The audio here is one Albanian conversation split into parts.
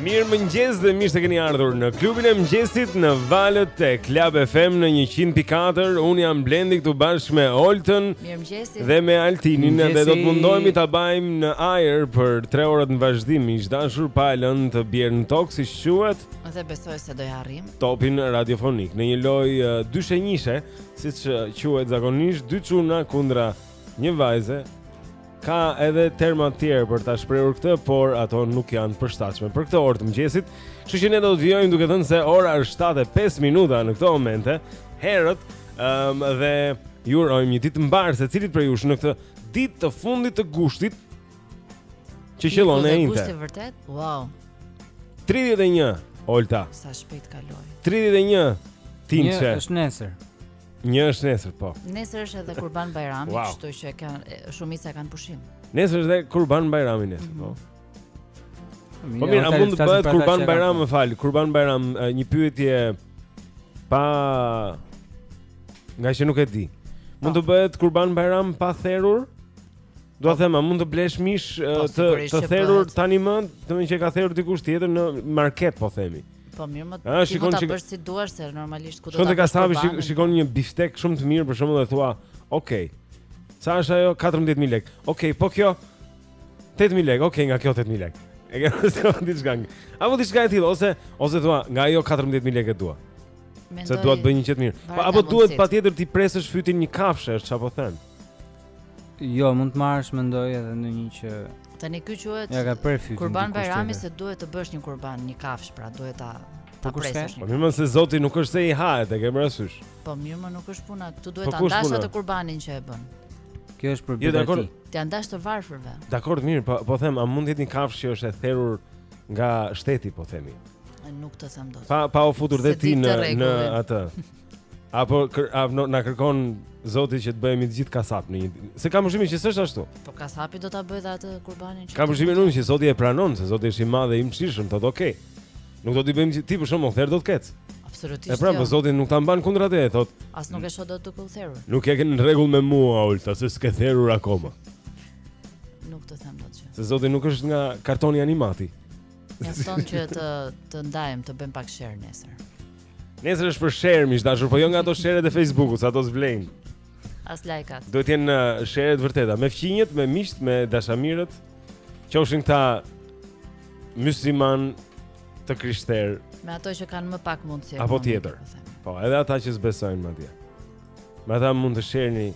Mirë mëngjes dhe mirë se keni ardhur në klubin e mëngjesit në valët të Klab FM në 100.4 Unë jam blendi këtu bashkë me Olten dhe me Altinin Dhe do të mundohemi ta mbajmë në ajër për 3 orët në vazhdim Miq të dashur pa e lënë të bjerë në tokë siç quhet Dhe besoj se do e arrim Topin radiofonik në një lojë uh, dyshe njishe Siç quhet zakonisht dy çuna kundra një vajze Ka edhe terma të tjerë për ta shprehur këtë, por ato nuk janë të përshtatshme për këtë orë të mëngjesit. Kështu që ne do të vijojmë duke thënë se ora është 7:05 minuta në këto momente. Herët, ëm um, dhe ju urojmë një ditë të mbarë secilit prej jush në këtë ditë të fundit të gushtit që qëllon e enjte. Gushti vërtet? Wow. 31 Olta. Sa shpejt kaloi. 31 Tinçe. Një është nesër. Një është nesër, po. Nesër është edhe Kurban Bajrami, wow. kështu që kanë shumica kanë pushim. Nesër është edhe Kurban Bajrami nesër, mm -hmm. po. Mhm. Po mirë, a mund të bëhet Kurban Bajram, më fal, Kurban Bajram, një pyetje pa nga që nuk e di. Mund të ah. bëhet Kurban Bajram pa therur? Dua të them, a mund të blesh mish po, të të therur tani më, domethënë që ka therur dikush tjetër në market, po themi. Po mirë, more ti mund ta bësh si duash se normalisht ku do ta. Shkon te kasapi, shikon, shikon një biftek shumë të mirë për shembull dhe thua, "Ok. Sa është ajo 14000 lekë? Ok, po kjo 8000 lekë. Ok, nga kjo 8000 lekë." E ke thënë diçka. Apo diçka e tillë ose ose thua, "Nga ajo 14000 lekë dua." Mendoj. Se dua të bëj një gjë të mirë. Po apo duhet patjetër t'i presësh fytin një kafshe, çfarë po thën? Jo, mund të marrësh mendoj edhe ndonjë që Tani ky quhet Ja ka për fytin. Kurban Bajrami se duhet të bësh një kurban, një kafshë, pra duhet ta ta po presësh. Po mirë, se Zoti nuk është se i hahet, e ke parasysh. Po mirë, më nuk është puna, këtu duhet po ta ndash atë kurbanin që e bën. Kjo është për jo, bërë ti. T'ia ndash të varfërve. Dakord, mirë, po po them, a mund të jetë një kafshë që është e therur nga shteti, po themi. Nuk të them dot. Pa pa u futur dhe ti në në atë. Apo kër, a, no, na kërkon Zoti që të bëhemi të gjithë kasapë në një. Se kam përshtypjen që s'është ashtu. Po kasapi do ta bëjë dhe atë kurbanin që. Kam përshtypjen unë që Zoti e pranon, se Zoti është i madh dhe i mëshirshëm, thotë, "Ok. Nuk do t'i bëjmë ti për shkakun, therë do të ketë." Absolutisht. E pra, po jo. Zoti nuk ta mban kundra atë, thotë. As nuk e shoh dot duke u therur. Nuk e ke në rregull me mua, Olta, se s'ke therur akoma. Nuk të them dot gjë. Se Zoti nuk është nga kartoni animati. Ja son që të të ndajmë, të bëjmë pak share nesër. Nesër është për share, miq të dashur, po jo nga ato share-et e Facebookut, se ato s'vlejnë. As like-et. Duhet të jenë uh, share të vërteta, me fqinjët, me miqtë, me dashamirët. Qofshin këta muslimanë të krishterë Me ato që kanë më pak mundësi. apo ekonomike, tjetër. po them. Po, edhe ata që s'besojnë madje. Me ata mund të sherni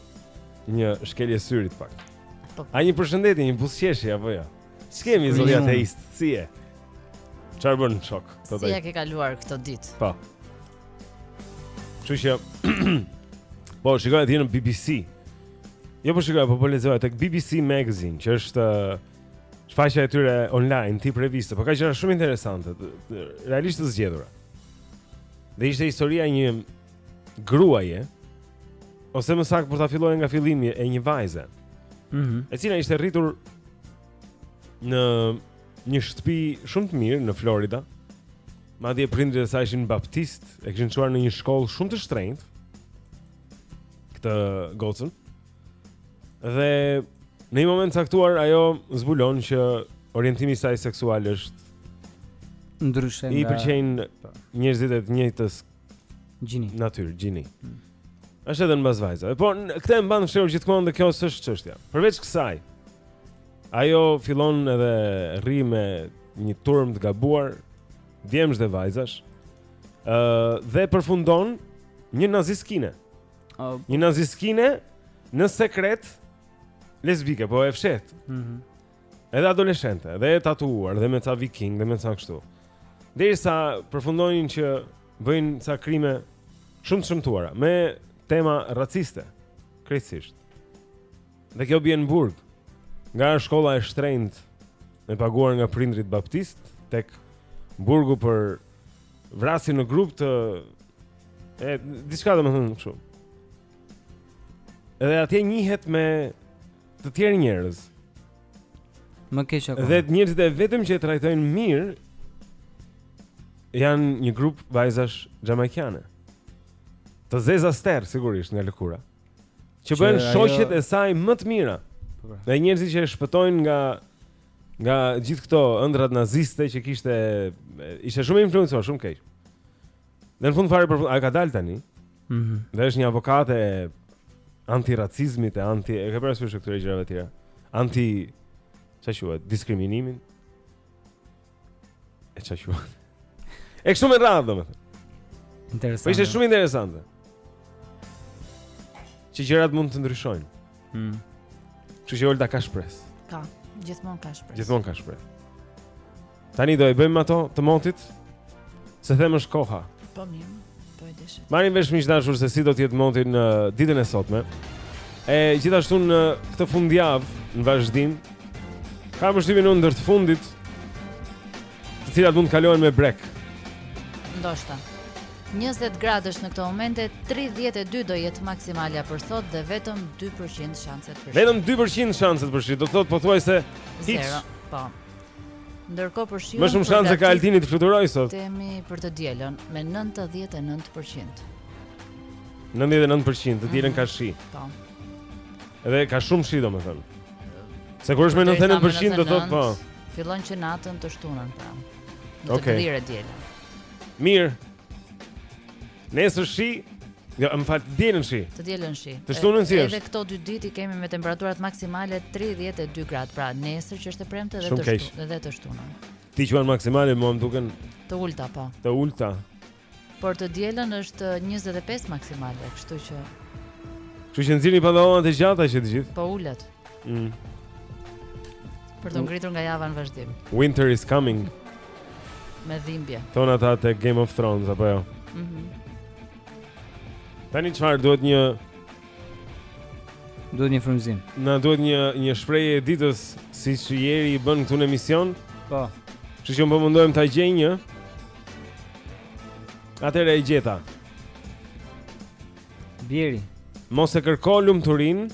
një shkelje syri të paktën. Po. A një përshëndetje, një buzëqeshje apo jo? Ç'kemi zoti ateist, si e? Çfarë bën shok? Po si e ke kaluar këto ditë? Po. Kështu që. Po shikoja aty në BBC. Jo po shikoja, po po lexoja tek BBC Magazine, që është faqja e tyre online tip reviste, por ka gjëra shumë interesante, realisht të zgjedhura. Dhe ishte historia e një gruaje ose më saktë për ta filluar nga fillimi e një vajze. Mhm. Mm e cila ishte rritur në një shtëpi shumë të mirë në Florida. Madje prindërit e saj ishin baptistë, e kishin çuar në një shkollë shumë të shtrenjtë. Këtë gocën. Dhe në një moment të caktuar ajo zbulon që orientimi i saj seksual është ndryshe nga i pëlqejnë po. njerëzit e të njëjtës Gjini. Natyr, gjini. Hmm. Është edhe në pas vajzave. Po këtë e mban fshehur gjithmonë dhe kjo s'është çështja. Përveç kësaj, ajo fillon edhe rri me një turmë të gabuar djemsh dhe vajzash. Ë uh, dhe përfundon një naziskine. Uh, një naziskine në sekret lesbike, po e fshehtë. Mhm. Mm Edhe adoleshente, dhe e tatuar, dhe me ca viking, dhe me ca kështu. Derisa përfundojnë që bëjnë ca krime shumë të shëmtuara, me tema raciste, krejtësisht. Dhe kjo bie në burg, nga shkolla e shtrenjtë, e paguar nga prindërit baptistë, tek burgu për vrasjen në grup të... E, diçka domethënë kështu. Edhe atje njihet me të tjerë njerëz. Më keq apo? Dhe njerëzit e vetëm që e trajtojnë mirë janë një grup vajzash xhamajkane. Të zeza sterr sigurisht nga lëkura. Që bëhen shoqet e saj më të mira. Po, po. Dhe njerëzit që e shpëtojnë nga nga gjithë këto ëndrrat naziste që kishte ishte shumë e influencuar, shumë keq. Dhe në fund fare për ajo ka dalë tani. Mhm. Mm dhe është një avokate e antiracizmit e anti, e ke parasysh këtyre gjërave të tjera. Anti çfarë quhet? Diskriminimit. E çfarë quhet? E kështu me radhë domethënë. Interesante. Po ishte shumë interesante. Që gjërat mund të ndryshojnë. Mhm. Kështu që Olta ka shpresë. Ka, gjithmonë ka shpresë. Gjithmonë ka shpresë. Tani do e bëjmë ato të motit. Se them është koha. Po mirë, po e deshe. Marrim vesh miq të dashur se si do të jetë moti në ditën e sotme. E gjithashtu në këtë fundjavë në vazhdim kam përshtypjen unë ndër të fundit të cilat mund të kalohen me brekë. Ndoshta. 20 gradë është në këto momente, 32 do të jetë maksimalja për sot dhe vetëm 2% shanset për shi. Vetëm 2% shanset për shi, do të thotë pothuajse hiç. Zero, po. Ndërkohë për shiun. Më shumë shanse ka Altini të fluturojë sot. Themi për të dielën me 99%. 99% të dielën ka shi. Po. Edhe ka shumë shi domethënë. Se kur është me 99% do thotë po. Fillon që natën të shtunën pra. Okej. Okay. Të dielën. Mirë. Nesër shi, Jo, më fal, të dielën shi. Të dielën shi. Të shtunën si është. Edhe këto dy ditë i kemi me temperaturat maksimale 32 gradë, pra nesër që është e premte dhe të shtunën, edhe të shtunën. Ti i quan maksimale më duken të ulta po. Të ulta. Por të dielën është 25 maksimale, kështu që Kështu që nxirni pantallonat e gjata që të gjithë. Po ulet. Mm. Për të ngritur nga java në vazhdim. Winter is coming. Me dhimbje. Thonë ata te Game of Thrones apo jo? Mhm. Mm Tani çfarë duhet një duhet një frymëzim. Na duhet një një shprehje e ditës siç Jeri i bën këtu në emision. Po. Kështu që po mundohem ta gjej një. Atëherë e gjeta. Bjeri. Mos e kërko lumturinë,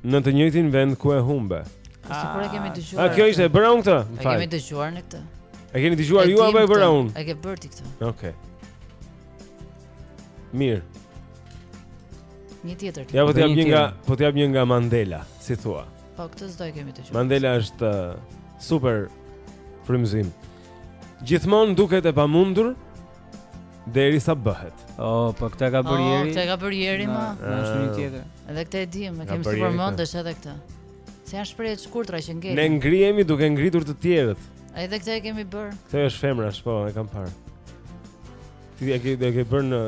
Në të njëjtin vend ku e humbe. Po sikur e kemi ah. dëgjuar. A kjo ishte e bëra unë këtë? E kemi dëgjuar ne këtë. E keni dëgjuar ju apo e bëra unë? E ke bërë ti këtë. Okej. Mirë. Një tjetër. Ja po të jap një nga, po të jap një nga Mandela, si thua. Po këtë s'do e kemi dëgjuar. Mandela është uh, super frymëzim. Gjithmonë duket e pamundur Derisa bëhet. Oh, po këtë e ka bërë Jeri. Oh, këtë e ka bërë Jeri më. Është një tjetër. Edhe këtë e dimë, e kemi si përmendsh edhe këtë. Se janë shprehje të shkurtra që ngelin. Ne ngrihemi duke ngritur të tjerët. Edhe këtë e kemi bërë. Kjo është femra, po, e kam parë. Ti e ke e ke bërë në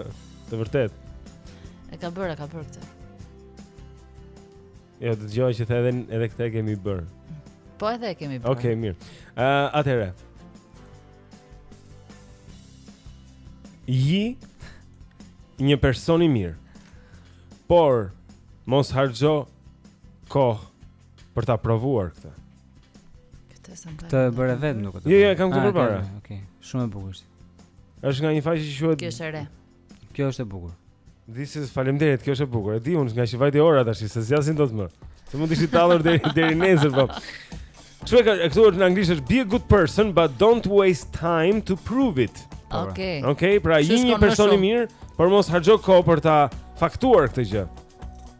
të vërtetë. E ka bërë, e ka bërë këtë. Jo, dëgjo që the edhe edhe këtë e kemi bërë. Po edhe e kemi bërë. Okej, okay, mirë. Ëh, uh, atëherë. Ji një person i mirë. Por mos harxho kohë për ta provuar këtë. Këtë s'e bëre. Këtë e bëre vetëm nuk e di. Jo, jo, e kam këtë ah, përpara. Okej. Shumë e bukur është. Është nga një faqe që quhet Kjo është e re. Kjo është e bukur. This is faleminderit, kjo është e bukur. E di unë nga që vajti ora tash, s'e zgjasim dot më. Se mund të ishit tallur deri deri nesër po. Çfarë ka thënë në anglisht është be a good person but don't waste time to prove it. Okej. Okay. Okej, okay, pra ji një person i mirë, por mos harxho kohë për ta faktuar këtë gjë.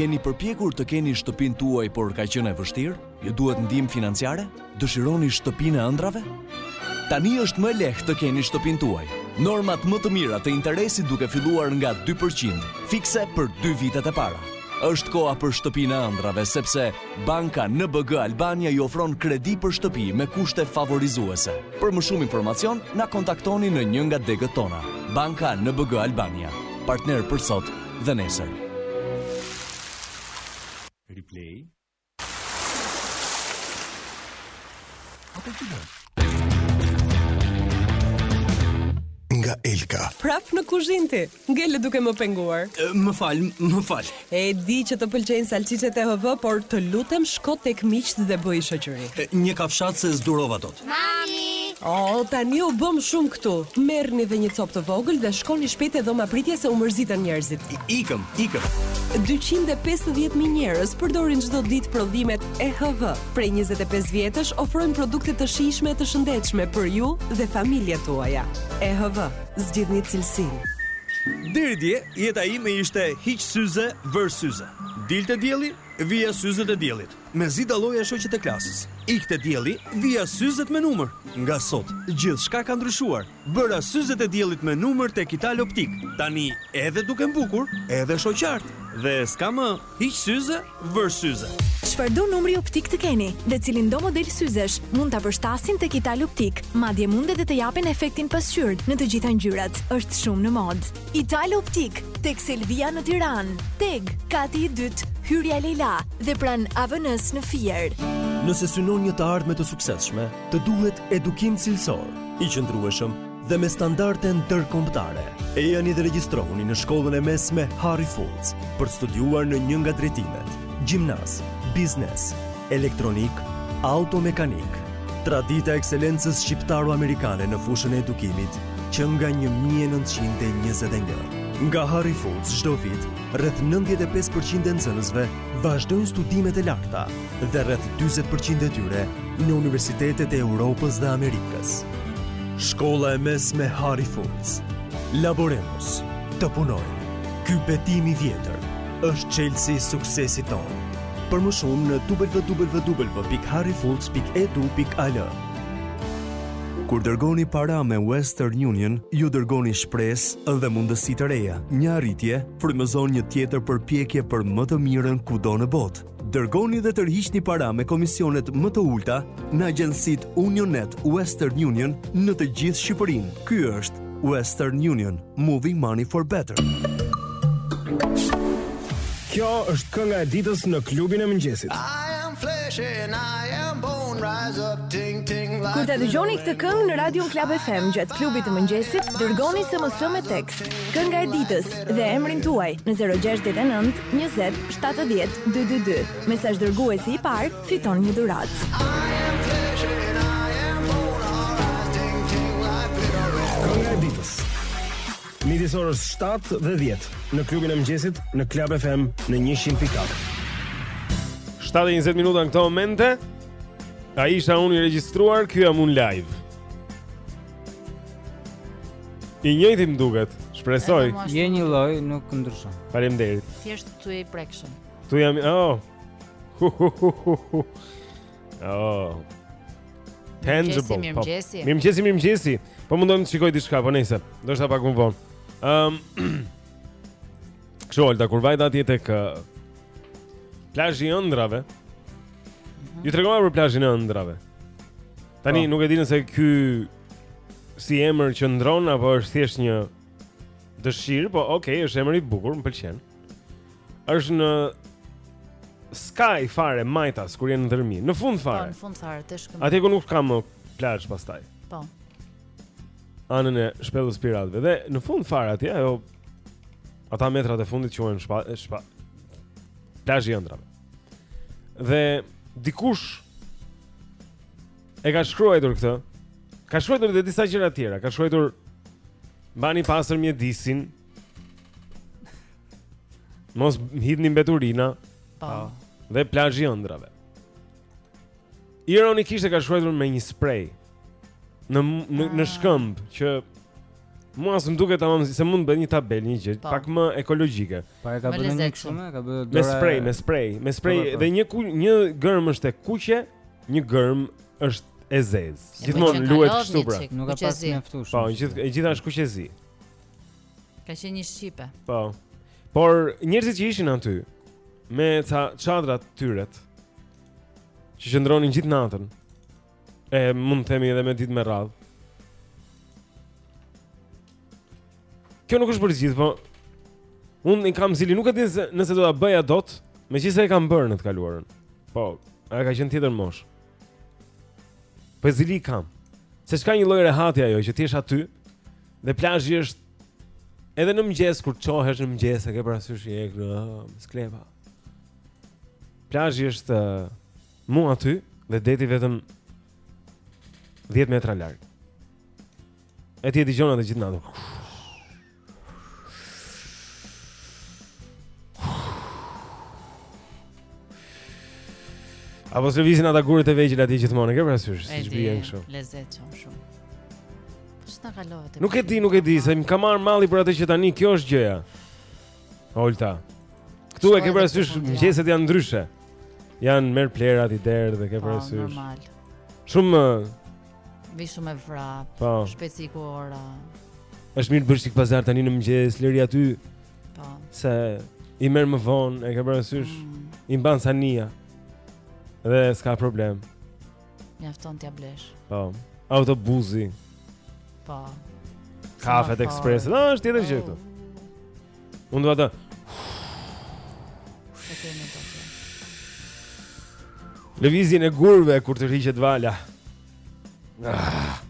Jeni përpjekur të keni shtëpinë tuaj, por ka qenë e vështirë? Ju duhet ndihmë financiare? Dëshironi shtëpinë e ëndrrave? Tani është më e lehtë të keni shtëpinë tuaj. Normat më të mira të interesit duke filluar nga 2% fikse për 2 vitet e para. Është koha për shtëpinë e ëndrrave sepse Banka NBG Albania ju ofron kredi për shtëpi me kushte favorizuese. Për më shumë informacion, na kontaktoni në një nga degët tona. Banka NBG Albania, partner për sot dhe nesër. Replay. Apo ti do? Nga Elka. Prap në kuzhinë ti. Ngele duke më penguar. Më fal, më fal. E di që të pëlqejnë salçiçet EHV, por të lutem shko tek miqtë dhe bëju shoqëri. Një kafshatë se s'durova dot. Mami! Oo, tani u bëmë shumë këtu. Merrni dhe një copë të vogël dhe shkoni shpejt te dhoma e pritjes se u mërzitën njerëzit. Ikëm, ikëm. Dyqind e pesëdhjetë mijë njerëz përdorin çdo ditë prodhimet EHV. Prej njëzet e pesë vjetësh ofrojmë produkte të shijshme e të shëndetshme për ju dhe familjet tuaja. EHV. Zgjidhni cilësinë. Deri dje, jeta ime ishte hiq syze, vër syze. Dilte dielli, vija syzet e diellit. Mezi dalloja shoqet e klasës. Ikte dielli, vija syzet me numër. Nga sot, gjithçka ka ndryshuar. Bëra syzet e diellit me numër tek Ital Optik. Tani, edhe dukem bukur, edhe shoh qartë. Dhe s'ka më Hiq syze, vër syze. Çfarëdo numri optik të keni dhe cilindo model syzesh, mund ta përshtasin tek Ital Optik, madje mund edhe t'i japin efektin pasqyrë në të gjitha ngjyrat. Është shumë në modë. Ital Optik, tek Selvia në Tiranë, TEG, kati i dytë, hyrja Lejla dhe pranë AVN-s në Fier. Nëse synon një të ardhme të suksesshme, të duhet edukim cilësor, i qëndrueshëm, dhe me standarde ndërkombëtare. Ejani dhe regjistrohuni në shkollën e mesme Harry Fultz për të studiuar në një nga drejtimet: gjimnaz, biznes, elektronikë, automekanikë. Tradita e ekselencës shqiptaro-amerikane në fushën e edukimit që nga 1921. Nga Harry Fultz çdo vit rreth 95% e nxënësve vazhdojnë studimet e larta. dhe rreth 40% e tyre në universitetet e Europës dhe Amerikës. Shkolla e mesme Harry Fultz. Laboremus, të punojmë. Ky betim i vjetër është çelësi i suksesit tonë. Për më shumë në www.harryfultz.edu.al. Kur dërgoni para me Western Union, ju dërgoni shpresë dhe mundësi të reja. Një arritje frymëzon një tjetër përpjekje për më të mirën kudo në botë. Dërgoni dhe tërhiqni para me komisionet më të ulëta në agjencitë Unionnet Western Union në të gjithë Shqipërinë. Ky është Western Union, moving money for better. Kjo është kënga e ditës në klubin e mëngjesit. I am flesh and I am bone rise up ting ting like Kur ta dëgjoni këtë këngë në Radio Club FM gjatë klubit të mëngjesit, dërgoni SMS me tekst Kënga e ditës dhe emrin tuaj në 069 Njëzet, shtatëdhjetë, dy, dy, dy, mesazh-dërguesi i parë fiton një dhuratë. Kënga e ditës. Midis orës 7 dhe 10 në klubin e mëngjesit në Club FM në 100.4. 7:20 minuta në këto momente. Ai isha unë i regjistruar, ky jam unë live. I njëjti më duket. Shpresoj. Je njëlloj, nuk ndryshon. Faleminderit. Thjesht këtu je i prekshëm. Këtu jam, oh. Hu hu hu hu. hu. Oh. Tangible. Mirëmëngjesi. Po. Mirëmëngjesi, mirëmëngjesi. Po mundohem të shikoj diçka, po nejse. Ndoshta pak më vonë. Ëm. Um, Shih, Olta, kur vajta atje tek uh, plazhi i ëndrrave. Mhm. Ju tregova për plazhin e ëndrrave. Tani po. nuk e di nëse ky si emër qëndron apo është thjesht një dëshirë, po ok, është emër i bukur, më pëlqen. Është në skaj fare majtas kur je në Dhërmi. Në fund po, fare. Po, në fund fare te shkëmbi. Atje ku nuk ka më plazh pastaj. Po. Anën e shpellës së piratëve dhe në fund fare atje ajo ata metrat e fundit quhen shpa, shpa plazhi i ëndrrave. Dhe dikush e ka shkruar këtë. Ka shkruar edhe disa gjëra të tjera. Ka shkruar Mbani pastër mjedisin Mos hidhni mbeturina Pa po. Dhe plazhi i ëndrrave Ironikisht e ka shkruar me një spray në në, në ah. shkëmb që mua s'm duket tamam se mund të bëj një tabel një gjë po. pak më ekologjike. Po e ka bërë një kështu, e ka bërë dora. Me spray, me spray, me po, spray po, dhe një ku, një gërm është e kuqe, një gërm është e zezë. Gjithmonë luhet kështu pra. Nuk ka pas mjaftuar. Po, gjithë e gjitha është kuqezi. Ka qenë një shqipe. Po. Por njerëzit që ishin aty me çadrat e tyre që qëndronin gjithë natën. E mund të themi edhe me ditë me radhë. Kjo nuk është për gjithë, po unë i kam zili, nuk e di se nëse do ta bëja dot, megjithëse e kam bërë në të kaluarën. Po, ajo ka qenë tjetër mosh. Po zili i kam. Se ç'ka një lloj rehati ajo që ti je aty dhe plazhi është Edhe në mëngjes kur çohesh në mëngjes e ke parasysh i egër, sklepa. Plazhi është mu aty dhe deti vetëm 10 metra larg. E ti e dëgjon atë gjithë natën. Apo si lëvizin ata gurët e vegjël atje gjithmonë, e ke parasysh, siç bien kështu. Lezetshëm shumë. Po s'na kalove ti. Nuk e di, nuk e di, se më ka marr malli për atë që tani kjo është gjëja. Olta. Këtu e ke parasysh mëngjeset janë ndryshe. Janë merr plehrat te dera dhe ke po, parasysh. Normal. Shumë vi shumë vrap. Po. Shpejt se iku ora. Është mirë bësh çik pazar tani në mëngjes, lëri aty. Po. Se i merr më vonë, e ke parasysh? Mm. I mban Sanija. Dhe s'ka problem. Mjafton t'ja blesh. Po. Autobuzi. Po. Kafet ekspres. No, është tjetër gjë këtu. Oh. Unë do të Lëvizjen e gurve kur tërhiqet vala. Ah.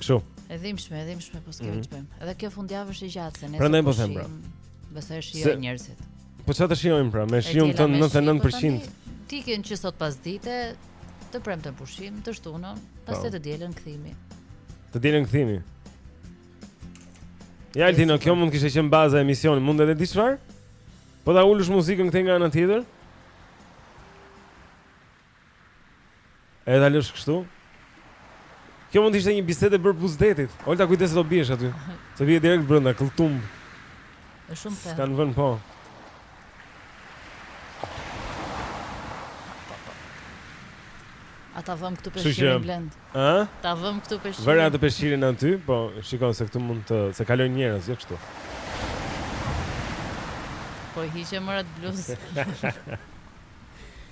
Kështu. E dhimbshme, e dhimbshme po s'kemi mhm. ç'bëjmë. Edhe kjo fundjavë është e gjatë se ne. Prandaj po them pra. Besoj shijojnë njerëzit. Po çfarë të shijojmë pra, me shiun tën 99%. Ti ke që sot pas dite, të premten pushim, të shtunën, pastaj po. të dielën kthimi. Të dielën kthimi. Ja Altino, kjo mund kishte qenë baza e emisionit, mund e di çfarë? Po ta ulësh muzikën këtej nga ana tjetër? E ta lësh kështu? Kjo mund të ishte një bisedë e bërë buzë detit. Olta kujdes se do biesh aty. Se bie direkt brenda këlltum. Është shumë thellë. Kan vën po. A ta vëm këtu peshqirin Blend? Ë? Ta vëm këtu peshqirin. Vëre atë peshqirin aty, po shikon se këtu mund të se kalojnë njerëz, jo kështu. Po hiqe more atë bluzë.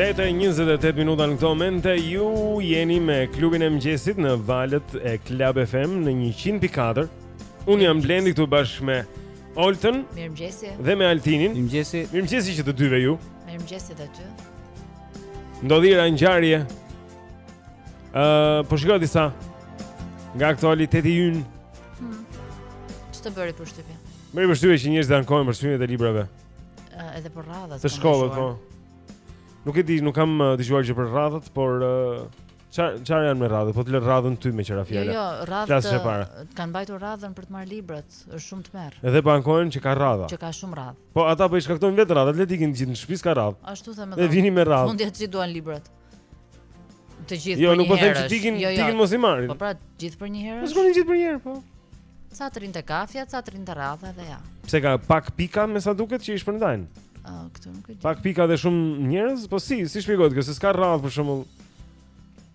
Tetë e 28 minuta në këto momente ju jeni me klubin e mëngjesit në valët e Club FM në 100.4. Un jam Blendi këtu bashkë me Oltën. Mirëmëngjesi. Dhe me Altinin. Mirëmëngjesi. Mirëmëngjesi që të dyve ju. Mirëmëngjesi edhe ty. Ndodhira, ngjarje. Ëh, uh, po shikoj disa nga aktualiteti ynë. Hmm. Ç'të bëri përshtypje? Më bën përshtypje që njerëzit ankohen për shtypjet e librave. Uh, edhe për radhët. Të shkollës po. Nuk e di, nuk kam uh, dëgjuar gjë për radhët, por çfarë uh, çfarë janë me radhët? Po të lë radhën ty me qira fjala. Jo, jo, radhët. Të kanë mbajtur radhën për të marr librat, është shumë tmerr. Edhe po ankohen që ka radhë. Që ka shumë radhë. Po ata po i shkaktojnë vetë radhët, le të ikin gjithë në shtëpi s'ka radhë. Ashtu thënë. Dhe vini me radhë. Mund të duan librat. Të gjithë jo, për një herë. Jo, nuk po them që t'ikin, jo, jo. t'ikin mos i marrin. Po pra, gjithë për një herë. Po shkoni gjithë për një herë, po. Sa të rrinë te kafja, sa të rrinë te radha dhe ja. Pse ka pak pika me sa duket që i shpërndajnë? A, këtë nuk e di. Pak pika dhe shumë njerëz, po si, si shpjegohet kjo, se s'ka radhë për shembull.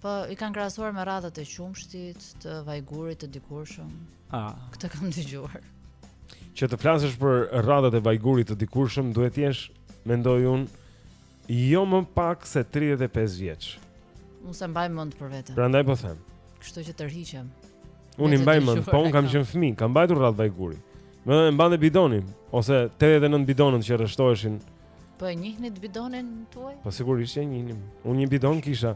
Po i kanë krahasuar me radhët e qumshtit, të vajgurit të dikurshëm. A, këtë kam dëgjuar. Që të flasësh për radhët e vajgurit të dikurshëm, duhet të jesh, mendoj unë, Jo më pak se 35 vjeç. Unë s'e mbaj mend për vete. Prandaj po them. Kështu që tërhiqem. Unë i mbaj mend, po unë kam qenë fëmijë, kam mbajtur rradh vajguri. Dhe e mbanim bidonin ose 8, 9 bidonët që rreshtoheshin. Po e njihnit bidonin tuaj? Po sigurisht që e njihnim. Unë një bidon kisha.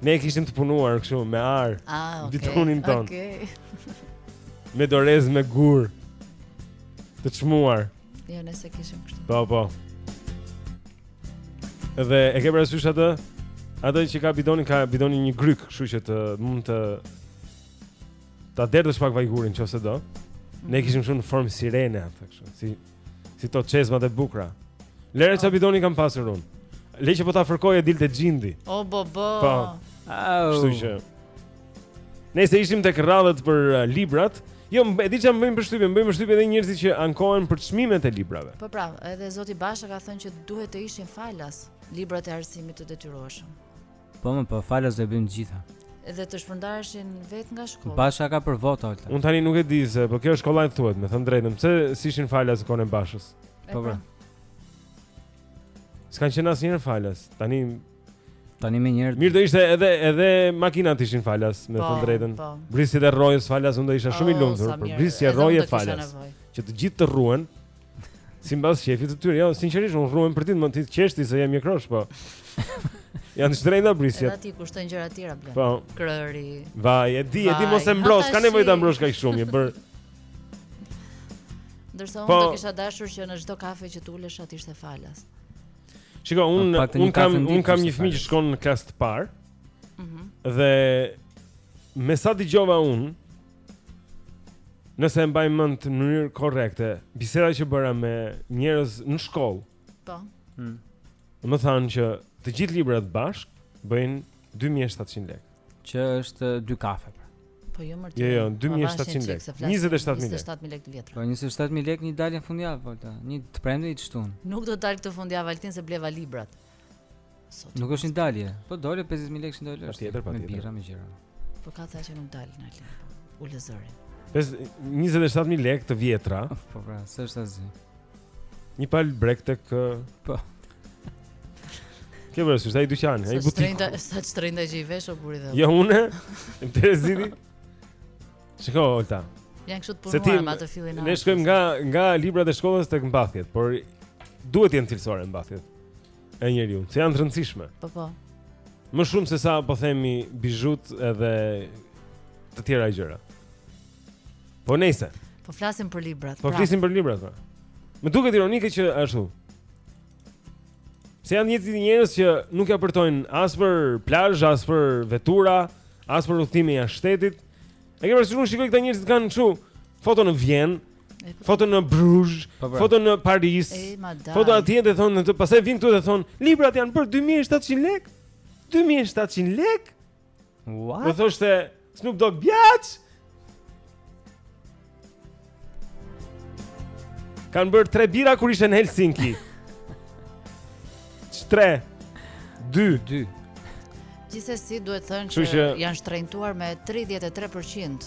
Ne e kishim të punuar kështu me ar. Ah, okay. Bidonin tonë. Okej. Okay. me dorezë me gurë. Të çmuar. Jo, ne s'e kishim kështu. Po, po. Dhe e ke parasysh atë? Atë që ka bidoni, ka bidoni një grykë, kështu që të mund ta derdhësh pak vajgurin në qoftë se do. Ne mhm. kishim kështu në formë sirene atë kështu, si Si ato çezmat e bukura. Lere ça bidoni kam pasur unë. Le që po ta fërkoje dilte xhindi. O bo bo. Po. Kështu që. Nejse, ishim tek rradhët për uh, librat, jo e di ça më bën përshtypje, më bën përshtypje edhe njerëzit që ankohen për çmimet e librave. Po pra, edhe zoti Basha ka thënë që duhet të ishin falas librat e arsimit të detyrueshëm. Po mo po falas do i bëjmë të gjitha. Dhe të shpërndaheshin vetë nga shkolla. Basha ka për votë Olta. Un tani nuk e di se po kjo është kollaj të thuhet, me thënë drejtën. Pse s'ishin falas kohën e Bashës? Po po. S'kanë qenë asnjëherë falas. Tani tani më njëherë. Mirë do ishte edhe edhe makinat t'ishin falas, me po, thënë drejtën. Po. Brisqet e rrojës falas, unë do isha shumë i oh, lumtur, por brisqe rroje falas. Që të gjithë të rruhen. Sipas qejfit të tyre, jo, sinqerisht unë rruhem për ditë, më ti qesh ti se jam një qeros, po. Janë shtrenjtë brisqet. Ata ti kushtojnë gjëra të tjera blen. Po. Krëri. Vaj, e di, e di mos e mbro, s'ka nevojë ta mbrosh kaq shumë, e bër. Ndërsa unë po. do kisha dashur që në çdo kafe që të ulesha të ishte falas. Shiko, po, un un kam un kam një fëmijë që shkon në klasë të parë. Mhm. Dhe me sa dëgjova un, Nëse e mbaj mend në mënyrë korrekte, biseda që bëra me njerëz në shkollë. Po. Hm. Më thanë që të gjithë librat bashk bëjnë 2700 lekë. Që është dy kafe. Pra. Po jo mër ti. Jo, jo, 2700 lekë. 27000 lekë. 27000 lekë të vjetra. Po 27000 lekë një dalje në fundjavë, Olta. Një të premte a të shtunë. Nuk do të dal këtë fundjavë Altin se bleva librat. Nuk është një dalje. Po dole 50000 lekë ndonjë lësh. Patjetër, patjetër. Me birra me gjëra. Po ka thënë që nuk dal në Altin. Po, u lëzërin. Pes 27000 lekë të vjetra. Po pra, s'është asgjë. Një pal brekë tek po. Ku e ke, si është ai dyqani, ai butik. Sa të shtrenjta që i vesh o burrë dhe. Jo unë. Interesini. Shiko, Olta. Janë kështu të punuar me atë fillin. Ne shkojmë nga nga librat e shkollës tek mbathjet, por duhet të jenë cilësore mbathjet. e njeriut, se janë të rëndësishme. Po po. Më shumë se sa po themi bizhutë edhe të tjera gjëra. Po nejse. Po flasim për librat. Po pra. flasim për librat. Pra. Më duket ironike që ashtu. Se janë të njëjtët njerëz që nuk ia përtojnë as për plazh, as për vetura, as për udhëtime jashtë shtetit. E ke parasysh unë shikoj këta njerëz që kanë kështu foto në Vjenë, Foto në Bruges, po, po. foto në Paris. Foto atje dhe thonë, pastaj vijnë këtu dhe thonë, librat janë bërë 2700 lek. 2700 lek? What? Do thoshte Snoop Dogg Biatch? Kaq bënin tre birra kur ishe në Helsinki. 3, 2, 2 Gjithsesi duhet thënë që, që janë shtrenjtuar me 33%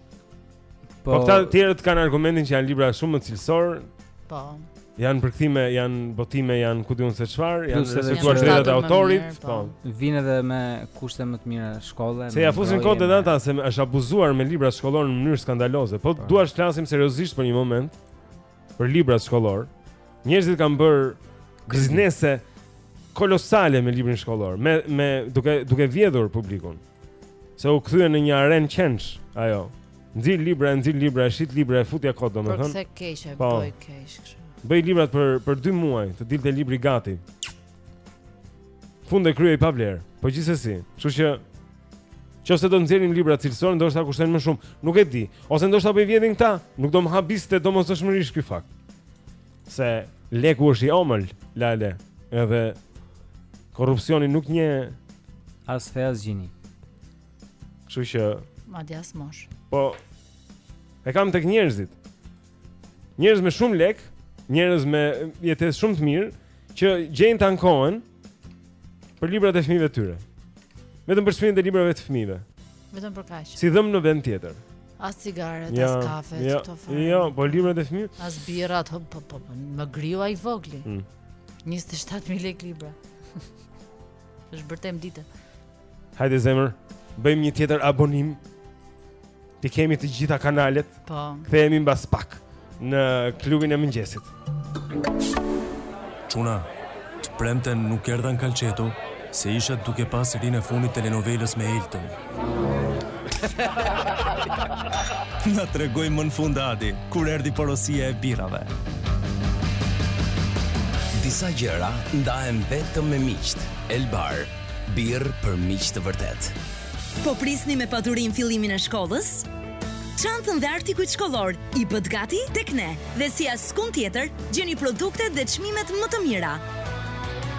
Po, po këta të tjerët kanë argumentin që janë libra shumë më cilësorë. Po. Janë përkthime, janë botime, janë ku di unë se çfarë, janë respektuar të drejtat e autorit, po. po. Vijnë edhe me kushte më të mira shkolle. Se ia fusin kot edhe ata se është abuzuar me librat shkollorë në mënyrë skandaloze. Po, po të duash të flasim seriozisht për një moment. për librat shkollorë. Njerëzit kanë bërë biznese kolosale me librin shkollor, me me duke duke vjedhur publikun. Se u kthyen në një arenë qensh ajo. Nxirr libra, nxirr libra, shit libra, e futja kot domethënë. Po se keq e po. bëj keq kështu. Bëj librat për për 2 muaj, të dilte libri gati. Fund e krye pa vlerë. Po gjithsesi, kështu që Qoftëse do të nxjerrim libra cilësor, ndoshta kushtojnë më shumë, nuk e di. Ose ndoshta po i vjedhin këta, nuk do më habiste domosdoshmërisht ky fakt. Se leku është i ëmbël, lale. Edhe korrupsioni nuk njeh as fe as gjini. Kështu që madje as moshë. Po e kam tek njerëzit. Njerëz me shumë lekë, njerëz me jetesë shumë të mirë që gjejnë të ankohen, Për librat e fëmijëve të tyre. Vetëm për çmimet e librave të fëmijëve. Vetëm për kaq. S'i japim në vend tjetër. As cigaret, ja, as kafe, ja, këto fare. Jo, po librat e fëmijëve. As birra, po po po, më griu ai vogli. Mm. 27000 lekë libra. Është për tre ditë. Hajde zemër, bëjmë një tjetër abonim. T'i kemi të gjitha kanalet. Po. Kthehemi mbas pak në klubin e mëngjesit. Çuna, të premten nuk erdha në kalçeto, se isha duke parë serinë e fundit të telenovelës me Eltën. Na tregoi më në fund Adi, kur erdhi porosia e birrave. Disa gjëra ndahen vetëm me miqtë. Elbar, birrë për miq të vërtetë. Po prisni me padurim fillimin e shkollës? Çantën dhe artikujt shkollorë i bëtë gati tek ne dhe si askund tjetër gjeni produktet dhe çmimet më të mira.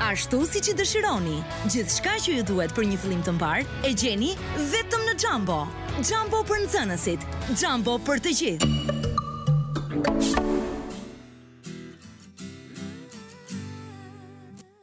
Ashtu siç i dëshironi, gjithçka që ju duhet për një fillim të mbarë e gjeni vetëm në Jumbo. Jumbo për nxënësit, Jumbo për të gjithë.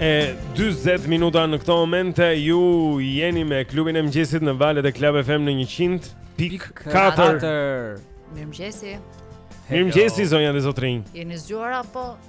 e 20 minuta në këto momente ju jeni me klubin e mëngjesit në valët e Club FM në 100.4. Mirëmëngjesi. Mirëmëngjesi zonja dhe zotërinj. Jeni zgjuar apo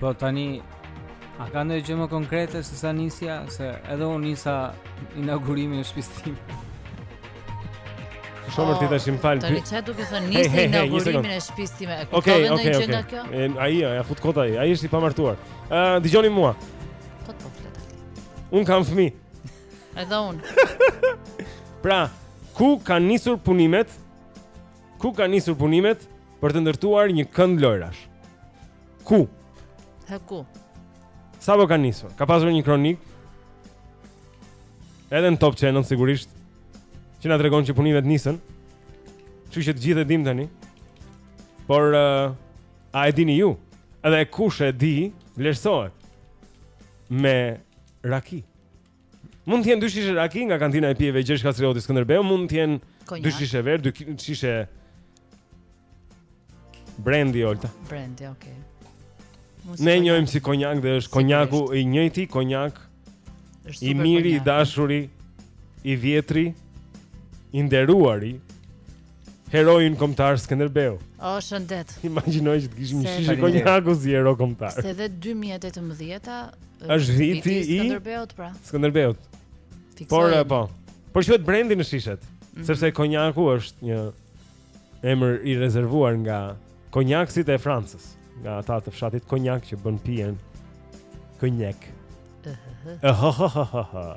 Po tani A ka ndonjë gjë më konkrete se sa nisja, se edhe unë nisa inaugurimin e shtëpisë time. Shumë oh, vërtet tashi më fal. Tani çfarë do të thotë nisja hey, inaugurimin e shtëpisë time? Okej, okej, okej. Okay, okay, okay. Kjo? Ai ia fut kot ai. Ai është i pamartuar. Ë, uh, dëgjoni mua. Po të flet. Unë kam fëmijë. Edhe unë. pra, ku kanë nisur punimet Ku kanë nisur punimet për të ndërtuar një kënd lojërash? Ku? Hë ku? Sapo ka nisur. Ka pasur një kronikë. Edhe në Top Channel sigurisht. Që na tregon që punimet nisën. Kështu që të gjithë e dimë tani. Por uh, a e dini ju? Edhe kush e di, vlerësohet me raki. Mund të jenë dy shishe raki nga kantina e pijeve Gjergj Kastrioti Skënderbeu, mund të jenë dy shishe verë, dy shishe Brandy Olta. Brandy, okay. Ne e njohim si konjak dhe është konjaku i njëjti, konjak i miri, i dashuri, i vjetri, i nderuari. Heroin kombëtar Skënderbeu. O shëndet. Imagjinoje që të kishim një shishe konjaku si hero kombëtar. Se edhe 2018-a është viti i Skënderbeut pra. Skënderbeut. Por po. Por quhet Brandy në shishet, mm -hmm. sepse konjaku është një emër i rezervuar nga konjakësit e Francës, nga ata të fshatit Konjak që bën pijen konjak. Ëh. Uh -huh.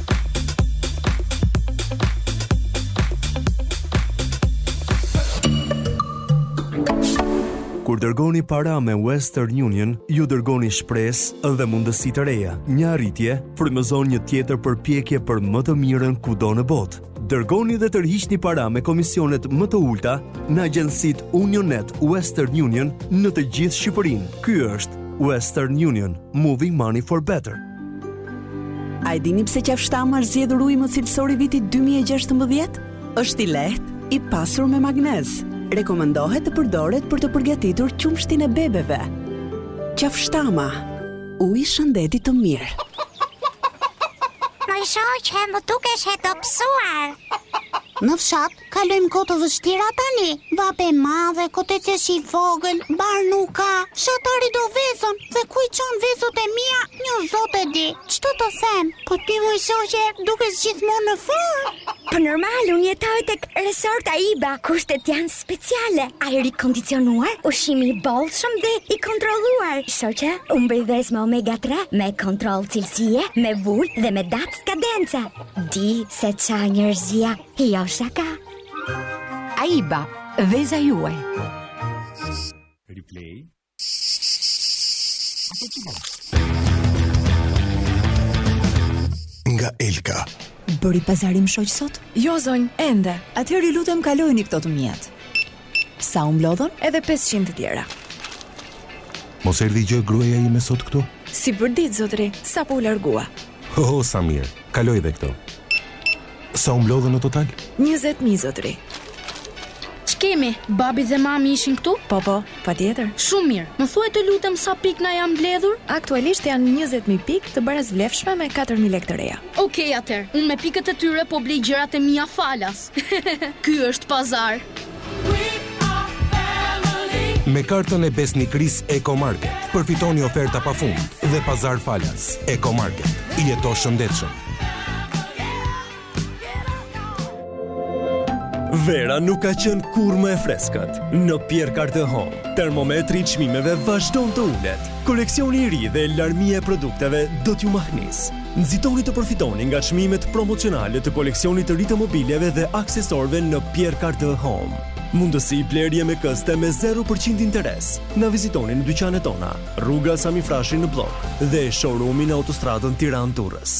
Kur dërgoni para me Western Union, ju dërgoni shpresë dhe mundësi të reja. Një arritje frymëzon një tjetër përpjekje për më të mirën kudo në botë. Dërgoni dhe tërhiqni para me komisionet më të ulta në agjencitë Unionnet Western Union në të gjithë Shqipërinë. Ky është Western Union, Moving Money for Better. A e dini pse Qafshtama është zgjedhur uji më cilësor i vitit 2016? Është i lehtë, i pasur me magnez. Rekomendohet të përdoret për të përgatitur qumështin e bebeve. Qafshtama, uji i shëndetit të mirë. Moj shoqe, më dukesh e dëshpëruar. Në fshat, Kalojmë kohë të vështira tani, vapë e madhe, koteci është i vogël, bar nuk ka, fshatari do vezët, dhe ku i çon vezët e mia, një Zot e di. Ç'të të them? Po ti moj shoqe, dukesh gjithmonë në formë. Po normal, unë jetoj tek Resort Aiba, kushtet janë speciale, ajër i kondicionuar, ushqim i bollshëm dhe i kontrolluar. Shoqe, unë bëj vezë me omega tre, me kontroll cilësie, me vulë dhe me datë skadence. Di se ç'ha njerëzia. Jo shaka. Aiba, veza juaj. Replay. Nga Elka. Bëri pazar im shoq sot? Jo zonjë, ende. Atëherë ju lutem kalojini këto të mijat. Sa u mblodhën? Edhe pesëqind të tjera. Mos erdhi gjë gruaja ime sot këtu? Si përditë, zotëri, sapo u largua. Ho, ho, sa mirë, kaloji dhe këto. Sa u mblodhën në total? Njëzet mijë, zotëri. Ç'kemi? Babi dhe mami ishin këtu? Po, po, patjetër. Shumë mirë, më thuaj të lutem sa pikë na janë mbledhur? Aktualisht janë njëzet mijë pikë të barasvlefshme me katër mijë lekë të reja. Okej, atëherë, unë me pikët e tyre po blej gjërat e mia falas. Ky është pazar. Me kartën e besnikërisë Ecomarket përfitoni oferta pa fund dhe pazar falas. Ecomarket, jeto shëndetshëm. Vera nuk ka qenë kurrë më e freskët. Në Pierre Cardin Home, termometri i çmimeve vazhdon të ulet. Koleksioni i ri dhe larmia e produkteve do t'ju mahnisë. Nxitoni të përfitoni nga çmimet promocionale të koleksionit të ri të mobiljeve dhe aksesorëve në Pierre Cardin Home. Mundësi blerje me këste me zero për qind interes. Na vizitoni në dyqanet tona, rruga Sami Frashëri në Bllok dhe showroom-in në autostradën Tiranë-Durrës.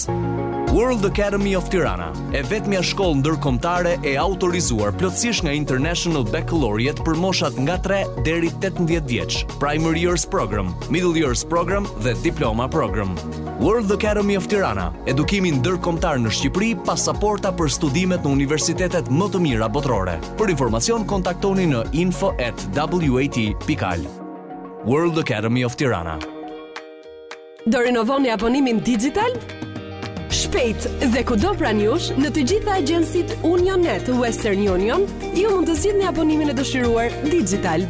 World Academy of Tirana, e vetmja shkollë ndërkombëtare e autorizuar plotësisht nga International Baccalaureate për moshat nga 3 deri 18 vjeç, Primary Years Program, Middle Years Program dhe Diploma Program. World Academy of Tirana, edukimi ndërkombëtar në Shqipëri, pasaporta për studimet në universitetet më të mira botërore. Për informacion kontaktoni në info@wat.al. World Academy of Tirana. Do rinovoni abonimin Digitalb? Shpejt dhe kudo pranë jush, në të gjitha agjensitë UnionNet Western Union, ju mund të zgjidhni abonimin e dëshiruar Digitalb.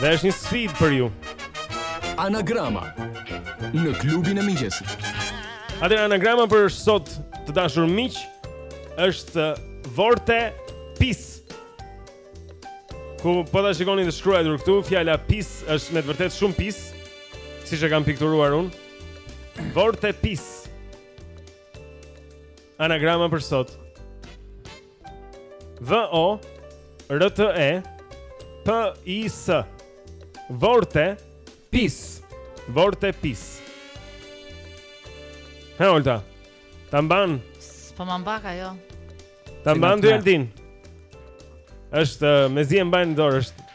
Dhe është një sfidë për ju. Anagrama në klubin e mëngjesit. Atëherë anagrama për sot të dashur miq është Vorte Pis. Ku po ta shikoni të shkruajtur këtu, fjala pis është me të vërtetë shumë pis, siç e kam pikturuar unë. Vorte Pis. Anagrama për sot. V O R T E P I S. Vorte pis. Vorte pis. Hë, Olta. Ta mban. Po ma mbaka, jo. Ta mban ty, Altin. Është mezi e mbaj në dorë është.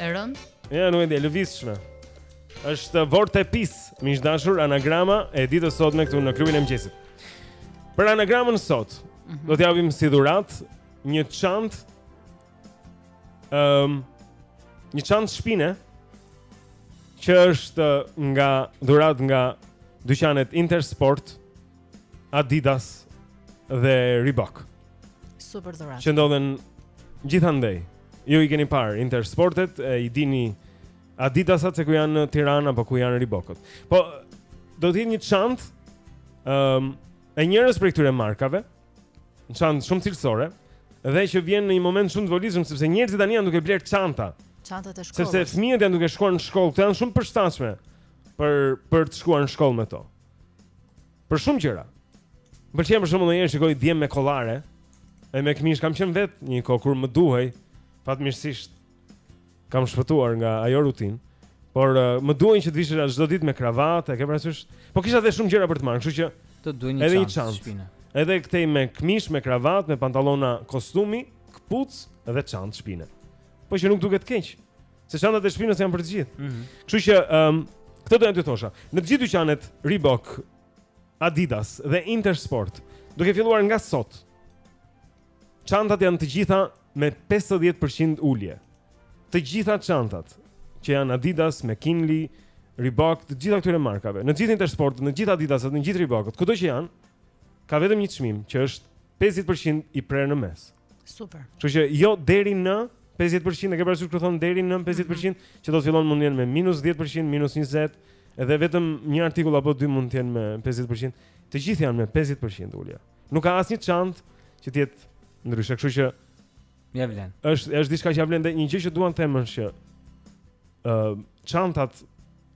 E rëndë? Jo, nuk e di, e lëvizshme. Është vorte pis, miq të dashur, anagrama e ditës sot me këtu në klubin e mëngjesit. Për anagramën sot, mm -hmm. do të japim si dhuratë një çantë ëm um, një çantë shpine që është nga dhuratë nga dyqanet Intersport, Adidas dhe Reebok. Super dhuratë. Që ndodhen gjithandej. Ju i keni parë Intersportet, e, i dini Adidasat se ku janë në Tiranë apo ku janë Reebokët. Po do të jetë një çantë ëm ehm, um, e njërës prej këtyre markave, një çantë shumë cilësore dhe që vjen në një moment shumë të volitshëm sepse njerëzit tani janë duke blerë çanta. Çantat e shkollës. Sepse fëmijët janë duke shkuar në shkollë, këto janë shumë të përshtatshme për për të shkuar në shkollë me to. Për shumë gjëra. Më pëlqen për shembull ndonjëherë shikoj djem me kollare. E me këmishë kam qenë vetë një kohë kur më duhej fatmirësisht kam shpëtuar nga ajo rutinë. Por uh, më duhej që të vishesha çdo ditë me kravatë, e ke parasysh? Po kisha dhe shumë gjëra për të marrë, kështu që të duhej një çantë. Çantë shpine. Edhe këtej me këmishë, me kravatë, me pantallona kostumi, këpucë dhe çantë shpine. Po që nuk duket keq. Se çantat e shpinës janë për të gjithë. Mm -hmm. Kështu që ëm um, këtë do të thosha. Në të gjithë dyqanet Reebok, Adidas dhe Intersport, duke filluar nga sot, Çantat janë të gjitha me 50% ulje. Të gjitha çantat që janë Adidas, McKinley, Reebok, të gjitha këtyre markave, në gjithë Intersport, në gjithë Adidas, në gjithë Reebok, kudo që janë, ka vetëm një çmim që është 50% i prerë në mes. Super. Kështu që jo deri në 50%, e ke parasysh kur thon deri në 50% mm -hmm. që do të thotë mund të jenë me minus -10%, minus -20, edhe vetëm një artikull apo dy mund të jenë me 50%. Të gjithë janë me 50% ulje. Nuk ka asnjë çantë që të jetë ndryshe, kështu që ia vlen. Është është diçka që ia vlen dhe një gjë që dua të them është që ë uh, çantat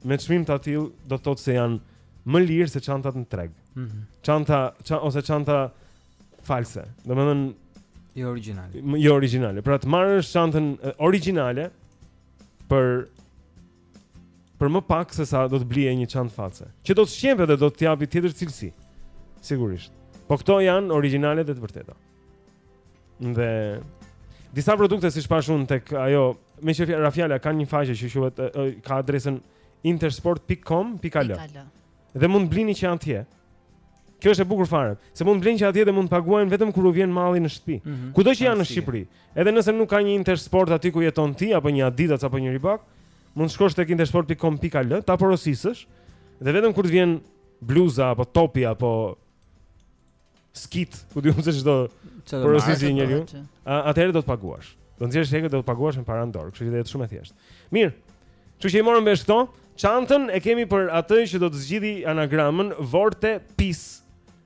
me çmim të tillë do të thotë se janë më lirë se çantat në treg. Mm -hmm. Çanta çan, ose çanta false. Domethënë jo origjinale. Jo origjinale. Pra të marrësh çantën origjinale për për më pak se sa do të blije një çantë false, që do të shqepet dhe do të japi tjetër cilësi. Sigurisht. Po këto janë origjinale dhe të vërteta. Dhe disa produkte siç pashë unë tek ajo, meqë ra fjala kanë një faqe që quhet ka adresën intersport.com.al. dhe mund të blini që atje. Kjo është e bukur fare, se mund të blini që atje dhe mund të paguajnë vetëm kur u vjen malli në shtëpi. Mm -hmm. Kudo që janë në Shqipëri, edhe nëse nuk ka një Intersport aty ku jeton ti apo një Adidas apo një Reebok, mund të shkosh tek intersport.com.al, ta porosisësh dhe vetëm kur të vjen bluza apo topi apo skitë, ku di unë se ç'do porosisi njeriu. Atëherë do të paguash. Do të nxjerrësh lekët do të paguash me para në dorë, kështu që është shumë e thjeshtë. Mirë. Kështu që i morëm vesh këto. Çantën e kemi për atë që do të zgjidhi anagramën Vorte Pis.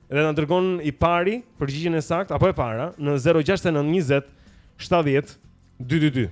Dhe na dërgon i pari përgjigjen e saktë apo e para në 069 20 70 222.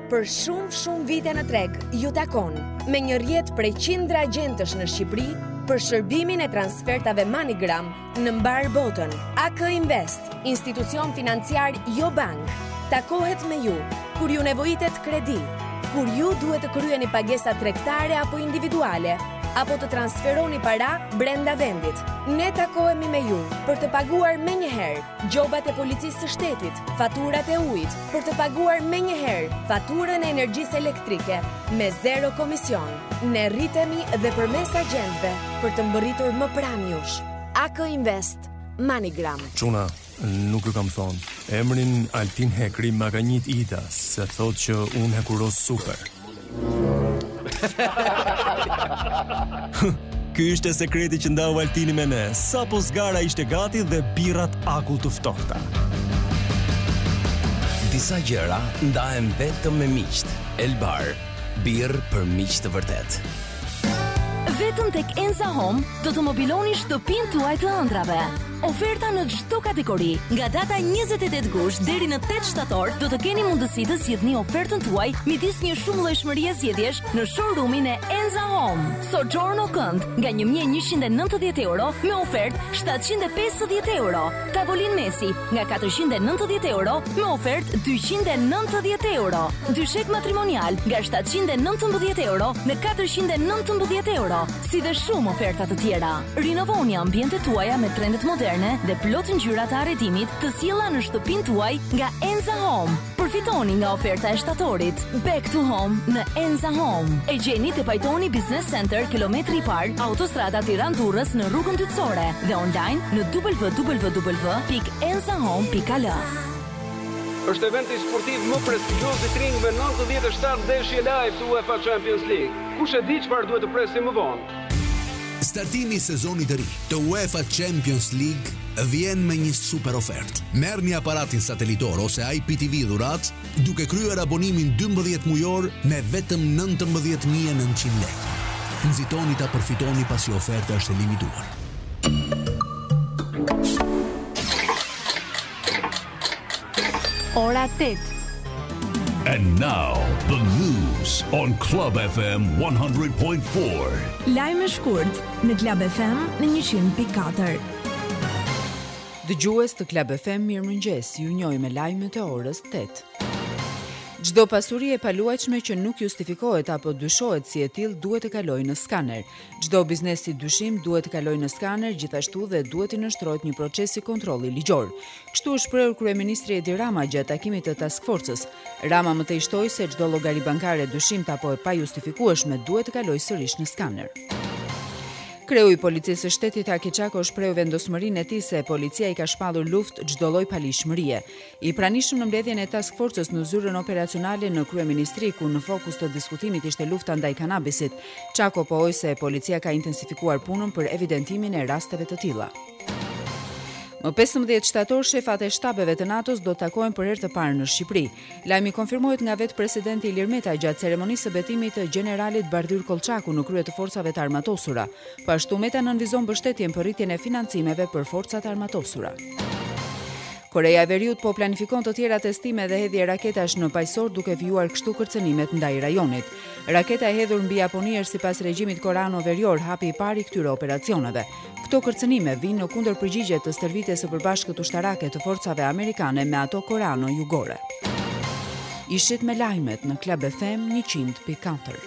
Për shumë shumë vite në treg, ju takon me një rrjet prej qindra agjentësh në Shqipëri për shërbimin e transfertave MoneyGram në mbarë botën. AK Invest, institucion financiar jo bank, takohet me ju kur ju nevojitet kredi, kur ju duhet të kryeni pagesa tregtare apo individuale, apo të transferoni para brenda vendit. Ne takohemi me ju për të paguar menjëherë Gjobat e Policisë së Shtetit, faturat e ujit, për të paguar menjëherë faturën e energjisë elektrike, me zero komision. Ne rritemi dhe përmes agjentëve, për të mbërritur më pranë jush. AK Invest, MoneyGram. Çuna, nuk ju kam thonë, emrin Altin Hekri ma ka ngjit Ida, se thotë që unë hekuros super. Ky ishte sekreti që ndau Altini me ne. Sapo zgara ishte gati dhe birrat akull të ftohta. Disa gjëra ndahen vetëm me miqtë. Elbar, birrë për miq të vërtetë. Vetëm tek Enza Home do të mobiloni shtëpinë tuaj të ëndrrave. Oferta në çdo kategori. Nga data 28 gusht deri në 8 shtator do të keni mundësi të zgjidhni ofertën tuaj midis një shumëllojshmërie zgjedhjesh në showroom-in e Enza Home. Soggiorno kënd nga 1190 euro me ofertë 750 euro. Tavolinë mesi nga 490 euro me ofertë 290 euro. Dyshek matrimonial nga 719 euro në 419 euro, si dhe shumë oferta të tjera. Rinovoni ambientet tuaja me trendet moderne dhe plot ngjyra të arredimit të sjella në shtëpinë tuaj nga Enza Home. Përfitoni nga oferta e shtatorit Back to Home në Enza Home. E gjeni te Pajtoni Business Center, kilometri i parë, autostrada Tiranë-Durrës në rrugën dytësore dhe online në www.enzahome.al. Është eventi sportiv më prestigjioz i Tring TV 97 ndeshje live të UEFA Champions League. Kush e di çfarë duhet të presim më vonë? Startimi i sezonit të ri të UEFA Champions League vjen me një super ofertë. Merrni aparatin satelitor ose IPTV dhuratë duke kryer abonimin 12 mujor me vetëm 19.900 lekë. Nxitoni ta përfitoni pasi oferta është e limituar. Ora 8. And now the news on Club FM 100.4. Lajme shkurt në Club FM në 100.4. Dëgjues të Club FM mirëmëngjes, ju njohim me lajmet e orës 8. Çdo pasuri e paluajtshme që nuk justifikohet apo dyshohet si e tillë duhet të kalojë në skaner. Çdo biznes i dyshimtë duhet të kalojë në skaner, gjithashtu dhe duhet t'i nënshtrohet një procesi kontrolli ligjor. Kështu është shprehur kryeministri Edi Rama gjatë takimit të Task Forcës. Rama më tej shtoi se çdo llogari bankare e dyshimtë apo e pajustifikueshme duhet të kalojë sërish në skaner. Kreu i Policisë së Shtetit Haki Çako shprehu vendosmërinë e tij se policia i ka shpallur luftë çdo lloj paligjshmërie. I pranishëm në mbledhjen e Task Forcës në zyrën operacionale në Kryeministri, ku në fokus të diskutimit ishte lufta ndaj kanabisit, Çako pohoi se policia ka intensifikuar punën për evidentimin e rasteve të tilla. Më 15 shtator shefat e shtabeve të NATO-s do të takohen për herë të parë në Shqipëri. Lajmi konfirmohet nga vetë presidenti Ilir Meta gjatë ceremonisë së betimit të gjeneralit Bardhyl Kollçaku në krye të forcave të armatosura. Po ashtu Meta nënvizon mbështetjen për rritjen e financimeve për forcat e armatosura. Koreja e Veriut po planifikon të tjera testime dhe hedhje raketash në Paqësor duke vijuar kështu kërcënimet ndaj rajonit. Raketa e hedhur mbi Japoni është sipas regjimit koreano-verior hapi i parë i këtyre operacioneve. Këto kërcënime vijnë në kundërpërgjigje të stërvitjes së përbashkët ushtarake të forcave amerikane me ato koreano-jugore. Ishit me lajmet në Club FM 100.4.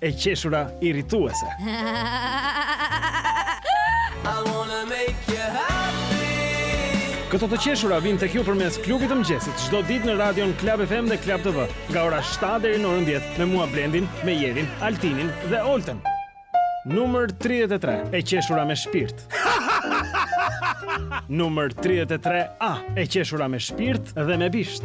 E qeshura irrituese. Këto të qeshura vijnë tek ju përmes klubit të mëngjesit çdo ditë në radion Club FM dhe Club TV, nga ora 7 deri në orën 10 me mua Blendin, me Jerin, Altinin dhe Oltën. Numër 33, e qeshura me shpirt. Numër 33 A, e qeshura me shpirt dhe me bisht.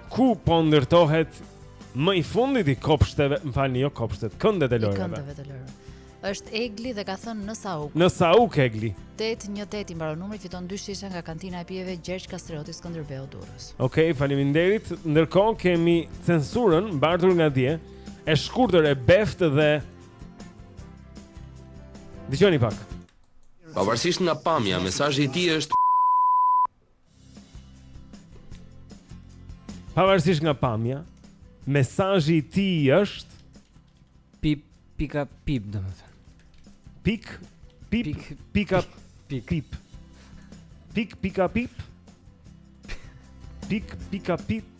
Ku po ndërtohet më i fundit i kopshteve, më falni, jo kopshtet, këndet e lojrave. Këndet e lojrave. Është Egli dhe ka thënë në Sauk. Në Sauk Egli. 818 i mbaron numri, fiton dy shishe nga kantina e pijeve Gjergj Kastrioti Skënderbeu Durrës. Okej, okay, faleminderit. Ndërkohë kemi censurën mbartur nga dje, e shkurtër e beftë dhe dëgjoni pak. Pavarësisht nga pamja, mesazhi i tij është Pavarësisht nga pamja, mesazhi i ti tij është pip pika pip, domethënë. Pik pip pik, pika pik pip. Pik pika pip. Pik pika pip.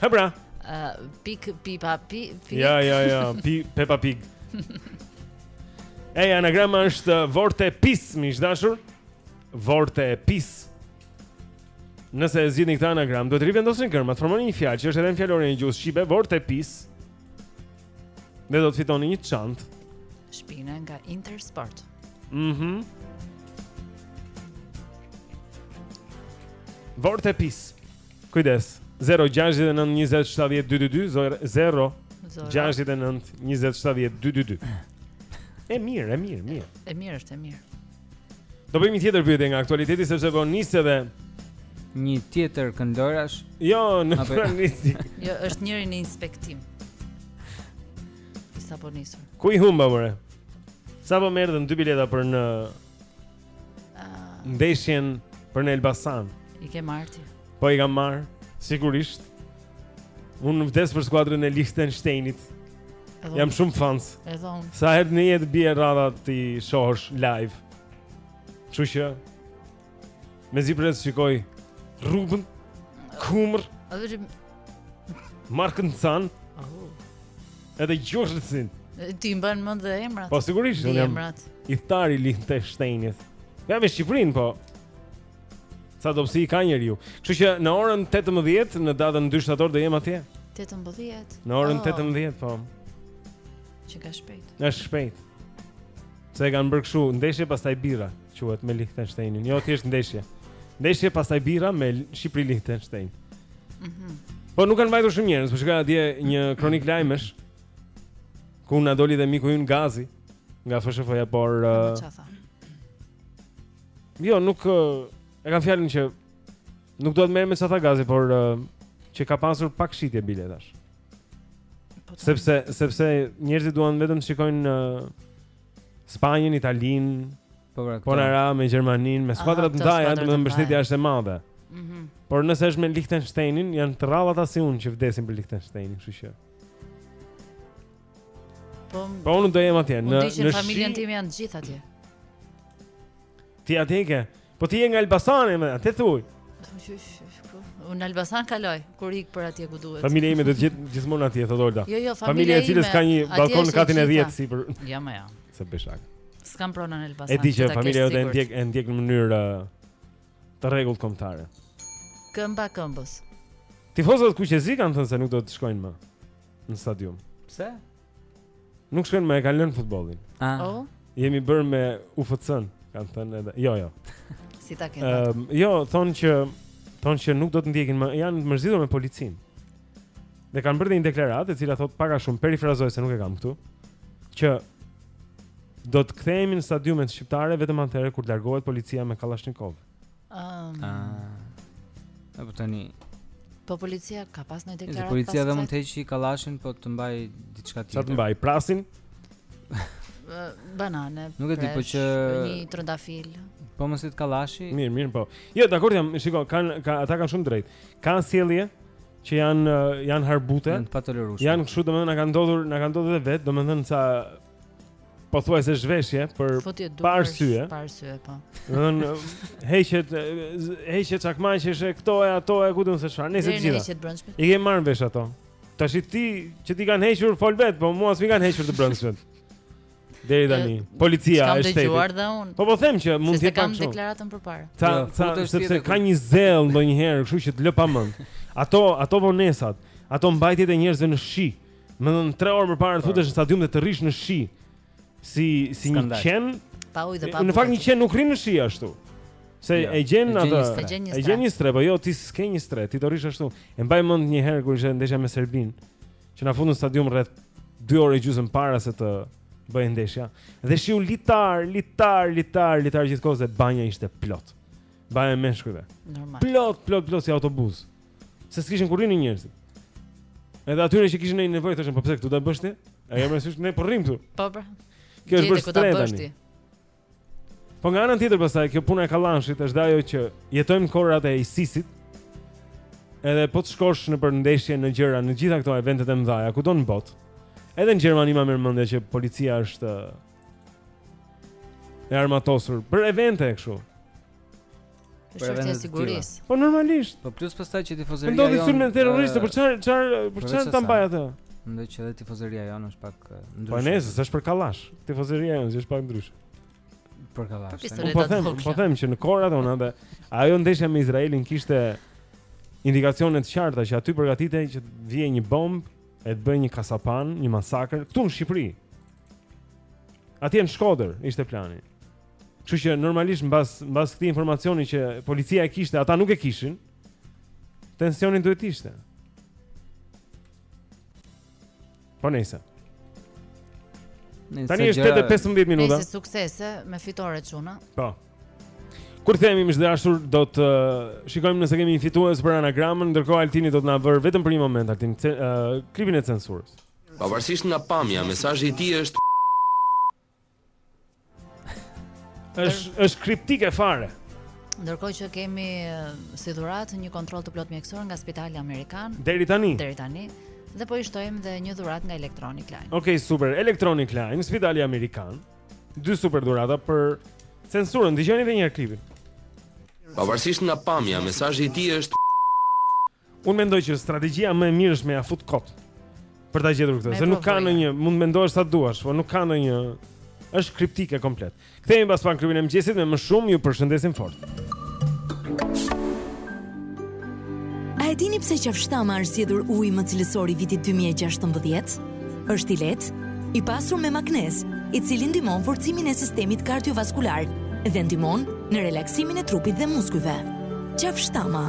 Ha bra. Uh, pik pipa pi, pi. Ja ja ja, pi pepa pig. Ej, anagrama është uh, vorte pis, miq të dashur. Vorte pis. Nëse e zgjidhni këtë anagram, duhet të rivendosni gërmat, të formoni një fjalë që është edhe në fjalorin e gjuhës shqipe, vorte pis. Dhe do të fitoni një çantë shpine nga Intersport. Mhm. Mm Vorte pis. Kujdes. 0692070222 0 0692070222. E mirë, e mirë, mirë. E mirë është, e mirë. Do bëjmë një tjetër pyetje nga aktualiteti sepse po nis edhe një tjetër këndorësh. Jo, në nisi. Jo, është njëri në inspektim. Sapo nisur. Ku i humba more? Sapo morën dy bileta për në Ndeshjen për në Elbasan. I ke marrë ti. Po i kam marrë, sigurisht. Unë vdes për skuadrën e Liechtensteinit. Jam shumë fans. Edhe unë. Sa herë në jetë bie radha t'i shohësh live. Kështu që mezi pres të shikoj Ruben Kumr. Edhe Mark Nsan. Edhe gjurësin. T'i mban mend dhe emrat. Po sigurisht, unë jam ithtar i Liechtensteinit. Jam me Shqipërinë, po. Sa dobësi ka njeriu. Kështu që në orën 18 në datën 2 shtator do jem atje. 18. Në orën 18, po. Qenka shpejt. Është shpejt. Se e kanë bërë kështu, ndeshje pastaj birra, quhet me Liechtensteinin. Jo thjesht ndeshje. Ndeshje pastaj birra me Shqipëri Liechtenstein. Mhm. Po nuk kanë vajtur shumë njerëz, po shikoja atje një kronikë lajmesh. Ku na doli dhe miku ynë Gazi nga FSHF-ja, por uh, Jo, nuk uh, e kam fjalën që nuk do të merrem me çfarë tha Gazi, por uh, që ka pasur pak shitje biletash. Po sepse sepse njerëzit duan vetëm të shikojnë uh, Spanjën, Italinë, Po pra. Po na ra me Gjermaninë, me skuadrat e mëdha, do të thonë mbështetja është e madhe. Mhm. Por nëse është me Liechtensteinin, janë të rrallë ata si unë që vdesin për Liechtensteinin, kështu që. Po. Po unë do jem atje, në në familjen time janë të gjithë atje. Ti atje ke? Po ti je nga Elbasani, ma atë thuaj. Unë në Elbasan kaloj, kur ik për atje ku duhet. Familja ime do të jetë gjithmonë atje, thotë Olga. Jo, jo, familja ime. Familja e cilës ka një balkon në katin e 10 sipër. Ja, më ja. Se bëj shaka. S'kam pronë në Elbasan. E di që familja jote e ndjek e ndjek në mënyrë të rregullt kombëtaren. Këmba këmbës. Tifozët kuqezi kanë thënë se nuk do të shkojnë më në stadium. Pse? Nuk shkojnë më, e kanë lënë futbollin. Ah. Oh. Jemi bërë me UFC-n, kanë thënë edhe. Jo, jo. si ta kanë? Ëm, um, jo, thonë që thonë që nuk do ta ndjekin më, janë mërzitur me policinë. dhe kanë bërë një deklaratë e cila thot pak a shumë perifrazoj se nuk e kam këtu që do të kthehemi në stadiumet shqiptare vetëm atëherë kur të largohet policia me Kalashnikov. Ëm. Um, ah. A po tani Po policia ka pas një deklaratë. Policia edhe mund të heqë kallashin, po të mbaj diçka tjetër. Ça të mbaj prasin? banane. Nuk e di po që një trëndafil. Po mos jetë kallashi. Mirë, mirë po. Jo, dakor jam, shiko, kanë ka, ata kanë shumë të drejtë. Kanë sjellje, që janë janë harbute, janë patolerueshme. Janë kështu domethënë na kanë ndodhur, na kanë ndodhur edhe vet, domethënë sa pothuajse zhveshje për pa arsye. Pa arsye po. Domethënë heqje heqje çakmakësh e këto e ato e ku do të thosh çfarë, nejse të gjitha. I kemi marrë vesh ato. Tash ti që t'i kanë hequr fol vet, po mua s'm'i kanë hequr të brendshmet. Deri tani. Policia e shtetit. Kam dëgjuar dhe unë. Po po them që mund të jetë se kam deklaratën përpara. Ca jo, ca sepse ka një zell ndonjëherë, kështu që të lë pa mend. Ato ato vonesat, ato mbajtjet e njerëzve në shi. Mendo 3 orë përpara të futesh në stadium dhe të rrish në shi. Si si një qen. Pa ujë dhe pa. Në fakt një qen nuk rrin në shi ashtu. Se ja, e gjen atë. E gjen një strehë, po jo ti s'ke një strehë, ti do rrish ashtu. E mbaj mend një herë kur ishte ndeshja me Serbinë. që na futën në stadium rreth 2 orë e gjysmë para se të bëhej ndeshja. Dhe shiu litar, litar, litar, litar gjithë kohës e banja ishte plot. Banja e meshkujve. Normal. Plot, plot, plot si autobus. Se s'kishin ku rrinin njerëzit. Edhe atyre që kishin një nevojë thoshin po pse këtu do ta bësh ti? A jam rësisht ne po rrim këtu. Po pra. Kjo është bërë strehë tani. Po nga ana tjetër pastaj kjo puna e kallashit është dhe ajo që jetojmë kohërat e ISIS-it. Edhe po të shkosh nëpër ndeshje në gjëra, në gjitha këto eventet e mëdha, kudo në botë. Edhe në Gjermani ma merr mendja që policia është e armatosur për evente kështu. Për çështje e sigurisë. Po normalisht. Po plus pastaj që tifozeria jonë. Ndodh sulm terrorist për çfarë çfarë për çfarë ta mbaj atë? Mendoj që edhe tifozeria jonë është pak ndryshe. Po nëse s'është për kallash, tifozeria jonë është pak ndryshe. Për kallash. Po, po them, po them që në kohërat tona dhe ajo ndeshja me Izraelin kishte indikacione të qarta që aty përgatitej që të vihej një bombë e të bëhej një kasaphanë, një masakër këtu në Shqipëri. Atje në Shkodër ishte plani. Kështu që normalisht mbas mbas këtij informacioni që policia e kishte, ata nuk e kishin. Tensioni duhet të ishte. Po nejse. Tani është 8:15 minuta. Nejse suksese me fitore çuna. Po. Kur të kthehemi miq të dashur do të uh, shikojmë nëse kemi një fitues për anagramën, ndërkohë Altini do të na vërë vetëm për një moment Altin uh, klipin e censurës. Pavarësisht nga pamja, mesazhi i tij është Është është kriptike fare. Ndërkohë që kemi si dhuratë një kontroll të plotë mjekësor nga Spitali Amerikan deri tani. Deri tani dhe po i shtojmë dhe një dhuratë nga Electronic Line. Okej, okay, super. Electronic Line, Spitali Amerikan. Dy super dhurata për censurën. Dëgjoni edhe një herë klipin. Pavarësisht nga pamja, mesazhi i tij është Unë mendoj që strategjia më e mirë është me ia fut kot. Për ta gjetur këtë, se nuk ka ndonjë, mund të mendosh sa duash, por nuk ka ndonjë është kriptike komplet. Kthehemi pas pak te klubi e mëngjesit me më shumë, ju përshëndesim fort. A e dini pse qafshtama është zgjedhur uji më cilësor i vitit 2016? Është i lehtë, i pasur me magnez, i cili ndihmon forcimin e sistemit kardiovaskular dhe ndihmon në relaksimin e trupit dhe muskujve. Qafshtama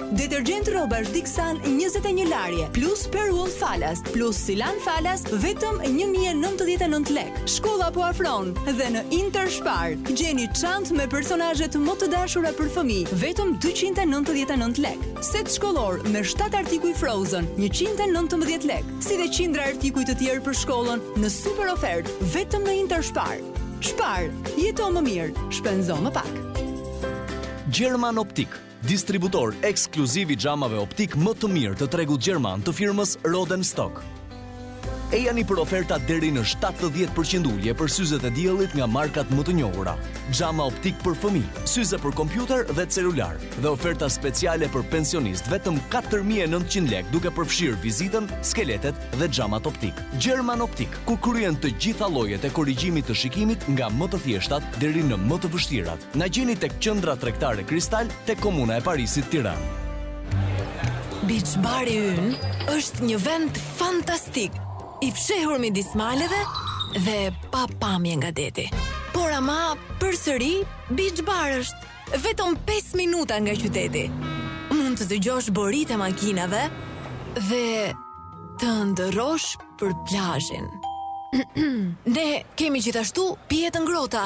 Detergjent rrobash Dixan 21 larje, plus Perwoll falas, plus Silan falas, vetëm 1099 lek. Shkolla po afron dhe në Interspar gjeni çantë me personazhet më të dashura për fëmijë, vetëm 299 lek. Set shkollor me 7 artikuj Frozen, 119 lek, si dhe qindra artikuj të tjerë për shkollën në super ofertë, vetëm në Interspar. Spar, jeto më mirë, shpenzo më pak. German Optik Distributor ekskluziv i xhamave optikë më të mirë të tregut gjerman të firmës Rodenstock. Ejani për oferta deri në 70% ulje për syzet e diellit nga markat më të njohura. Xhama optikë për fëmijë, syze për kompjuter dhe celular dhe oferta speciale për pensionistë vetëm 4900 lekë duke përfshirë vizitën, skeletet dhe xhamat optikë. German Optik, ku kryhen të gjitha llojet e korrigjimit të shikimit nga më të thjeshtat deri në më të vështirat. Na gjeni tek Qendra Tregtare Kristal tek Komuna e Parisit Tiranë. Beach Bari ynë është një vend fantastik, i fshehur midis maleve dhe pa pamje nga deti. Por ama përsëri Beach Bar është, vetëm 5 minuta nga qyteti. Mund të dëgjosh boritë e makinave dhe të ëndërrosh për plazhin. Ne kemi gjithashtu pije të ngrohta,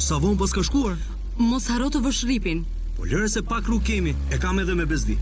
Sa vonë paska shkuar? Mos harro të vësh rripin. Po lëre se pak rrugë kemi, e kam edhe me bezdi.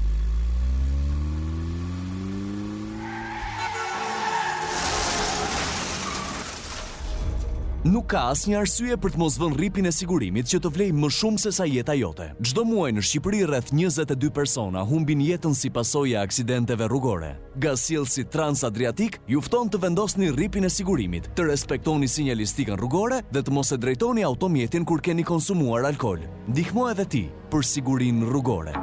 Nuk ka asnjë arsye për të mos vënë rripin e sigurimit që të vlejë më shumë sesa jeta jote. Çdo muaj në Shqipëri rreth 22 persona humbin jetën si pasojë e aksidenteve rrugore. Gazsjellësi Trans-Adriatik ju fton të vendosni rripin e sigurimit, të respektoni sinjalistikën rrugore dhe të mos e drejtoni automjetin kur keni konsumuar alkool. Ndihmo edhe ti për sigurinë rrugore.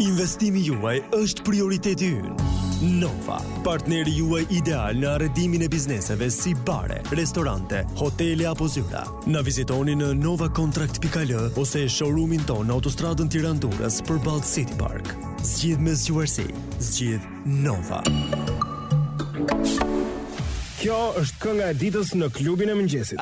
Investimi juaj është prioriteti ynë. Nova, partneri juaj ideal në arredimin e bizneseve si bare, restorante, hotele apo zyra. Na vizitoni në novacontract.al ose showroomin tonë në autostradën Tiranë-Durrës përballë City Park. Zgjidh me zgjuarsi. zgjidh Nova. Kjo është kënga e ditës në klubin e mëngjesit.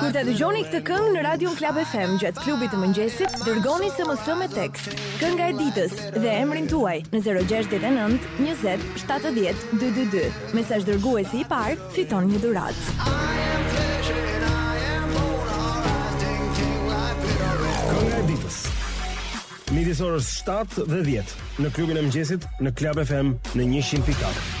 Kur ta dëgjoni këtë këngë në Radio Club FM gjatë klubit të mëngjesit, dërgoni SMS me tekst Kënga e ditës dhe emrin tuaj në 069 20 70 222. Mesazhdërguesi i parë fiton një dhuratë. Kënga e ditës. Midis orës 7 dhe 10 në klubin e mëngjesit në Club FM në 100.4.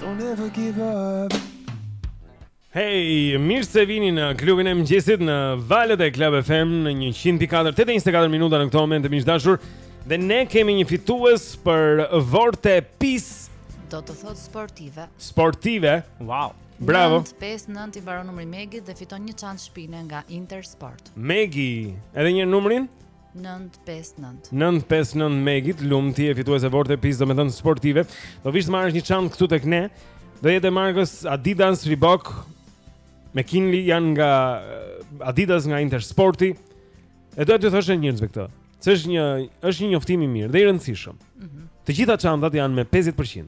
Don't ever give up Hey, mirë se vini në klubin e mëngjesit në valët e Club FM në 104 824 minuta në këto momente miq të dashur dhe ne kemi një fitues për Vorte Pis do të thotë sportive. Sportive. Wow. Bravo. 959 i mbaron numri Megi dhe fiton një çantë shpine nga Intersport. Megi, edhe një numrin? 959 959 Megi, lum ti je fituese vorte pis domethën sportive. Do vish të marrësh një çantë këtu tek ne. Do jetë e markës Adidas, Reebok, McKinley janë nga eh, Adidas nga Intersporti. E do t'jua thoshe njerëzve këtë. Se është një është një njoftim i mirë dhe i rëndësishëm. Mm -hmm. Të gjitha çantat janë me 50%.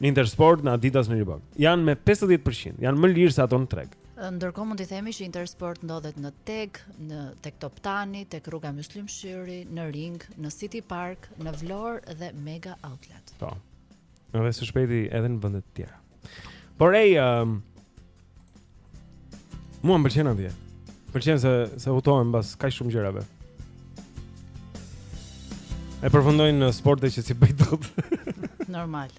Në Intersport, në Adidas, në Reebok. Janë me 50%, janë më lirë se ato në treg. Ndërkohë mund t'i themi që Intersport ndodhet në Teg, në tek Toptani, tek rruga Myslim Shyri, në Ring, në City Park, në Vlorë dhe Mega Outlet. Po. Edhe së shpejti edhe në vende të tjera. Por ej um, Mua më pëlqen atje. Pëlqen se se hutohem mbas kaq shumë gjërave. E përfundoj në sporte që s'i bëj dot. Normal.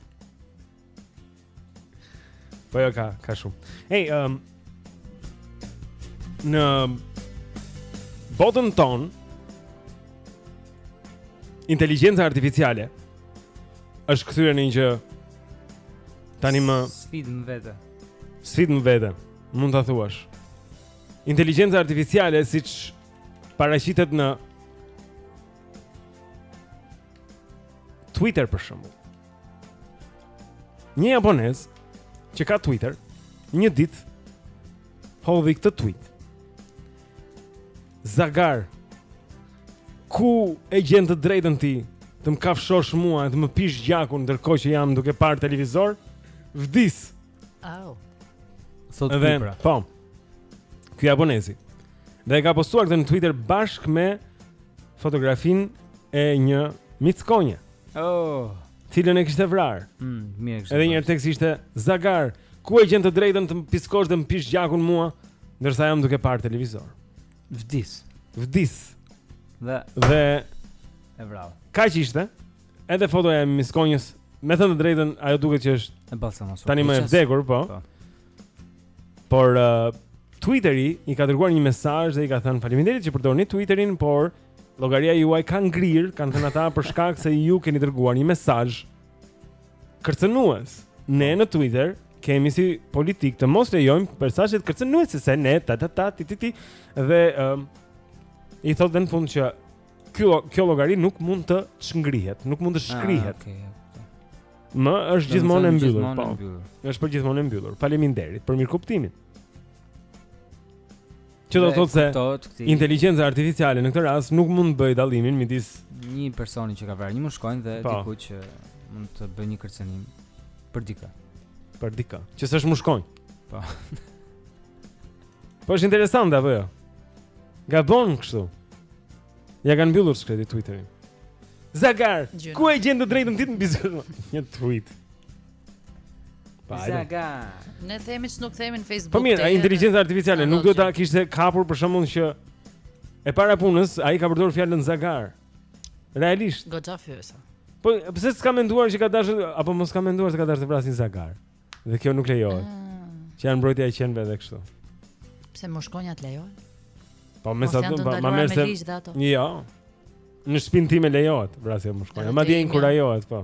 Po jo ka, ka shumë. Ej, ëm um, në botën tonë inteligjenca artificiale është kthyer në një gjë tani më sfidë më vete. Sfidë më vete, mund të thuash. Inteligencë artificiale, siç paraqitet në Twitter për shembull. Një japonez që ka Twitter, një ditë, hodhi këtë tweet. Zagar, Ku e gjen të drejtën ti të më kafshosh mua e të më pish gjakun ndërkohë që jam duke parë televizor? Vdis. Au. Sot dhe, pra. Po. Ky japonezi. Dhe e ka postuar këtë në Twitter bashkë me fotografinë e një miskonje. Oh, cilën e kishte vrarë. Mm, mirë kishte. Edhe një tekst ishte Zagar, ku e gjen të drejtën të më pickosh dhe të më pish gjakun mua ndërsa jam duke parë televizor. Vdis. Vdis. Dhe dhe e vrau. Kaq ishte. Edhe fotoja e miskonjës, me thënë të drejtën, ajo duket që është e balsamuar. Tanimë e vdekur, po. po. Por uh, Twitteri i ka dërguar një mesazh dhe i ka thënë faleminderit që përdorni Twitterin, por llogaria juaj ka ngrirë, kanë thënë ata për shkak se ju keni dërguar një mesazh kërcënues. Ne në Twitter kemi si politikë të mos lejojmë mesazhet kërcënuese se ne ta ta ta ti ti ti dhe um, i thotë në fund që kjo kjo llogari nuk mund të çngrihet, nuk mund të ah, shkrihet. Ah, okay. Është gjithmonë e mbyllur, po. Është përgjithmonë e mbyllur. Faleminderit për mirëkuptimin. Që do të thotë se inteligjenca artificiale në këtë rast nuk mund të bëjë dallimin midis një personi që ka vrarë një mushkonjë dhe pa. Po. dikujt që mund të bëjë një kërcënim për dikë. Për dikë. Që s'është mushkonjë. Po. po është interesante apo jo? Gabon kështu. Ia kanë mbyllur të shkretit Twitterin. Zagar, Gjena. ku e gjen të drejtën ti të mbizësh? Një tweet. Zagar. Ne themi ç'nuk themi në Facebook. Po mirë, ai inteligjenca artificiale nuk do ta kishte kapur për shkakun që e para punës ai ka përdorur fjalën zagar. Realisht. Goxha fyese. Po pse s'ka menduar që ka dashur apo mos ka menduar se ka dashur të vrasë një zagar. Dhe kjo nuk lejohet. Ah. Që janë mbrojtja e qenve dhe kështu. Pse mushkonjat lejohen? Po më sa do ma merr se. Jo. Në shpinë time lejohet vrasja e mushkonjave. Madje inkurajohet po.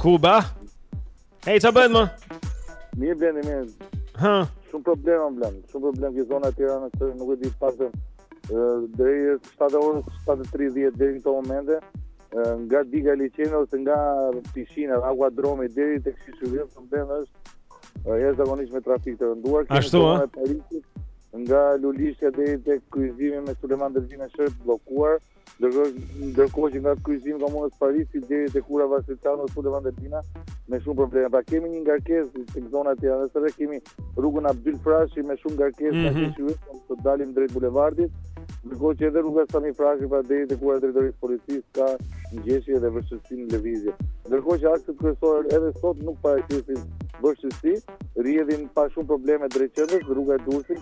Kuba. Hey, çfarë bën më? Mirë bën më. Hë. Shumë problema bën. Shumë problem që zona e tjera në këtë nuk e di pas të deri 7 orë 7:30 deri në këto momente nga diga e liqenit ose nga pishina, Akuadromi, deri të kësi shuvim, të mbem është zakonisht me trafik të rënduar. Ashtu, a? Nga Lulishja deri te kryqëzimi me Sulejman Delvinën është e bllokuar, Ndërkohë që nga kryqëzimi Komuna e Parisit deri tek ura Vasil Shanto dhe Sulejman Delvina me shumë probleme. Pra kemi një ngarkesë tek zona e Tiranës, kemi rrugën Abdyl Frashëri me shumë ngarkesë mm -hmm. që të dalim drejt bulevardit, ndërkohë që edhe rruga Sami Frashëri pra deri tek ura e drejtorisë së policisë ka ngjeshje dhe vështirësi në lëvizje. Ndërkohë që akset kryesor edhe sot nuk paraqesin vështirësi, rrjedhin pa shumë probleme drejt qendrës, rruga e Durrësit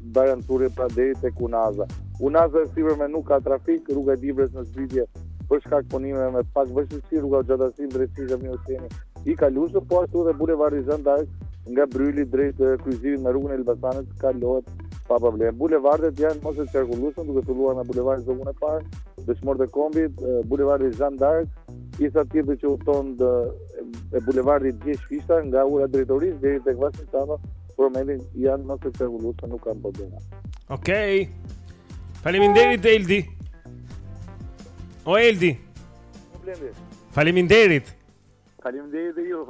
Bajram Curri pra deri tek Unaza. Unaza e sipërme nuk ka trafik, rruga e Dibrës në zbritje për shkak punimeve me pak vështirësi, rruga Hoxha Tahsim drejt Xhanfize Kekos është i kalueshëm, po ashtu edhe bulevardi Jeanne d'Arc nga Brryli drejt kryqëzimit me rrugën e Elbasanit kalohet pa problem. Bulevardet janë më se të qarkullueshme duke filluar nga bulevardi Zogu i Parë, Dëshmorët e Kombit, bulevardi Jeanne d'Arc, pjesa tjetër që udhëton e bulevardit Gjergj Fishta nga ura e drejtorisë deri tek Vasil Shanto Por me vin, janë më të qarkullueshme, nuk kanë probleme. Okej. Okay. Faleminderit Eldi. O Eldi. Faleminderit. Faleminderit dhe ju.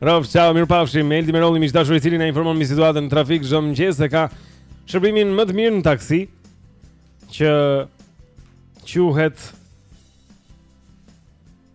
Rrofsh, ciao, mirupafshim. Eldi Merolli mik i dashur i cili na informon mbi situatën në trafik çdo mëngjes dhe ka shërbimin më të mirë në taksi që quhet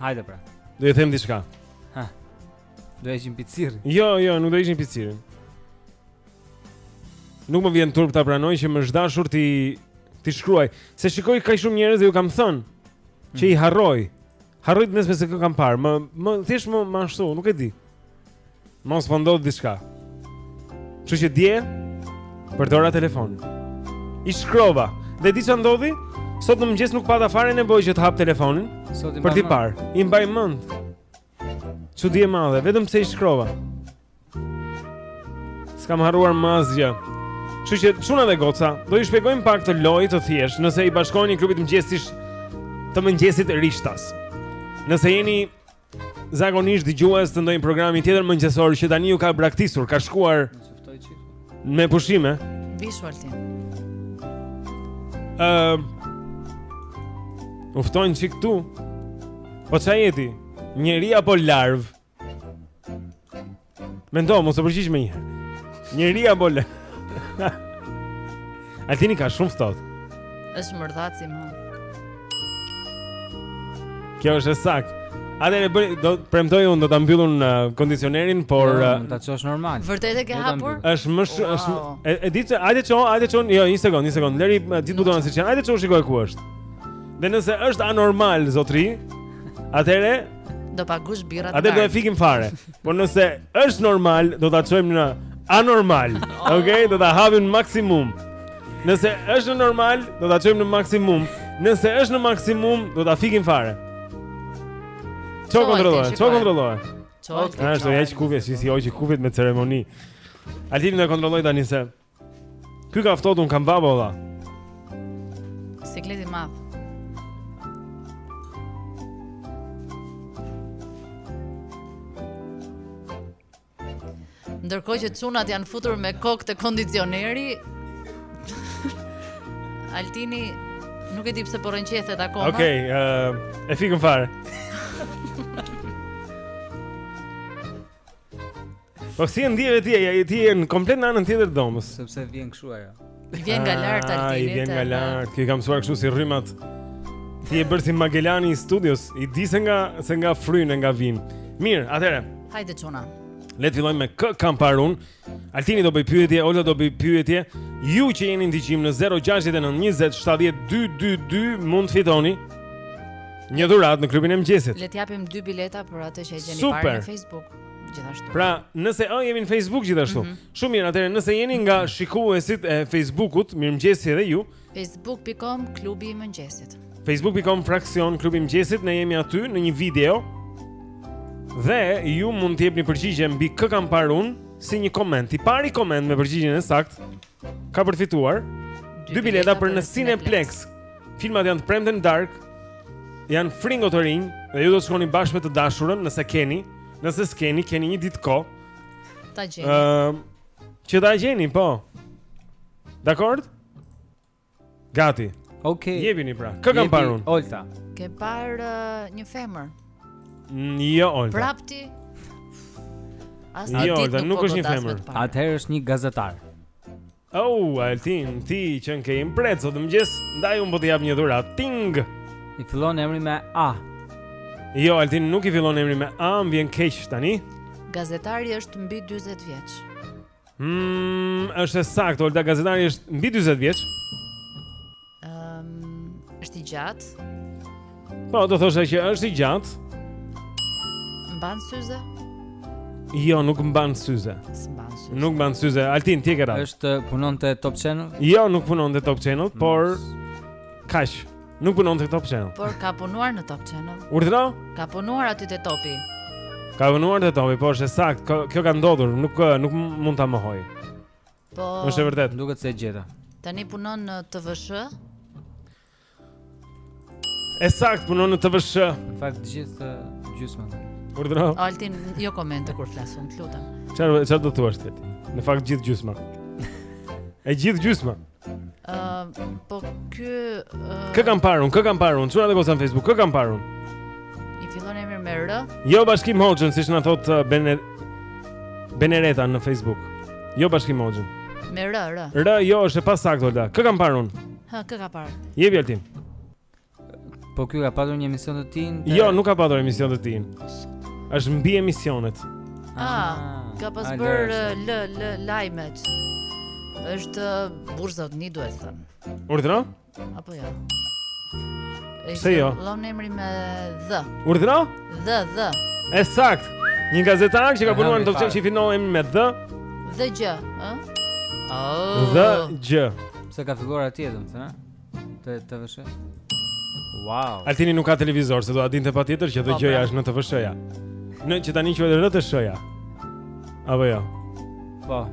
Hajde pra. Do ju them diçka. Ha. Do e ishin picir. Jo, jo, nuk do ishin picir. Nuk më vjen turp ta pranoj që m'u desh t'i, t'i shkruaj, se shikoj kaq shumë njerëz dhe ju kam thënë që i mhm. harroj. Harroj të nesërmen se kë kam parë, më më thjesht më ashtu, nuk e di. Mos po ndodh diçka. Kështu që dje përdora telefonin. I shkrova dhe di ça ndodhi? Sot në mëngjes nuk pata fare nevojë që të hap telefonin për t'i parë. I mbaj mend. Çudi e madhe, vetëm pse i shkrova. S'kam harruar më asgjë. Kështu që çuna dhe goca, do ju shpjegojmë pak këtë lojë të thjeshtë, nëse i bashkoheni klubit të mëngjesit të mëngjesit rishtas. Nëse jeni Zakonisht dëgjues të ndonjë programi tjetër mëngjesor që tani ju ka braktisur, ka shkuar me pushime. Bisholti. Ëm uh, Ju ftojmë që këtu Po ça je ti? Njeri apo larvë? Mendo, mos u përgjigj menjëherë. Njeri apo larvë. Altini ka shumë ftohtë. Është mërdhaci, më. Kjo është e saktë. Atëherë po të premtoj unë do ta mbyll unë uh, kondicionerin, por jo, uh, ta çosh normal. Vërtet e ke hapur? Është më shumë, është e, e di se hajde çohu, hajde çohu, jo, një sekond, një sekond. Leri uh, ti butonat siç janë. Hajde çohu shikoje ku është. Dhe nëse është anormal zotri, atëherë do paguash birrat. Atë do e fikim fare. Po nëse është normal, do ta çojmë në anormal. Okej, okay? do ta hapim maksimum. Nëse është në normal, do ta çojmë në maksimum. Nëse është në maksimum, do ta fikim fare. Ço kontrolloj, ço kontrolloj. Ço. Ashtu ja ç'kufje, si i hoqi kufjet me ceremoni. Altin na kontrolloi tani se Ky ka ftohtë, un kam vapë valla. Siklet i madh. Ndërkohë që çunat janë futur me kokë te kondicioneri, Altini nuk e di pse po rënqethet akoma. Okej, okay, uh, e fikën fare. Po si e ndjeve ti, ja, ti je në komplet në anën tjetër të dhomës Sepse vjen kështu ajo. I vjen nga lart ah, Altinit. I vjen nga lart, ky i ka mësuar kështu si rrymat. Ti je bërë si Magellani i studios. I di se nga, se nga fryjnë, nga vijnë. Mirë, atëhere. Hajde çuna. Le të fillojmë me kë kam parë unë. Altini do bëj pyetje, Olta do bëj pyetje. Ju që jeni në dëgjim në 069 20 70 222 mund të fitoni një dhuratë në klubin e mëngjesit. Le t'i japim dy bileta për atë që e gjen i pari në Facebook gjithashtu. Pra, nëse ë jemi në Facebook gjithashtu. Mm -hmm. Shumë mirë, atëherë nëse jeni nga shikuesit e Facebookut, mirëmëngjesi edhe ju. facebook.com klubi i mëngjesit. facebook.com fraksion klubi i mëngjesit, ne jemi aty në një video. Dhe ju mund të jepni përgjigje mbi kë kam parë unë si një koment. I pari koment me përgjigjen e saktë ka përfituar dy bileta për në Cineplexx. Filmat janë të premten në darkë, janë fringo të rinj dhe ju do të shkoni bashkë me të dashurën nëse keni, nëse s'keni, keni një ditë kohë. Ta gjeni. Ëm, uh, që ta gjeni, po. Dakord? Gati. Okej. Jepini pra. Kë kam parë unë? Olta. Ke parë uh, një femër? Mm, jo, Olta. Prapë ti. Asnjë jo, ditë nuk, nuk po sheh një femër. Atëherë është një gazetar. Oh, Altin, ti qënke mprehtë sot në mëngjes, ndaj unë po të jap një dhuratë, ting! I fillon emri me A. Jo, Altin, nuk i fillon emri me A, më vjen keq, tani? Gazetari është mbi 20 vjeç. Mmm, është e saktë, Olta. Gazetari është mbi 20 vjeç. Ëm, um, është i gjatë. Po, do thosha që është i gjatë. Mban syze? Jo, nuk mban syze. S'mban syze. Nuk mban syze. Altin ti e ke radhën. Është, punon te Top Channel? Jo, nuk punon te Top Channel, por kaq. Nuk punon te Top Channel. Por ka punuar në Top Channel. Urdhëro? Ka punuar aty te Topi. Ka punuar te Topi, po është e saktë. Kjo ka ndodhur, nuk nuk mund ta mohoj. Po. Është e vërtetë, duket se e gjeta. Tani punon në TVSH. E saktë, punon në TVSH. Në fakt gjithë gjysma. Urdhëro? Altin, jo komente kur flasun, të lutem. Çfarë çfarë do të thuash ti? Në fakt gjithë gjysma. E gjithë gjysma. Ëh, po ky uh... Kë kam parë unë? Kë kam parë unë? Çuna të gozën në Facebook. Kë kam parë unë? I fillon emri me R? Jo Bashkim Hoxhën, siç na thot uh, Bener Benereta në Facebook. Jo Bashkim Hoxhën. Me R, R. R, jo, është e pasaktë, Olda. Kë kam parë unë? Ha, kë ka parë? Je ti, Altin. Po ky ka patur një emision të tij? Të... Jo, nuk ka patur emision të tij. Është mbi emisionet. Ah, ah ka pas bër l l lajmet. Është uh, burza e një duhet thënë. Urdhëro? Apo jo. Se jo. Fillon emri me Dh. Urdhëro? Dh Dh. E saktë. Një gazetar që ka punuar në Top që i fillon emri me Dh. Dh G, ë? Oh. Z G. Se ka figura tjetër, më thënë. Te TVSH. Wow. Altini nuk ka televizor, se do ta dinte patjetër që Dhe po, Gë-ja pra. është në TVSH-ja që tani quhet RTSH-ja. Apo jo. Po.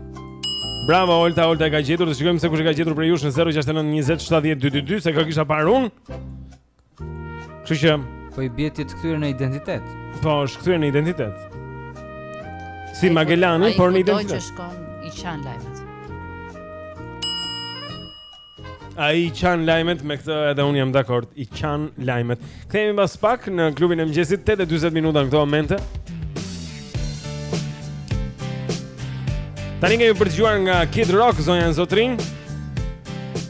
Bravo Olta, Olta e ka gjetur. Të shikojmë se kush e ka gjetur prej jush në 069 20 70 222, se kë kisha parë unë. Kështu që po i bie të jetë kthyer në identitet. Po, është kthyer në identitet. Si Magellani, por në identitet. Ai që shkon i qan lajmet. Ai i qan lajmet me këtë edhe unë jam dakord, i qan lajmet. Kthehemi pas pak në klubin e mëngjesit 8:40 minuta në këto momente. Tani kemi për të dëgjuar nga Kid Rock, zonja dhe zotërinj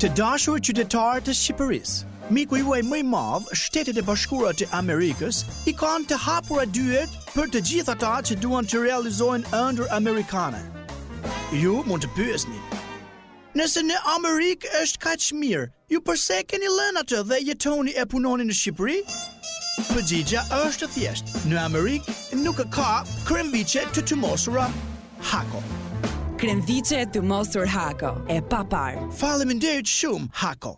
Të dashur qytetarë të Shqipërisë, miku juaj më i madh, Shtetet e Bashkuara të Amerikës, i kanë të hapura dyert për të gjithë ata që duan të realizojnë ëndrrën amerikane. Ju mund të pyesni, nëse në Amerikë është kaq mirë, ju përse e keni lënë atë dhe jetoni e punoni në Shqipëri? Përgjigja është e thjeshtë. Në Amerikë nuk ka kremviçe të tymosura Hako. Kremviçe e tymosur Hako, e paparë. Faleminderit shumë Hako.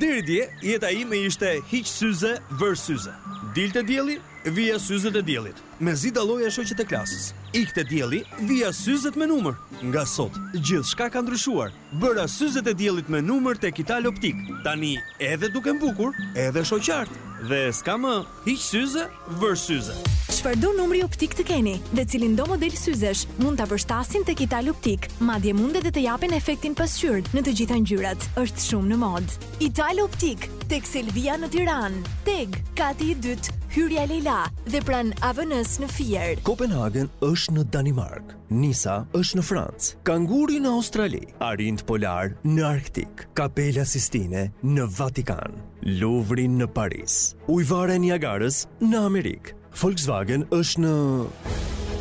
Deri dje, jeta ime ishte hiq syze, vër syze. Dilte dielli, vija syzet e diellit. Mezi dalloja shoqet e klasës, ikte dielli, vija syzet me numër. Nga sot, gjithçka ka ndryshuar. Bëra syzet e diellit me numër tek Ital Optik. Tani edhe duken bukur, edhe shoh qartë. Dhe s'ka më, hiq syze, vër syze. Çfarëdo numri optik të keni dhe cilindo model syzesh, mund ta përshtasin tek Ital Optik. Madje mund edhe të japin efektin pasqyrë në të gjitha ngjyrat. Është shumë në modë. Ital Optik, tek Selvia në Tiranë, Teg, kati i dytë, hyrja Lejla dhe pranë AVN-së në Fier. Kopenhagen është në Danimarkë, Nisa është në Francë, Kanguri në Australi, arinjtë polarë në Arktik, Kapela Sistine në Vatikan, Luvri në Paris, Ujëvara e Niagarës në Amerikë, Volkswagen është në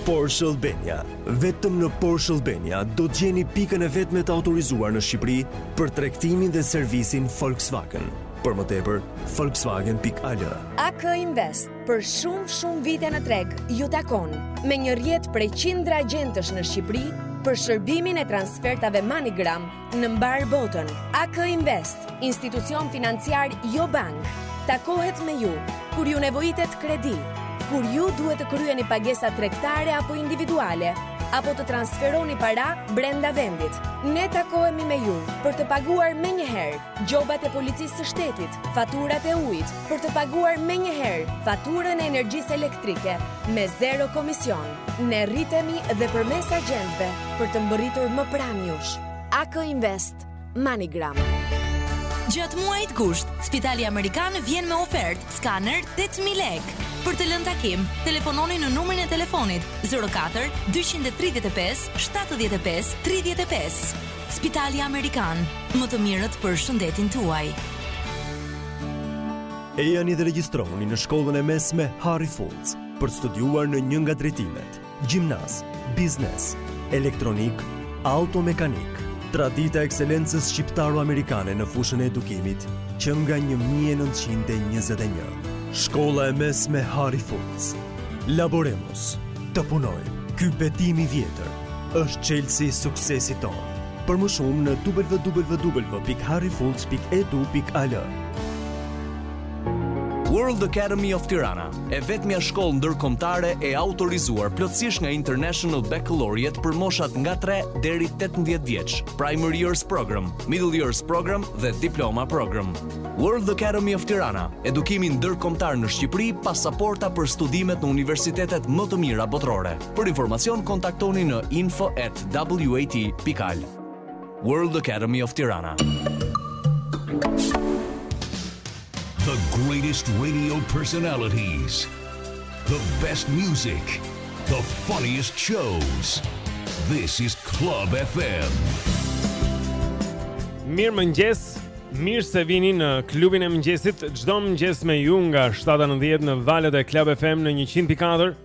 Porsche Albania. Vetëm në Porsche Albania do të gjeni pikën e vetme të autorizuar në Shqipëri për tregtimin dhe servisin Volkswagen. Për më tepër, Volkswagen.al. AK Invest për shumë shumë vite në treg ju takon me një rrjet prej qindra agjentësh në Shqipëri për shërbimin e transfertave MoneyGram Në mbarë botën, AK Invest, institucion financiar jo bankë, takohet me ju, kur ju nevojitet kredi, kur ju duhet të kryeni pagesa tregtare apo individuale, apo të transferoni para brenda vendit. Ne takohemi me ju për të paguar menjëherë gjobat e policisë së shtetit, faturat e ujit, për të paguar menjëherë faturën e energjisë elektrike me zero komision. Ne rritemi dhe përmes agjentëve për të mbërritur më pranë jush. AK Invest, MoneyGram. Gjatë muajit gusht, Spitali Amerikan vjen me ofertë skaner 8000 lekë. Për të lënë takim, telefononi në numrin e telefonit 04 235 75 35. Spitali Amerikan, më të mirët për shëndetin tuaj. Ejani dhe regjistrohuni në shkollën e mesme Harry Fultz për të studiuar në një nga drejtimet, gjimnaz, biznes, elektronikë, automekanikë. Tradita e ekselencës shqiptaro-amerikane në fushën e edukimit që nga 1921. Shkolla e mesme Harry Fultz. Laboremus, të punojmë, ky betim i vjetër. Është çelësi i suksesit tonë. Për më shumë në www.harryfultz.edu.al. World Academy of Tirana, e vetmja shkollë ndërkombëtare e autorizuar plotësisht nga International Baccalaureate për moshat nga 3 deri 18 vjeç, Primary Years Program, Middle Years Program dhe Diploma Program. World Academy of Tirana, edukimi ndërkombëtar në Shqipëri, pasaporta për studimet në universitetet më të mira botërore. Për informacion kontaktoni në info at wat.al World Academy of Tirana The greatest radio personalities The best music The funniest shows This is Club FM Mirëmëngjes Mirë se vini në klubin e mëngjesit Çdo mëngjes me ju nga 7 në 10 në valët e Club FM në 100.4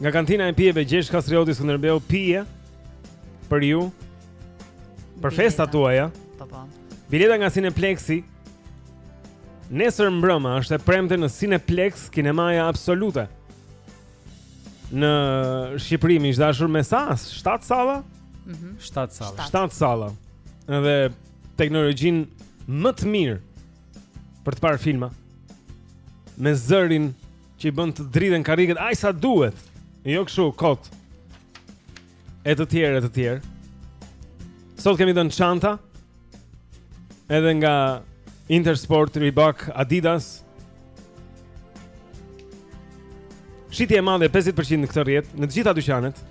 Nga kantina e pijeve Gjergj Kastrioti Skënderbeu pije për ju. Për festat tuaja. Po po. Bileta nga Cineplexi. Nesër mbrëma është e premte në Cineplex Kinemaja Absolute. Në Shqipëri më e dashur me sa? 7 salla? Mhm. 7 salla. 7 salla. Edhe teknologjinë më të mirë për të parë filma me zërin Që i bën të dridhen karriget aq sa duhet. Jo kështu kot. E të tjerë, e të tjerë. Sot kemi dhënë çanta edhe nga Intersport, Reebok, Adidas. Shitje e madhe 50% në këtë rrjet, në të gjitha dyqanet.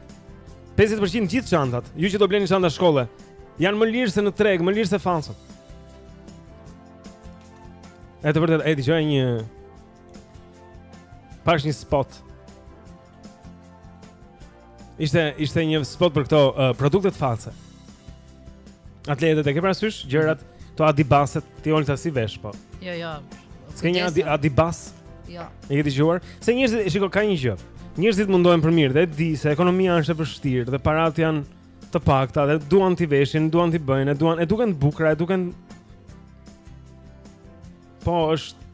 50% në gjithë çantat. Ju që do bleni çanta shkolle, janë më lirë se në treg, më lirë se falsat. E vërtetë, e dëgjoj një Pashë një spot. Ishte ishte një spot për këto uh, produktet false. Atletet e ke parasysh gjërat, këto Adibaset, ti Olta s'i vesh po. Jo, jo. S'ke një adi, Adibas? Jo. E ke dëgjuar? Se njerëzit, shiko ka një gjë. Njerëzit mundohen për mirë, dhe e di se ekonomia është e vështirë dhe paratë janë të pakta dhe duan t'i veshin, duan t'i bëjnë, duan e duken të bukura, e duken Po është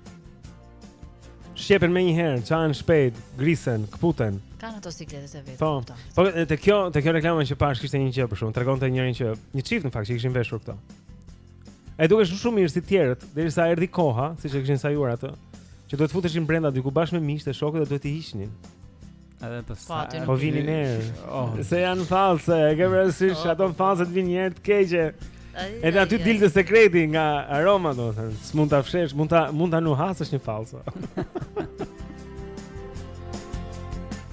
Shqepen menjëherë, çahen shpejt, grisen, këputen Kanë ato sikletet e veta Po, po te kjo, te kjo reklama që pashë kishte një gjë për shembull Tregonte njërin që një çift në fakt që kishin veshur këto E dukesh shumë shumë mirë si të tjerët Derisa erdi koha, siç e kishin sajuar atë Që duhet të futeshin brenda diku bashkë me miqtë dhe shokët dhe duhet t'i hiqnin Edhe pastaj. Po vini ne. Oh. Se janë false, e ke parasysh oh. ato falset vijnë erë të keqe. Edhe aty dilte sekreti nga aroma, domethënë, s'mund ta fshesh, mund ta mund ta nuhasësh një false.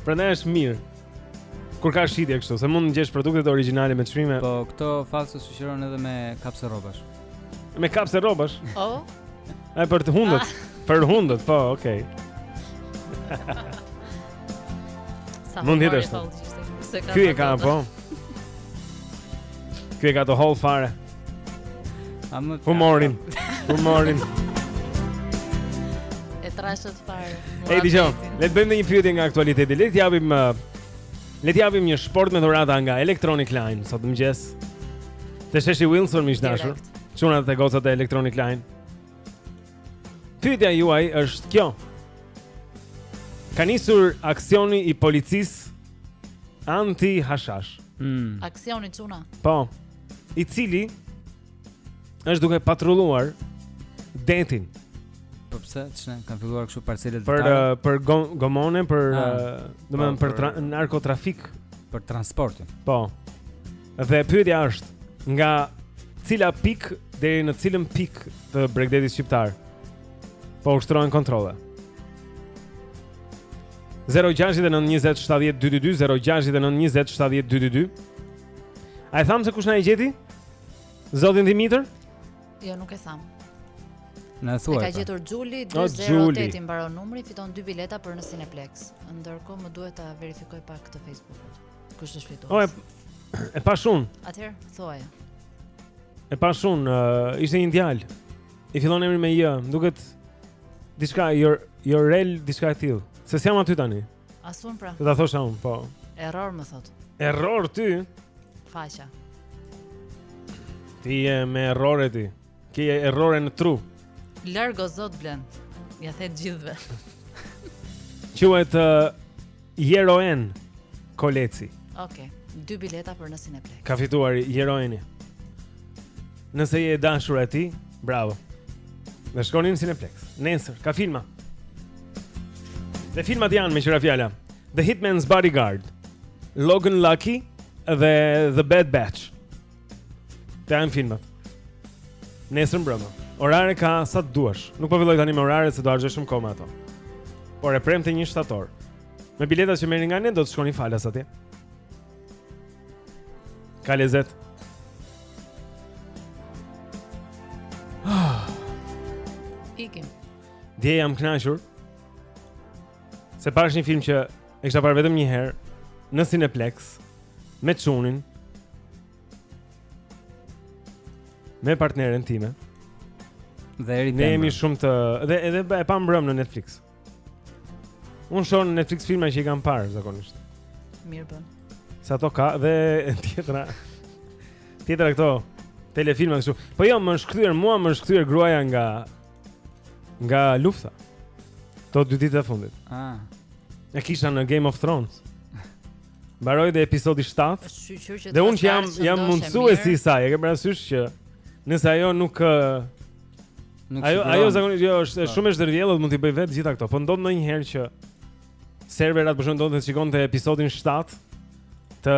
Prandaj është mirë. Kur ka shitje kështu, se mund të gjesh produktet origjinale me çmime. Po këto false shoqërohen edhe me kapse rrobash. Me kapse rrobash. Oh. Ai për te hundët. Ah. Për hundët, po, okay. Mund të jesh. Ky e ka po. Ky e ka të hollë fare. Humorin. Humorin. E trashë fare. Ej, dijom. Le të bëjmë një pyetje nga aktualiteti. Le të japim uh, Le të japim një shportë me dhurata nga Electronic Line sot mëngjes. Te sheshi Wilson miq dashur. Çunat e gocat e Electronic Line. Pyetja juaj është kjo. Ka nisur aksioni i policisë anti hashash. Mm. Aksioni çuna. Po. I cili është duke patrulluar detin. Po pse? Çfarë kanë filluar kështu parcele të tjera? Për për gom, gomone, për ah. eh, domethënë po, për, për narkotrafik, për transportin. Po. Dhe pyetja është nga cila pikë deri në cilën pikë të bregdetit shqiptar po ushtrohen kontrolle. 0692070222 0692070222 A e thamë se kush na e gjeti? Zotin Dimitër? Jo, nuk e thamë. Na thua. E ka gjetur Xhuli 208 i mbaron numri, fiton dy bileta për në Cineplex. Ndërkohë më duhet ta verifikoj pak këtë Facebook. Kush është fituar? O e, e pashë unë. Atëherë thuaje. E pashë unë, uh, ishte një djalë. I fillon emri me J, më duket diçka your your rel diçka e tillë. Se s'jam aty tani. As unë pra. Do ta thosha unë, po. Error më thotë. Error ty. Faqja. Ti je me errore ti. Ti ke errore në tru. Largo zot Blend. Ia the të gjithëve. Quhet uh, Jeroen Koleci. Okej. Okay. Dy bileta për në Cineplex. Ka fituar Jeroeni. Nëse je e dashura e tij, bravo. Dhe shkoni në Cineplex. Nesër, ka filma. Dhe filmat janë meqë ra fjala. The Hitman's Bodyguard, Logan Lucky dhe The Bad Batch. Këta janë filmat. Nesër mbrëmë. Orare ka sa të duash. Nuk po filloj tani me orare se do harxhoj shumë kohë me ato. Por e premte një shtator. Me biletat që merrni nga ne do të shkoni falas atje. Ka lezet ah. Ikim Dje jam kënaqur Se pashë një film që E kisha parë vetëm një herë Në Cineplex Me çunin Me partneren time Dhe eri Ne jemi shumë të Dhe edhe e pashë mbrëmë në Netflix Unë shoh në Netflix filma që i kam parë, zakonisht Mirë bën Se ato ka dhe tjetra Tjetra këto Telefilma kështu Po jo, më është kthyer, mua më është kthyer gruaja nga Nga lufta Këto dy ditë e fundit ah. E kisha në Game of Thrones Mbaroi dhe episodi 7 Dhe unë që jam, jam mundësuesi i saj E ke parasysh që Nëse ajo nuk Nuk ajo siguron. ajo zakonisht jo është është shumë e zhdërvjellët, mund t'i bëjë vetë gjitha këto. Po ndodh ndonjëherë që serverat për shembull donte të shikonte episodin 7 të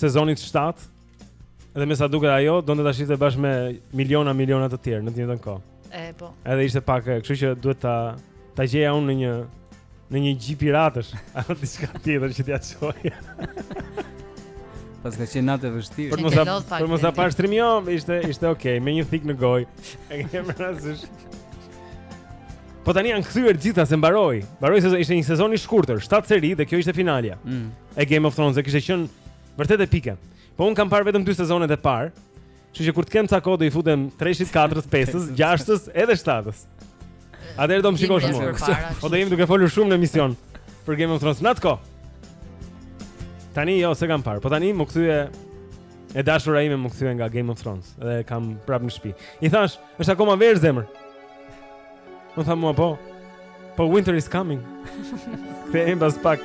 sezonit 7 dhe me sa duket ajo donte ta shifte bashkë me miliona miliona të tjerë në të njëjtën kohë. E po. Edhe ishte pak, e, kështu që duhet ta ta gjeja unë në një Në një gji piratësh, apo diçka tjetër që t'ia çoj. Paska qenë natë e vështirë. Për mos ta për mos ta pash trim jo, ishte ishte okay, me një thikë në gojë. E kem rastisht. Po tani jam kthyer gjithsesi se mbaroi. Mbaroi se ishte një sezon i shkurtër, 7 seri dhe kjo ishte finalja. Mm. E Game of Thrones se kishte qenë vërtet epike. Po unë kam parë vetëm dy sezonet e parë. Kështu që kur të kem ca kohë do i futem 3-shit, 4-s, 5-s, 6-s, edhe 7-s. Atëherë do më shikosh Jemi mua. për para, Po do jemi duke folur shumë në emision për Game of Thrones në atë kohë. Tani jo, s'e kam parë. Po tani m'u kthye e dashura ime m'u kthye nga Game of Thrones dhe e kam prapë në shtëpi. I thashë, Është akoma verë zemër. Më tha mua po. Po winter is coming. Kthehemi mbas pak.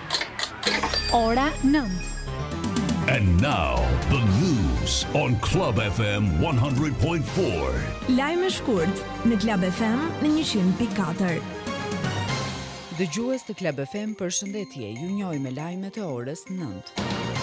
Ora 9. And now the news on Club FM 100.4. Lajme shkurt në Club FM në 100.4. Dëgjues të Club FM, përshëndetje. Ju njohim me lajmet e orës 9.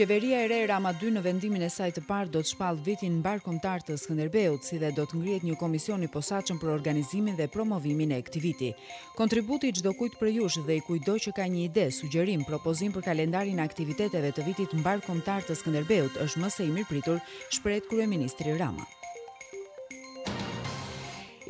Qeveria e re Rama 2 në vendimin e saj të parë do të shpallë vitin mbarëkombëtar të Skënderbeut, si dhe do të ngrihet një komision i posaçëm për organizimin dhe promovimin e këtij viti. Kontributi i çdokujt prej jush dhe i kujtdo që ka një ide, sugjerim, propozim për kalendarin e aktiviteteve të vitit mbarëkombëtar të Skënderbeut është më se i mirëpritur, shprehet kryeministri Rama.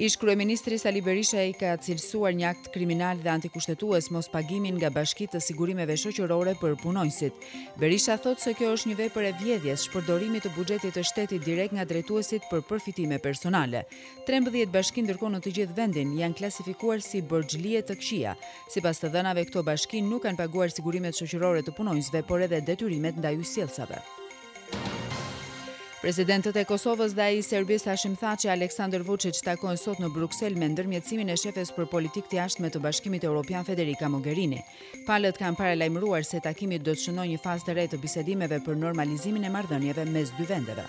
Ish-kryeministri Sali Berisha i ka cilësuar një akt kriminal dhe antikushtetues mospagimin nga bashkitë të sigurimeve shoqërore për punonjësit. Berisha thotë se kjo është një vepër e vjedhjes, shpërdorimit të buxhetit të shtetit direkt nga drejtuesit për përfitime personale. 13 bashki ndërkohë në të gjithë vendin janë klasifikuar si borxhlie të këqija. Sipas të dhënave, këto bashki nuk kanë paguar sigurimet shoqërore të punonjësve, por edhe detyrimet ndaj ujësjellësave. Presidentët e Kosovës dhe ai i Serbisë Hashim Thaçi e Aleksandar Vuçiç takohen sot në Bruksel me ndërmjetësimin e shefes për politikë të jashtme të Bashkimit Evropian Federica Mogherini. Palët kanë paralajmëruar se takimi do të shënojë një fazë të re të bisedimeve për normalizimin e marrëdhënieve mes dy vendeve.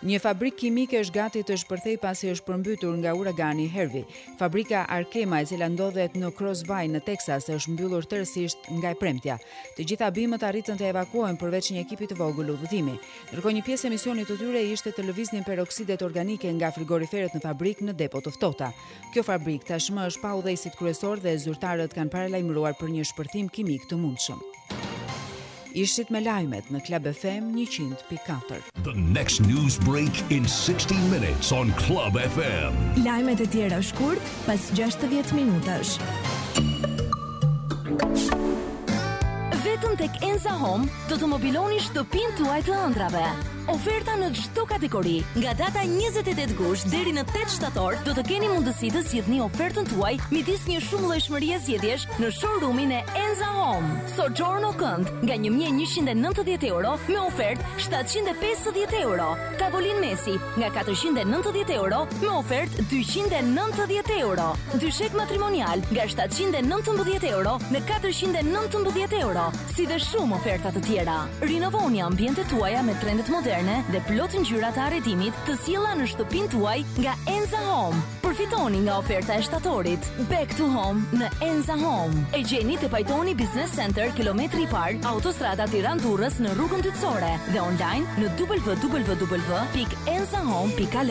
Një fabrikë kimike është gati të shpërthejë pasi është përmbytur nga uragani Hervi. Fabrika Arkema, e cila ndodhet në Crosby në Texas, është mbyllur tërësisht nga e premtja. Të gjitha bimët arritën të evakuohen përveç një ekipi të vogël udhëtimi. Ndërkohë një pjesë e misionit të tyre ishte të lëviznin peroksidet organike nga frigoriferët në fabrikë në depo të ftohta. Kjo fabrikë tashmë është pa udhëheqësit kryesorë dhe zyrtarët kanë paralajmëruar për një shpërthim kimik të mundshëm. Ishit me lajmet në Club FM 100.4. The next news break in 60 minutes on Club FM. Lajmet e tjera shkurt pas 60 minutash. Vetëm tek Enza Home do të mobiloni shtëpinë tuaj të ëndrrave. Oferta në çdo kategori. Nga data 28 gusht deri në 8 shtator do të keni mundësi të zgjidhni ofertën tuaj midis një shumëllojshmërie zgjedhjesh në showroom-in e Enza Home. Soxhorno kënd nga 1190 euro me ofertë 750 euro. Tavolinë mesi nga 490 euro me ofertë 290 euro. Dyshek matrimonial nga 719 euro në 419 euro. Si dhe shumë oferta të tjera. Rinovoni ambientet tuaja me trendet moderne dhe plot ngjyra të arredimit të sjella në shtëpinë tuaj nga Enza Home. Përfitoni nga oferta e shtatorit. Back to Home në Enza Home. E gjeni te Pajtoni Business Center, kilometri i parë, autostrada Tiranë-Durrës në rrugën dytësore dhe online në www.enzahome.al.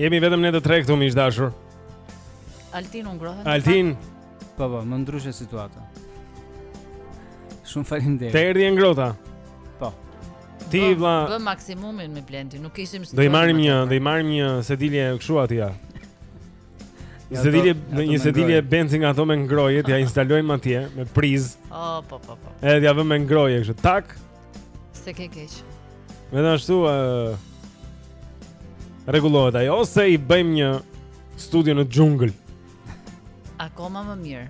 Jemi vetëm ne të tre këtu miq të dashur. Altin u ngrohe. Altin. Po po, më ndryshe situata. Shumë faleminderit. Të erdhi e ngrohta. Po. Ti vla. Bëmë maksimumin me Blendi, nuk kishim Do i marrim një, do i marrim një sedilje kështu aty ja. Një sedilje, një sedilje benzi nga ato me ngrohje, t'ja instalojmë atje me prizë. Oh, po po po. Edhe t'ja vëmë me ngrohje kështu. Tak. Se ke keq. Vetëm ashtu ë uh, rregullohet ai ose i bëjmë një studio në xhungël. Akoma më mirë.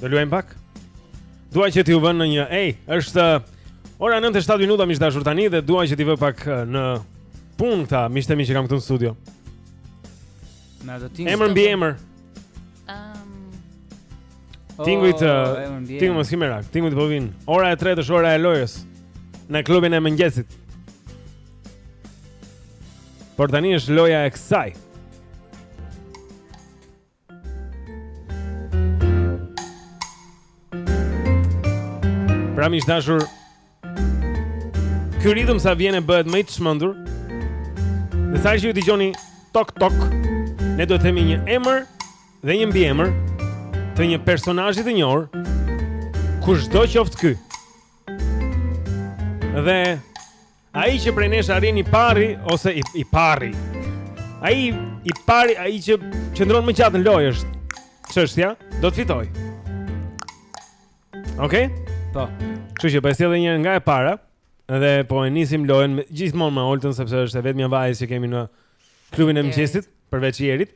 Do luajmë pak? Dua që t'ju vënë në një ej, është ora 9:07 minuta miq të dashur tani dhe dua që t'i vë pak në punë këta, miqtë e mi që kam këtu në studio. Me atë tinguj. Emër mbi emër. Ëm. Oh, tinguj të tinguj mos kimera, tinguj të po vin. Ora e 3 është ora e lojës në klubin e mëngjesit. Por tani është loja e kësaj. Pra miq të dashur Ky ritëm sa vjen e bëhet më i çmendur. Ndërsa ju dëgjoni tok tok, ne duhet të themi një emër dhe një mbiemër të një personazhi të njohur. Kushdo qoftë ky. Dhe ai që prej nesh arrin i pari ose i, i pari. Ai i pari, ai që qëndron më gjatë në lojë është çështja, do të fitojë. Okej? Okay? Po. Kështu që bëj sjellë një nga e para dhe po e nisim lojën gjithmonë me Oltën sepse është e vetmja vajzë që kemi në klubin e mëngjesit përveç Jerit.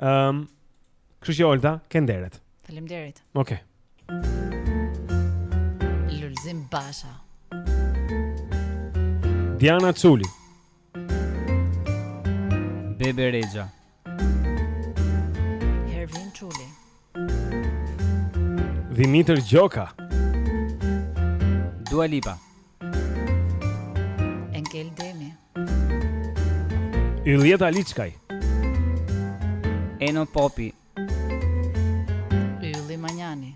Ehm, um, kështu që Olta, ke nderin. Faleminderit. Okej. Okay. Lulzim Basha. Diana Çuli. Bebe Rexha Hervin Çuli Dhimitër Gjoka Dua Lipa Enkel Demi Ylljet Aliçkaj Eno Popi Ylli Manjani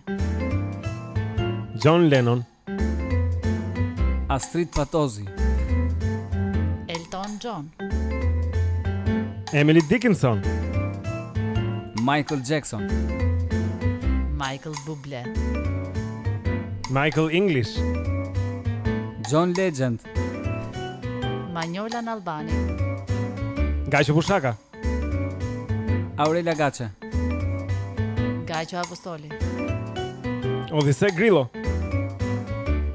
John Lennon Astrit Patozi Elton John Emily Dickinson Michael Jackson Michael Bublé Michael English John Legend Manjola Nalbani Gajshë Bushaka Aurela Gaçe. Gaçe Apostoli. Odise Grillo.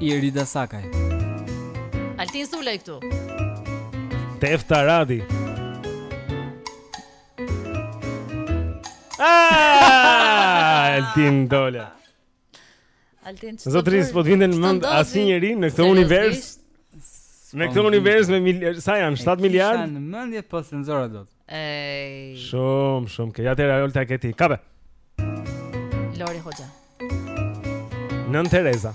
Irida Sakaj. Altin Sulaj këtu. Tefta Radi. Ah, Altin Dola. Altin çfarë? Zotëri s'po të vjen ndër mend asnjë njeri në këtë univers. Në këtë univers me mil... sa janë 7 miliard? Sa në mendje po senzora dot. Ej. Shumë, shumë. Atëherë Olta ke ti. Kape. Lori Hoxha. Nënë Tereza.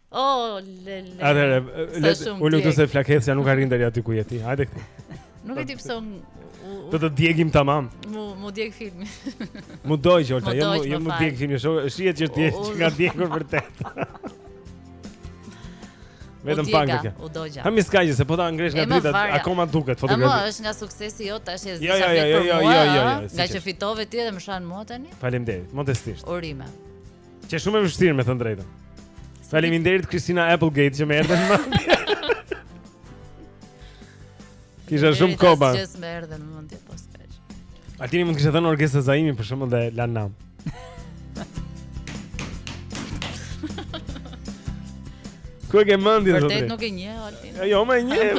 Oh, lele. Atëherë, le të ulë këtu se flakëza nuk arrin deri aty ku je ti. Hajde këtu. Nuk e di pse unë Do të djegim tamam. Mu m'u dogj filmi. Mu doj Jolta, jo mu jo m'u dogj filmi, shoh, shihet që ti qenka djegur vërtet. Vetëm pak kjo. U dogja. Kam iska që se po ta ngresh nga drita, akoma duket fotografi. Po, është nga suksesi yt tash e zgjidhja jo, jo, jo, për mua. Jo, jo, jo, jo, jo, jo. Nga që fitove ti dhe më shan mua tani? Faleminderit, modestisht. Urime. Që është shumë e vështirë me thënë të drejtën. Faleminderit Kristina Applegate që më erdhi më. Kisha shumë koba. Që më erdhi në mendje pas kaq. Altini mund të kishte thënë Orgesa Zaimi për shembull dhe la nam. Ku e ke mendjen atë? Vërtet nuk e njeh Altin. Jo mo, e njeh.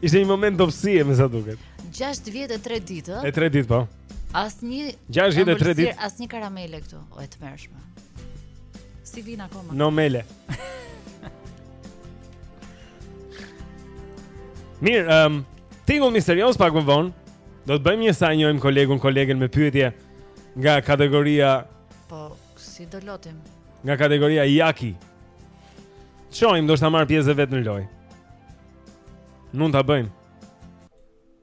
Ishte një moment dobësie me sa duket. 63 ditë. E 3 ditë po. Asnjë 63 ditë. Asnjë karamele këtu, o e tmerrshme. Si vin akoma? No mele. Mirë, ehm, um, tingull misterios pak më vonë. Do të bëjmë një sa e njohim kolegun, kolegen me pyetje nga kategoria Po, si do lotim? Nga kategoria Jaki. Shohim, do të marrë pjesë vetë në lojë. Mund ta bëjmë.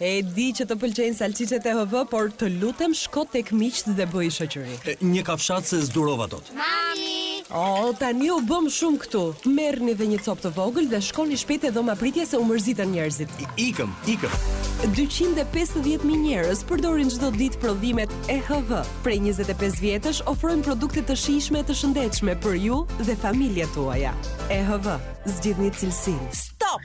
E di që të pëlqejnë salçiçet EHV por të lutem shko tek miqtë dhe bëji shoqëri. Një kafshatë se s'durova dot. Mami! Oh, tani u bëmë shumë këtu. Merrni dhe një copë të vogël dhe shkoni shpejt te dhoma e pritjes se u mërzitën njerëzit. Ikëm, ikëm. Dyqind e pesëdhjetë mijë njerëz përdorin çdo ditë prodhimet EHV. Prej njëzet e pesë vjetësh ofrojmë produkte të shijshme e të shëndetshme për ju dhe familjet tuaja. EHV, zgjidhni cilësinë. Stop!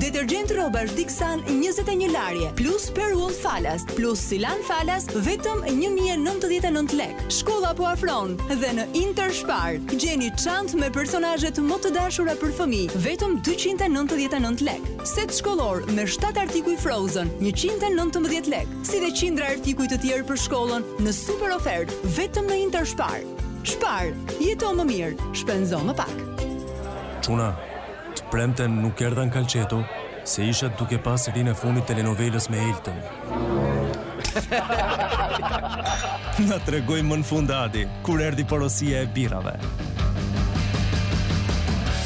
Detergjent rrobash Dixan 21 larje, plus Perwoll falas, plus Silan falas, vetëm 1099 lek. Shkolla po afron dhe në Interspar gjeni çantë me personazhet më të dashura për fëmijë, vetëm 299 lek. Set shkollor me 7 artikuj Frozen, 119 lek, si dhe qindra artikuj të tjerë për shkollën në super ofertë, vetëm në Interspar. Spar, jeto më mirë, shpenzo më pak. Çuna, Të premten nuk erdha në kalçeto se isha duke pa serinë e fundit të telenovelës me Eltën. Na tregoi më në fund Adi kur erdhi porosia e birrave.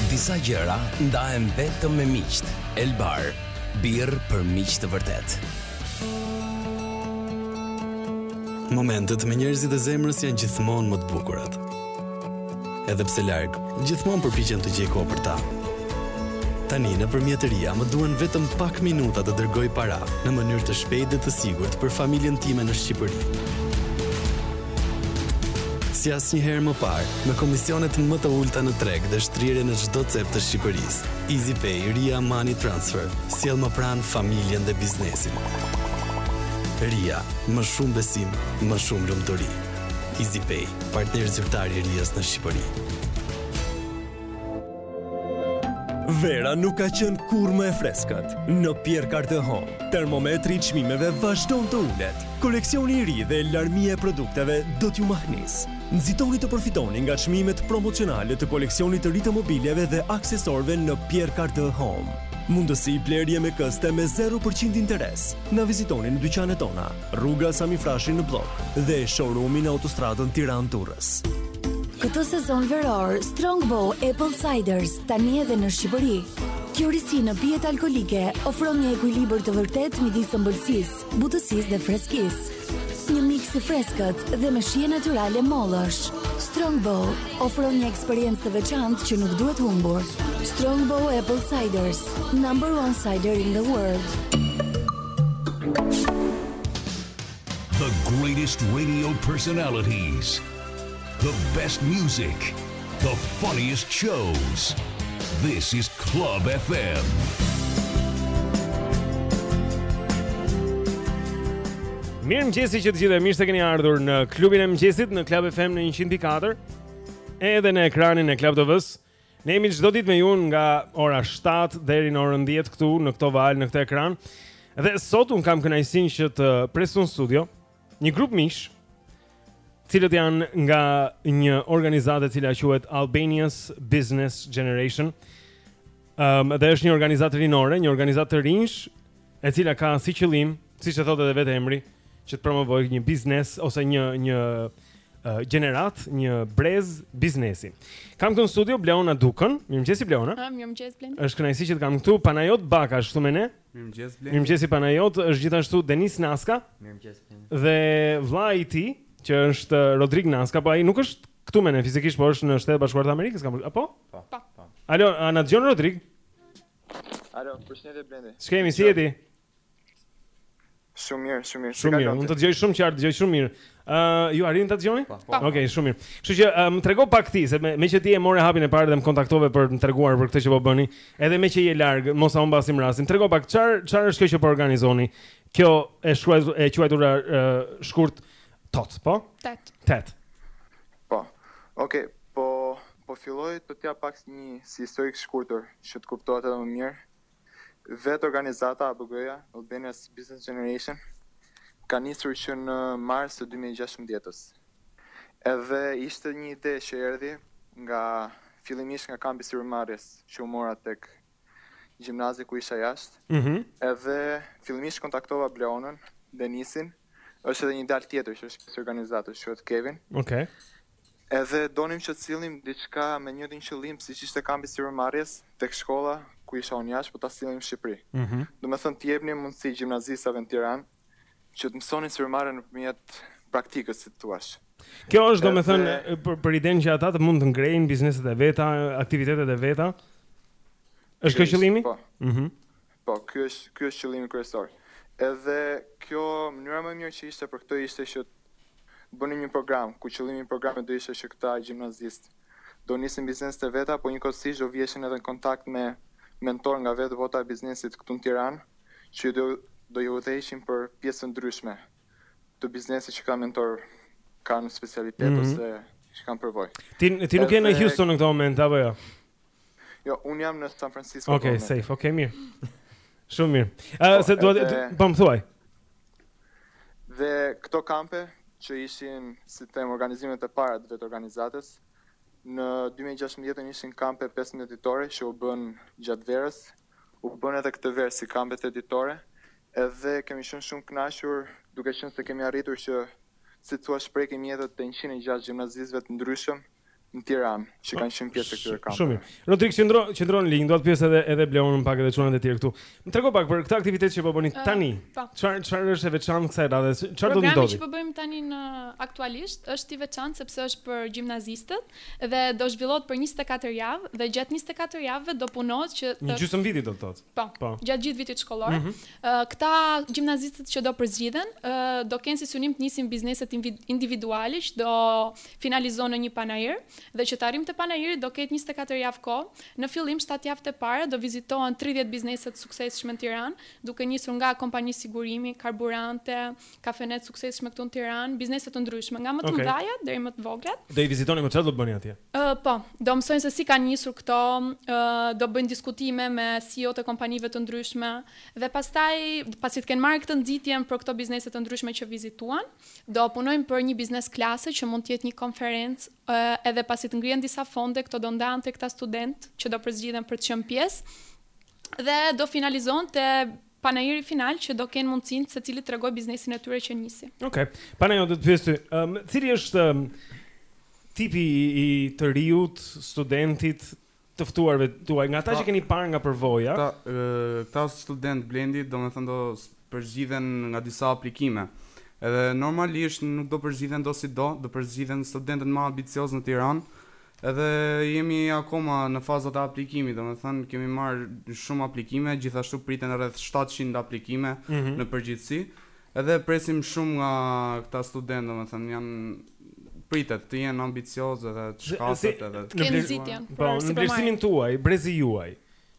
Disa gjëra ndahen vetëm me miqtë. Elbar, birrë për miq të vërtetë. Momentet me njerëzit e zemrës janë gjithmonë më të bukurat. Edhe pse larg, gjithmonë përpiqem të gjej kohë për ta. Tani nëpërmjet Ria më duhen vetëm pak minuta të dërgoj para në mënyrë të shpejtë dhe të sigurt për familjen time në Shqipëri. Si asnjëherë më parë, me komisionet më të ulëta në treg dhe shtrirje në çdo cep të Shqipërisë, EasyPay Ria Money Transfer sjell më pranë familjen dhe biznesin. Ria, më shumë besim, më shumë lumturi. EasyPay, partner zyrtar i Rias në Shqipëri. Vera nuk ka qenë kurrë më e freskët. Në Pierre Cardin Home, termometri i çmimeve vazhdon të ulet. Koleksioni i ri dhe larmia e produkteve do t'ju mahnisë. Nxitoni të përfitoni nga çmimet promocionale të koleksionit të ri të mobilieve dhe aksesorëve në Pierre Cardin Home. Mundësi blerje me këste me 0% interes. Na vizitoni në dyqanet tona. Rruga Sami Frashëri në Bllok dhe showroom-i në autostradën Tiranë-Durrës. Këtë sezon veror, Strongbow Apple Ciders tani edhe në Shqipëri. Kjo risi në pijet alkoolike ofron një ekuilibër të vërtetë midis ëmbëlsisë, butësisë dhe freskisë. Një miks i freskët dhe me shije natyrale mollësh. Strongbow ofron një eksperiencë të veçantë që nuk duhet humbur. Strongbow Apple Ciders, number one cider in the world. The greatest radio personalities The best music The funniest shows This is Club FM Mirëmëngjesi të gjithëve e mirë se keni ardhur në klubin e mëngjesit në Klab FM në 100.4 Edhe në ekranin e Klab TV-së Ne jemi çdo ditë me ju nga ora 7 deri në orën 10 këtu në këto valë, në këtë ekran. Dhe sot unë kam kënaqësinë që të pres në studio një grup miqsh, të cilët janë nga një organizatë e cila quhet Albania's Business Generation. Ëm um, dhe është një organizatë rinore, një organizatë të rinjsh e cila ka si qëllim, siç e thotë edhe vetë emri, që të promovojë një biznes ose një një uh, gjeneratë, një brez biznesi. Kam këtu në studio Bleona Dukën. Mirëmëngjes Bleona. Ah, mirëmëngjes Blendi. Është kënaqësi që të kam këtu Panajot Baka, ashtu me ne. Mirëmëngjes Blendi. Mirëmëngjes Panajot, është gjithashtu Denis Naska. Mirëmëngjes Blendi. Dhe vllai i tij, që është uh, Rodrik Naska, po ai nuk është këtu me ne fizikisht, por është në Shtetet e Bashkuara të Amerikës, kam apo? Po. Po. Alo, a na dëgjon Rodrik. Alo, përshëndetje Blendi. Ç'kemi si jeti? Shumë mirë, shumë mirë. Shumë mirë. Unë të dëgjoj shumë qartë, dëgjoj shumë mirë. Ë, uh, ju arrini ta dëgjoni? Po. Okej, okay, shumë mirë. Kështu që uh, më trego pak ti, se me, me që ti e more hapin e parë dhe më kontaktove për më treguar për këtë që po bëni, edhe me që je larg, mos sa humbasim rastin. Trego pak çfarë çfarë është kjo që po organizoni? Kjo e shkruaj e quajtur uh, shkurt tot, po? Tet. Tet. Po. Okej, okay, po Po filloj të të jap pak një si historik të shkurtër që të kuptohet edhe më mirë. Vetë organizata ABG-ja, Albania's Business Generation, ka nisur që në mars të dy mijë e gjashtëmbëdhjetë-s. Edhe ishte një ide që erdhi nga fillimisht nga kampi i sipërmarrjes që u mora tek gjimnazi ku isha jashtë. Ëh. Mm edhe fillimisht kontaktova Bleonën, Denisin, është edhe një djalë tjetër që është pjesë e organizatës, quhet Kevin. Okej. Okay. Edhe donim që të sillnim diçka me të njëjtin qëllim siç ishte kampi i sipërmarrjes tek shkolla ku isha unë jashtë po ta sillnim në Shqipëri. Domethënë t'i jepnim mundësi gjimnazistëve në Tiranë që të mësonin sipërmarrjen nëpërmjet praktikës si të thuash. Kjo është domethënë për për idenë që ata të mund të ngrejnë bizneset e veta, aktivitetet e veta. Është kjo qëllimi? Po. Ëh. Po, ky është, ky është qëllimi kryesor. Edhe kjo mënyra më e mirë që ishte për këtë ishte që bënin një program, ku qëllimi i programit do ishte që këta gjimnazistë do nisin bizneset e veta, po njëkohësisht do viheshin edhe në kontakt me mentorë nga vetë bota e biznesit këtu në Tiranë, që do do i udhëheqin për pjesë të ndryshme të biznesit që këta mentorë kanë specialitet mm -hmm. ose që kanë përvojë. Ti ti nuk je në Houston në këtë moment apo jo? Jo, un jam në San Francisco. Okej, okay, safe. Okej, okay, mirë. Shumë mirë. Ë uh, po, se duhet të po më thuaj. Dhe këto kampe që ishin si të them organizimet e para të vetë organizatës në 2016 ishin kampe 15 ditore që u bën gjatë verës. U bën edhe këtë verë si kampe 8 ditore. Edhe kemi qenë shumë kënaqur duke qenë se kemi arritur që si thua t'i prekim jetët e 106 gjimnazistëve të ndryshëm në Tiranë, që kanë qenë pjesë e këtyre kampeve. Shumë mirë. Rodrik qëndro, qëndro në linjë, dua të pyes edhe edhe Bleonën pak edhe çunat e tjerë këtu. Më trego pak për këtë aktivitet që po bëni uh, tani. Po. Çfarë po. çfarë është e veçantë kësaj radhe? Çfarë do të ndodhi? Programi që po bëjmë tani në aktualisht është i veçantë sepse është për gjimnazistët dhe do zhvillohet për 24 javë dhe gjatë 24 javëve do punohet që të... një gjysmë viti do të thotë. Po. po. Gjatë gjithë vitit shkollor. Mm -hmm. uh, këta gjimnazistët që do përzgjidhen, uh, do kenë si synim të nisin biznese individuale që do finalizojnë në një panair dhe që të arrijmë te panairi do ketë njëzet e katër javë kohë, në fillim shtatë javët e para do vizitohen tridhjetë biznese të suksesshme në Tiranë, duke nisur nga kompani sigurimi, karburante, kafene të suksesshme këtu në Tiranë, biznese të ndryshme, nga më të mëdhatë deri më të voglat. Do i vizitoni, po çfarë do bëni atje? Po, do mësojnë se si kanë nisur këto, do bëjnë diskutime me CEO-t e kompanive të ndryshme dhe pastaj pasi të kenë marrë këtë nxitjen për këto biznese të ndryshme që vizituan, Do punojnë për një biznes klase që mund të jetë një konferencë, edhe pasi të ngrihen disa fonde, këto do ndahen te këta studentë që do përzgjidhen për të qenë pjesë dhe do finalizohen te panairi final që do kenë mundësinë secili të tregojë biznesin e tyre që nisi. Okej. Okay. Panajo do të pyes ty, um, cili është um, tipi i, i të riut studentit të ftuarve tuaj, nga ata që keni parë nga përvoja. Këta këta studentë Blendi, domethënë do përzgjidhen nga disa aplikime. Edhe normalisht nuk do përzgjidhen do si do, do përzgjidhen studentët më ambicioz në Tiranë. Edhe jemi akoma në fazat e aplikimit, domethënë kemi marrë shumë aplikime, gjithashtu priten rreth 700 aplikime mm -hmm. në përgjithësi. Edhe presim shumë nga këta studentë, domethënë janë pritet të jenë ambiciozë edhe të shkathët edhe të kenë nxitjen. Po, në vlerësimin tuaj, brezi juaj.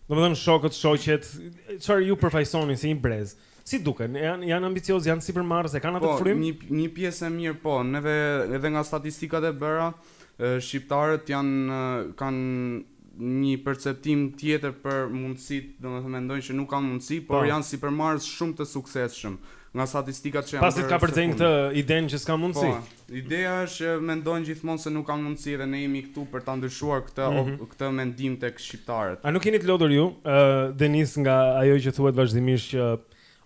Domethënë shokët, shoqet, çfarë ju përfaqësoni si një brez? Si duken? Janë janë ambiciozë, janë sipërmarrës, e kanë atë po, frymë? Po, një një pjesë e mirë po, neve edhe nga statistikat e bëra, Shqiptarët janë kanë një perceptim tjetër për mundësitë, domethënë mendojnë që nuk kanë mundësi, por janë sipërmarrës shumë të suksesshëm, nga statistikat që janë bërë së fundmi. Pasi kapërcejnë këtë idenë që s'kanë mundësi. Po, ideja është që mendojnë gjithmonë se nuk kanë mundësi dhe ne jemi këtu për ta ndryshuar këtë këtë mendim tek shqiptarët. A nuk jeni të lodhur ju, Denis, nga ajo që thuhet vazhdimisht që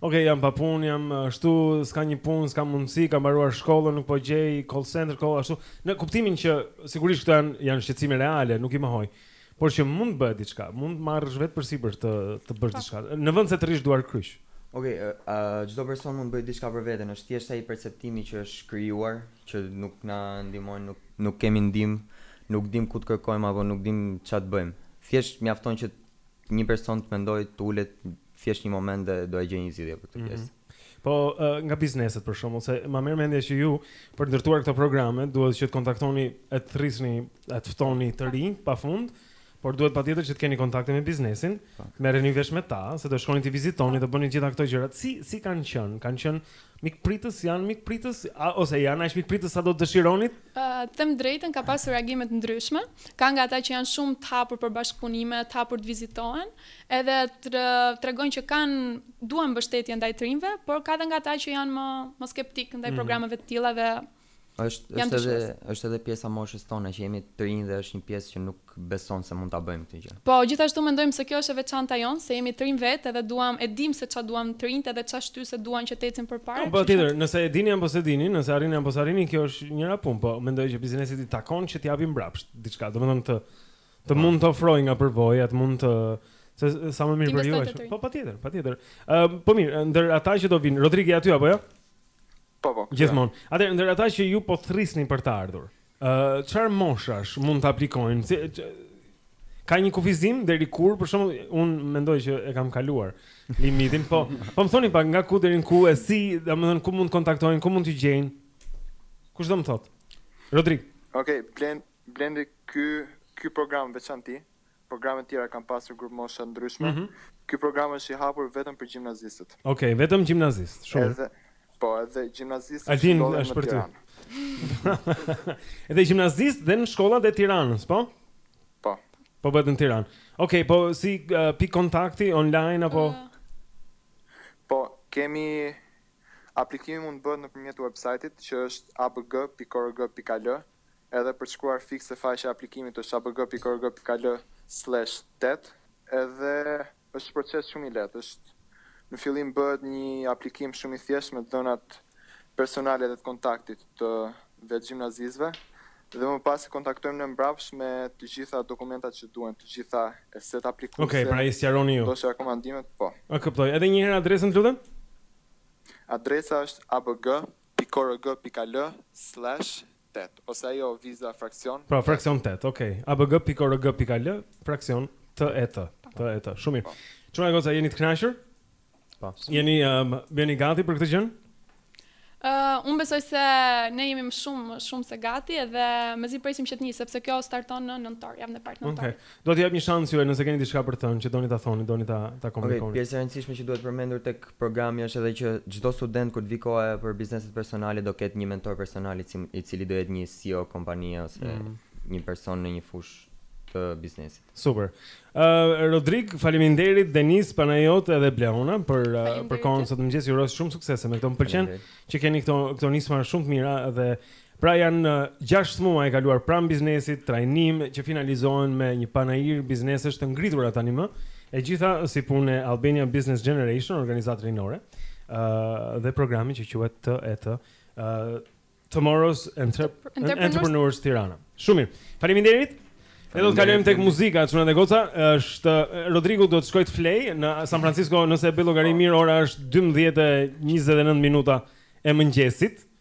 Ok, jam pa punë, jam ashtu, s'ka një punë, s'ka mundësi, kam mbaruar shkollën, nuk po gjej call center, call ashtu. Në kuptimin që sigurisht këto janë janë shqetësime reale, nuk i mohoj. Por që mund të bëhet diçka, mund të marrësh vetë përsipër të të bësh diçka, në vend se të rrish duar kryq. Ok, çdo person mund të bëjë diçka për veten, është thjesht ai perceptimi që është krijuar, që nuk na ndihmojnë, nuk nuk kemi ndihmë, nuk dimë ku të kërkojmë apo nuk dimë ça të bëjmë. Thjesht mjafton që një person të mendojë të ulet thjesht një moment dhe do e gjejë një zgjidhje për këtë mhm. pjesë. Mm -hmm. Po uh, nga bizneset për shembull, se më merr mendja që ju për ndërtuar këto programe duhet që të kontaktoni e të thërrisni e të ftoni të rinj pafund, por duhet patjetër që të keni kontakte me biznesin, të merreni vesh me ta, se do shkoni t'i vizitoni, do bëni gjitha këto gjëra. Si si kanë qenë? Kanë qenë Mikpritës janë mikpritës a, ose janë aq mikpritës sa do të dëshironit? Ë, them të drejtën, ka pasur reagime të ndryshme. Ka nga ata që janë shumë të hapur për bashkëpunime, të hapur të vizitohen, edhe tregojnë që kanë duan mbështetje ndaj të rinjve, por ka edhe nga ata që janë më më skeptikë ndaj mm. programeve të tilla dhe Është është edhe është edhe pjesa e moshës tonë që jemi të rinj dhe është një pjesë që nuk beson se mund ta bëjmë këtë gjë. Po, gjithashtu mendojmë se kjo është e veçanta jonë, se jemi të rinj vetë edhe duam, e dimë se çfarë duan të rinjtë edhe çfarë shtyse duan që të ecin përpara. Po, patjetër, nëse e dini apo s'e dini, nëse arrini apo s'e arrini, kjo është njëra punë, po mendoj që biznesit i takon që t'i japin mbrapsht diçka, domethënë të të mund të ofrojë nga përvoja, të mund të se sa më mirë për ju. Po patjetër, patjetër. Ëm, po mirë, ndër ata që do vinë, Rodrigi aty apo jo? Po, po. Gjithmonë. Atëherë ndër ata që ju po thrisni për të ardhur, ë uh, çfarë moshash mund të aplikojnë? Si, që, ka një kufizim deri kur për shembull unë mendoj që e kam kaluar limitin, po po më thoni pak nga ku deri në ku e si, domethënë ku mund të kontaktojnë, ku mund të gjejnë? Kush do më thotë? Rodrik. Okej, okay, Blen, Blendi ky ky program veçanti programet tjera kanë pasur grupmosha të ndryshme. Mhm. Ky program është i hapur vetëm për gjimnazistët. Okej, vetëm gjimnazistë. Shumë. Edhe po, edhe gjimnazistët Altin, që ndodhen është në për ty. Tiranë. Edhe gjimnazistë dhe në shkollat e Tiranës, po? Po. Po bëhet në Tiranë. Okej, po si uh, pikë kontakti online apo Ë, Po, kemi aplikimi mund të bëhet nëpërmjet website-it që është abg.org.al. edhe për të shkuar fiks te faqja e aplikimit është abg.org.al slesh tet edhe është proces shumë i lehtë, është në fillim bëhet një aplikim shumë i thjeshtë me të dhënat personale dhe të kontaktit të vetë gjimnazistëve dhe më pas i kontaktojmë ne mbrapsht me të gjitha dokumentat që duhen, të gjitha esetë aplikuese. Okej, okay, pra i sqaroni ju. Dosha rekomandimet, po. A kuptoj. Edhe një herë adresën, lutem? Adresa është abg.org.al pikë-org pikë al slash tetë ose ajo viza fraksion tetë. Pra fraksion tetë, okej. Abg pikë org pikë al fraksion të e të. Të e të. Shumë mirë. Po. Çuna goca jeni të kënaqur? Po. Jeni um, jeni gati për këtë gjë? Uh, unë besoj se ne jemi më shumë shumë se gati edhe mezi presim që të nisë sepse kjo starton në nëntor, javën e parë në nëntor. Okay. Do t'i jap një shans juve nëse keni diçka për të thënë, që doni ta thoni, doni ta ta komunikoni. Okej, okay, pjesë e rëndësishme që duhet përmendur tek programi është edhe që çdo student kur të vijë koha për bizneset personale do ketë një mentor personal i cili do jetë një CEO kompanie ose mm. një person në një fushë të biznesit. Super. Ë uh, Rodrik, faleminderit Denis, Panajot edhe Bleona për uh, për kohën sot mëngjes. Ju uroj shumë suksese me këto. Më pëlqen që keni këto këto nisma shumë të mira dhe Pra janë gjashtë muaj e kaluar pranë biznesit, trajnim që finalizohen me një panair biznesesh të ngritura tani më, e gjitha si punë e Albania Business Generation, organizatë rinore, ë dhe programi që quhet të e të ë Tomorrow's Entre Entrepreneurs Tirana. Shumë mirë. Faleminderit. Ne do të kalojmë tek muzika, çuna dhe goca, është Rodrigu do të shkojë të flejë në San Francisco, nëse e bëj llogari mirë, ora është 12:29 minuta e mëngjesit.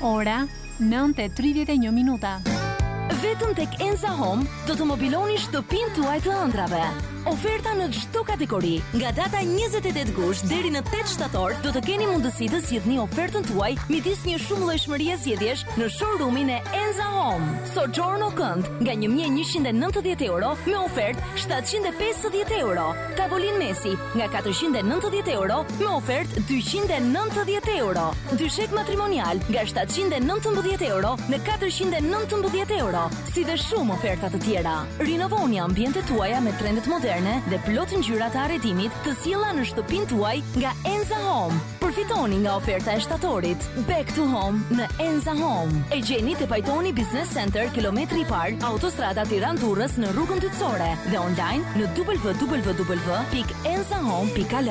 Ora, nëntë e tridhjetë e një minuta. Vetëm tek Enza Home do të mobiloni shtëpinë tuaj të ëndrrave. Oferta në çdo kategori. Nga data 28 gusht deri në 8 shtator do të keni mundësi të zgjidhni ofertën tuaj midis një shumëllojshmërie zgjedhjesh në showroom-in e Enza Home. Soggiorno kënd nga 1190 euro me ofertë 750 euro. Tavolinë mesi nga katërqind e nëntëdhjetë euro me ofertë dyqind e nëntëdhjetë euro. Dyshek matrimonial nga shtatëqind e nëntëmbëdhjetë euro në katërqind e nëntëmbëdhjetë euro, si dhe shumë oferta të tjera. Rinovoni ambientet tuaja me trendet moderne dhe plot ngjyra të arredimit të sjella në shtëpinë tuaj nga Enza Home. Përfitoni nga oferta e shtatorit Back to Home në Enza Home. E gjeni te Pajtoni Business Center, kilometri i parë, autostrada Tiranë-Durrës në rrugën dytësore dhe online në www.enzahome.al.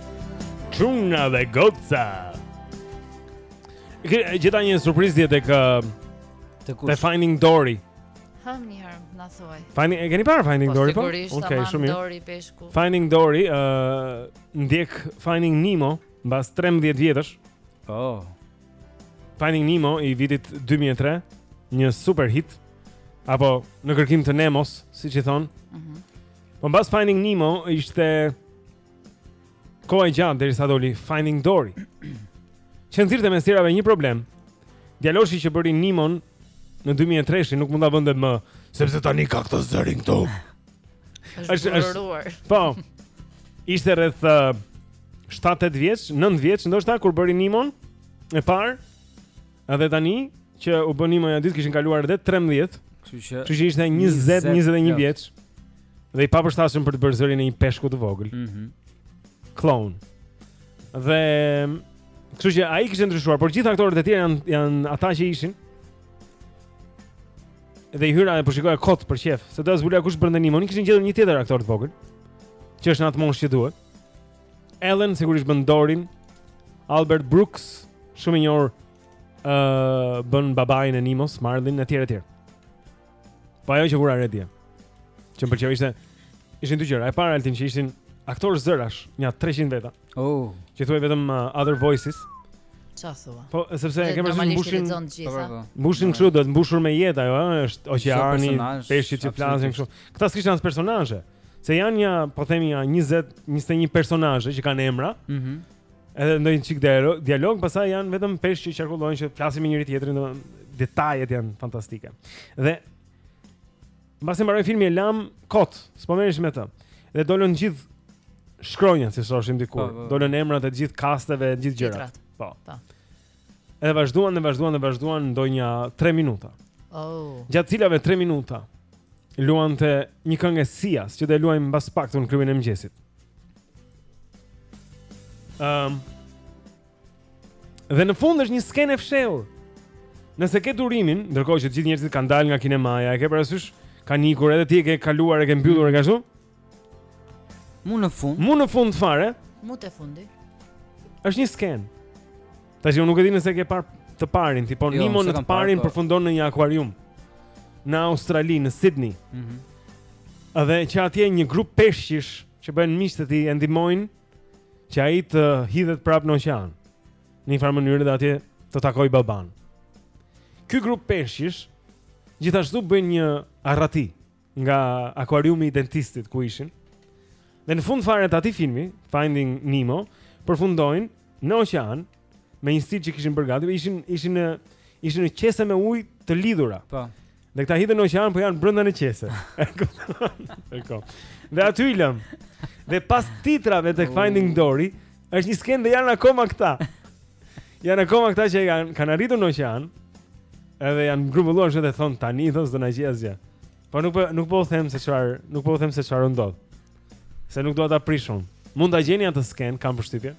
Çuna dhe goca. Gjeta një surprizë dje tek të kush? Te Finding Dory. Hë njëherë, na thuaj. Finding, e keni parë Finding po, Dory po? Okej, okay, shumë mirë. Dory peshku. Finding Dory, ë, uh, ndjek Finding Nemo mbas 13 vjetësh. Po. Oh. Finding Nemo i vitit 2003, një super hit apo në kërkim të Nemos, siç i thonë. Mhm. Mm po mbas Finding Nemo ishte Koha e gjatë deri sa doli Finding Dory. Që nxirrte mes tjerave një problem. Djaloshi që bëri Nimon në 2003-shin nuk mund ta bënte më sepse tani ka këtë zërin këtu. Është është. Po. Ishte rreth uh, 7-8 vjeç, 9 vjeç ndoshta kur bëri Nimon e parë. Edhe tani që u bë Nimo i dytë kishin kaluar edhe 13, kështu që kështu që ishte 20, 21 vjeç. Dhe i papërshtatshëm për të bërë zërin e një peshku të vogël. Mhm. Mm Clown. Dhe kështu që ai kishte ndryshuar, por gjithë aktorët e tjerë janë janë ata që ishin. Dhe i hyra e po shikoja kot për qejf, se do të zbuloja kush bënte Nimon, kishin gjetur një tjetër aktor të vogël. Që është në atë moshë që duhet. Ellen sigurisht bën Dorin. Albert Brooks, shumë i njohur, ë uh, bën babain e Nimos, Marlin etj etj. Po ajo që vura re dje. Që më pëlqeu ishte ishin dy gjëra. E para habitem që ishin aktorë zërash, nja 300 veta. Oh, që thuaj vetëm uh, other voices. Çfarë thua? Po, sepse e kemi shumë mbushin. Po, po, po. Mbushin kështu, duhet mbushur me jetë ajo, ëh, është oqeani, peshqit që flasin kështu. Këta s'kishin as personazhe. Se janë nja, po themi nja 20, 21 personazhe që kanë emra. Mhm. Mm edhe ndonjë çik dialog, dialog, pastaj janë vetëm peshq që qarkullojnë që flasin me njëri tjetrin, domethënë detajet janë fantastike. Dhe mbasi mbaroi filmi e lashë kot, s'po merresha me të. Dhe dolën gjithë shkronjat, si thoshim dikur. Po, po, po. Dolën emrat e gjithë kasteve, e gjithë gjërat. Titrat. Po. Po. Edhe vazhduan dhe vazhduan dhe vazhduan ndonjë 3 minuta. Oh. Gjatë cilave 3 minuta luante një këngë e Sias që do ta luajmë mbas pak te Klubi i Mëngjesit. Ehm. Um, dhe në fund është një skenë e fshehur. Nëse ke durimin, ndërkohë që të gjithë njerëzit kanë dalë nga kinemaja, e ke parasysh, kanë ikur edhe ti e ke kaluar e ke mbyllur e kështu? Mu në fund. Mu në fund fare. Mu te fundi. Është një skenë. Tash unë nuk e di nëse ke parë të parin, ti po jo, Nemo në të parin po. përfundon në një akuarium në Australi, në Sydney. Mhm. Mm Dhe që atje një grup peshqish që bëhen miq të tij e ndihmojnë që ai të hidhet prapë në oqean. Në një farë mënyrë dhe atje të takojë baban. Ky grup peshqish gjithashtu bëjnë një arrati. nga akuariumi i dentistit ku ishin. Dhe në fund fare të atij filmi, Finding Nemo, përfundojnë në oqean me një stil që kishin bërë gati, ishin ishin në ishin në qese me ujë të lidhura. Po. Dhe këta hidhen në oqean, po janë brenda në qese. E kupton? Dhe aty i lëmë. Dhe pas titrave tek Finding Dory, Është një skenë dhe janë akoma këta. Janë akoma këta që kanë kanë arritur në oqean. Edhe janë grumbulluar shumë dhe thonë tani s'do na gjejë asgjë. Po nuk po nuk po u them se çfarë, nuk po u them se çfarë u ndodh. Se nuk dua t'ua prish unë. Mund ta gjeni atë skenë, kam përshtypjen.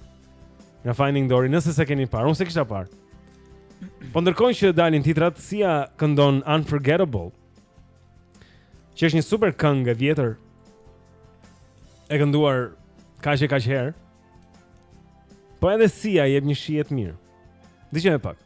Nga Finding Dory, nëse s'e keni parë, unë s'e kisha parë. Po ndërkohë që dalin titrat, Sia këndon Unforgettable. Që është një super këngë e vjetër. E kënduar kaq e kaq herë. Po edhe Sia i jep një shije të mirë. Dëgjojmë pak.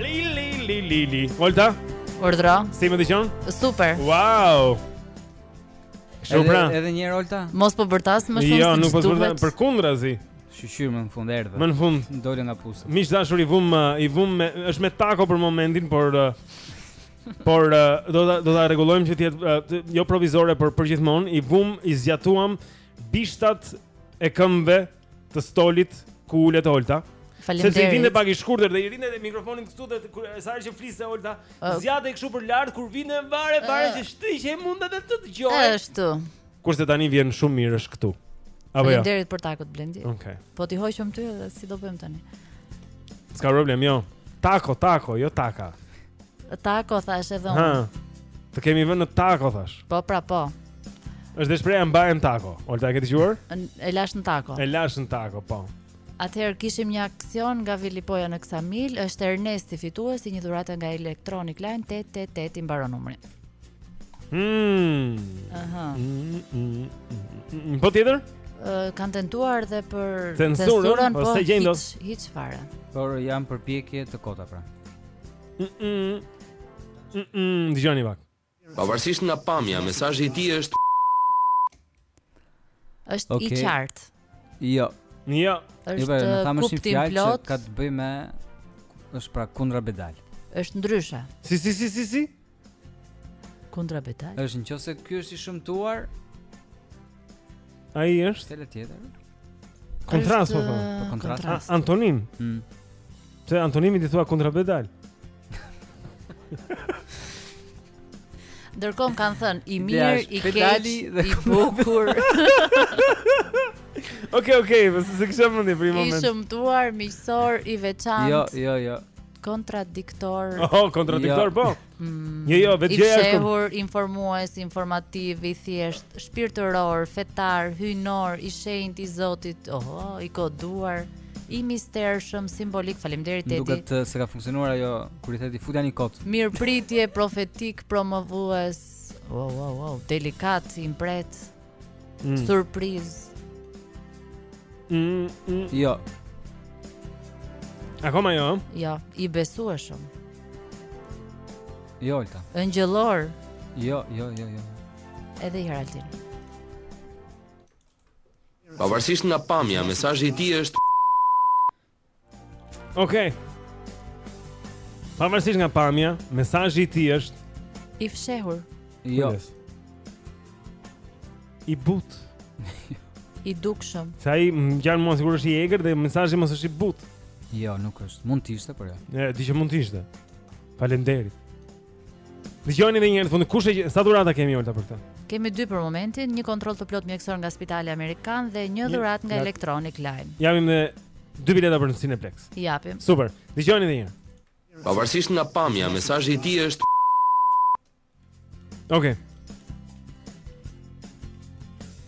Li li li li li. Olta. Urdhëro. Si më dëgjon? Super. Wow. Shumë pra. Edhe një herë Olta. Mos po bërtas shumë. Jo, nuk po bërtas, përkundrazi. Shyqyr më në fund erdhe. Më në fund dole nga pusi. Miq të dashur i vum uh, i vum me është me tako për momentin, por uh, por uh, do ta do ta rregullojmë që të jetë jo provizore, por përgjithmonë i vum i zgjatuam bishtat e këmbëve të stolit ku ulet Olta. Faleminderit. Sepse i vinte pak i shkurtër dhe i rrinte edhe mikrofoni këtu dhe kur sa herë që fliste Olta, uh, zgjatej kështu për lart kur vinte vare vare uh, që shtriqe mund edhe të dëgjoje. Ashtu. Kurse tani vjen shumë mirë është këtu. Apo jo. Faleminderit për takot Blendi. Okej. Okay. Po t'i hoqëm ty edhe si do bëjmë tani. S'ka problem, jo. Tako, tako, jo taka. Tako thashë edhe unë. Të kemi vënë në tako thashë. Po pra po. Është shprehja mbaje në tako. Olta e ke dëgjuar? E lashë në tako. E lashë në tako, po. Atëherë kishim një aksion nga Vilipoja në Ksamil, është Ernesti fitues i një dhurate nga Electronic Line 888 i mbaron numri. Hmm. Aha. Mm, mm, mm, po tjetër? Ë kanë tentuar dhe për censurën, po s'e gjejnë dot. Hiç fare. Por janë përpjekje të kota pra. Mm -mm. Mm -mm. Dëgjojeni pak. Pavarësisht nga pamja, mesazhi i tij është është okay. i qartë. Jo. Jo. Është jo, ne thamë është një fjalë që ka të bëjë me është pra kundra bedal. Është ndryshe. Si si si si si? Kundra betaj. Është nëse ky është i shëmtuar. Ai është tele tjetër. Kontrast po thonë. Po kontrast. Antonim. Mm. Te antonimi ti thua kundra betaj. Ndërkohë kan thënë i mirë, i keq, i bukur. Okej, okej, po s'e kisha mendjen një moment. I shëmtuar, miqësor, i veçantë. Jo, jo, jo. kontradiktor. Oh, kontradiktor jo. po. Mm, jo, jo, e njëjta gjë është. I fshehur, informues, informativ, i thjesht, shpirtëror, fetar, hyjnor, i shenjtë i Zotit. Oh, i koduar, i mistershëm, simbolik. Faleminderit Teti. Duket eh, se ka funksionuar ajo kur i the ti futja një kot. Mirëpritje, profetik, promovues. Wow, wow, wow, delikat, impret. Mm. Surprizë. Mm, mm. Jo. Akoma jo? Jo, i besueshëm. Jo, Olta. Ëngjëllor. Jo, jo, jo, jo. Edhe një herë hintin. Pavarësisht nga pamja, mesazhi i tij është Okej. Okay. Pavarësisht nga pamja, mesazhi i tij është i fshehur. Jo. Kujdes. I butë. I dukshëm. Se ai ngjan me siguri është i egër dhe mesazhi mos është i butë. Jo, nuk është. Mund të ishte, por jo. Ja. E di që mund të ishte. Faleminderit. Dëgjoni edhe një herë fundin. Kushe, sa dhurata kemi Olta për këtë. Kemi dy për momentin, një kontroll të plotë mjekësor nga Spitali Amerikan dhe një dhuratë nga Electronic Line. Japim dhe dy bileta për në Cineplex. Japim. Super. Dëgjoni edhe një herë. Pavarësisht nga pamja, mesazhi i tij është Okej. Okay.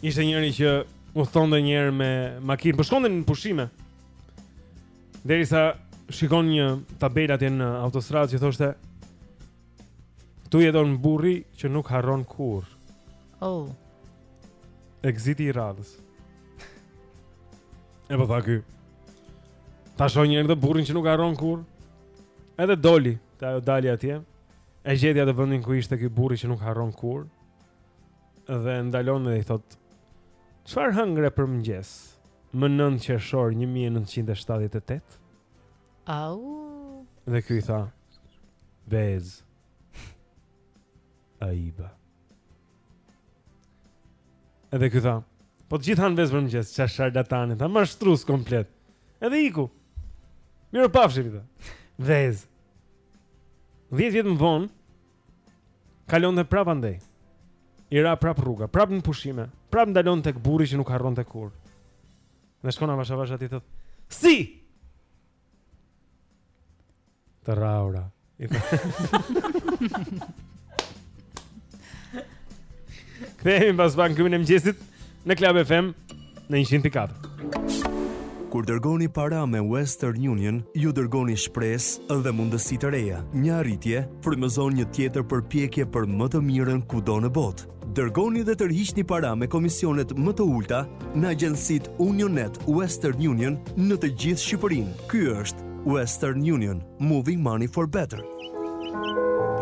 Ishte njëri që udhëtonte një herë me makinë, po shkonte në pushime. Derisa shikon një tabelë atje në autostradë që thoshte Këtu jeton burri që nuk harron kurrë. Oh. Exiti i radhës. Epo tha ky. Ta shoh një herë dhe burrin që nuk harron kurrë. Edhe doli, te ajo dalja atje. E gjeti atë vendin ku ishte ky burri që nuk harron kurrë. dhe ndalon dhe i thotë Çfarë hëngre për mëngjes Më 9 qershor 1978 Au Dhe ky i tha Vezë Aiba Edhe ky i tha Po të gjithë hanë vezë për mëngjes Ça sharlatani Tha mashtrues komplet Edhe iku Mirupafshim i tha Vezë 10 vjet më vonë Kalonte prap andej. I ra prap rruga, prap në pushime, prap ndalon tek burri që nuk harronte kurrë. Dhe shkon avash avash aty thot, "Si?" Të rraura. Kthehemi pas ban gjumin e mëngjesit. Në Club FM në 104. Kur dërgoni para me Western Union, ju dërgoni shpresë dhe mundësi të reja. Një arritje frymëzon një tjetër përpjekje për më të mirën kudo në botë. Dërgoni dhe tërhiqni para me komisionet më të ulta në agjensitë Unionnet Western Union në të gjithë Shqipërinë. Ky është Western Union, moving money for better.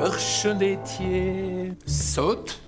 Përshëndetje. Sot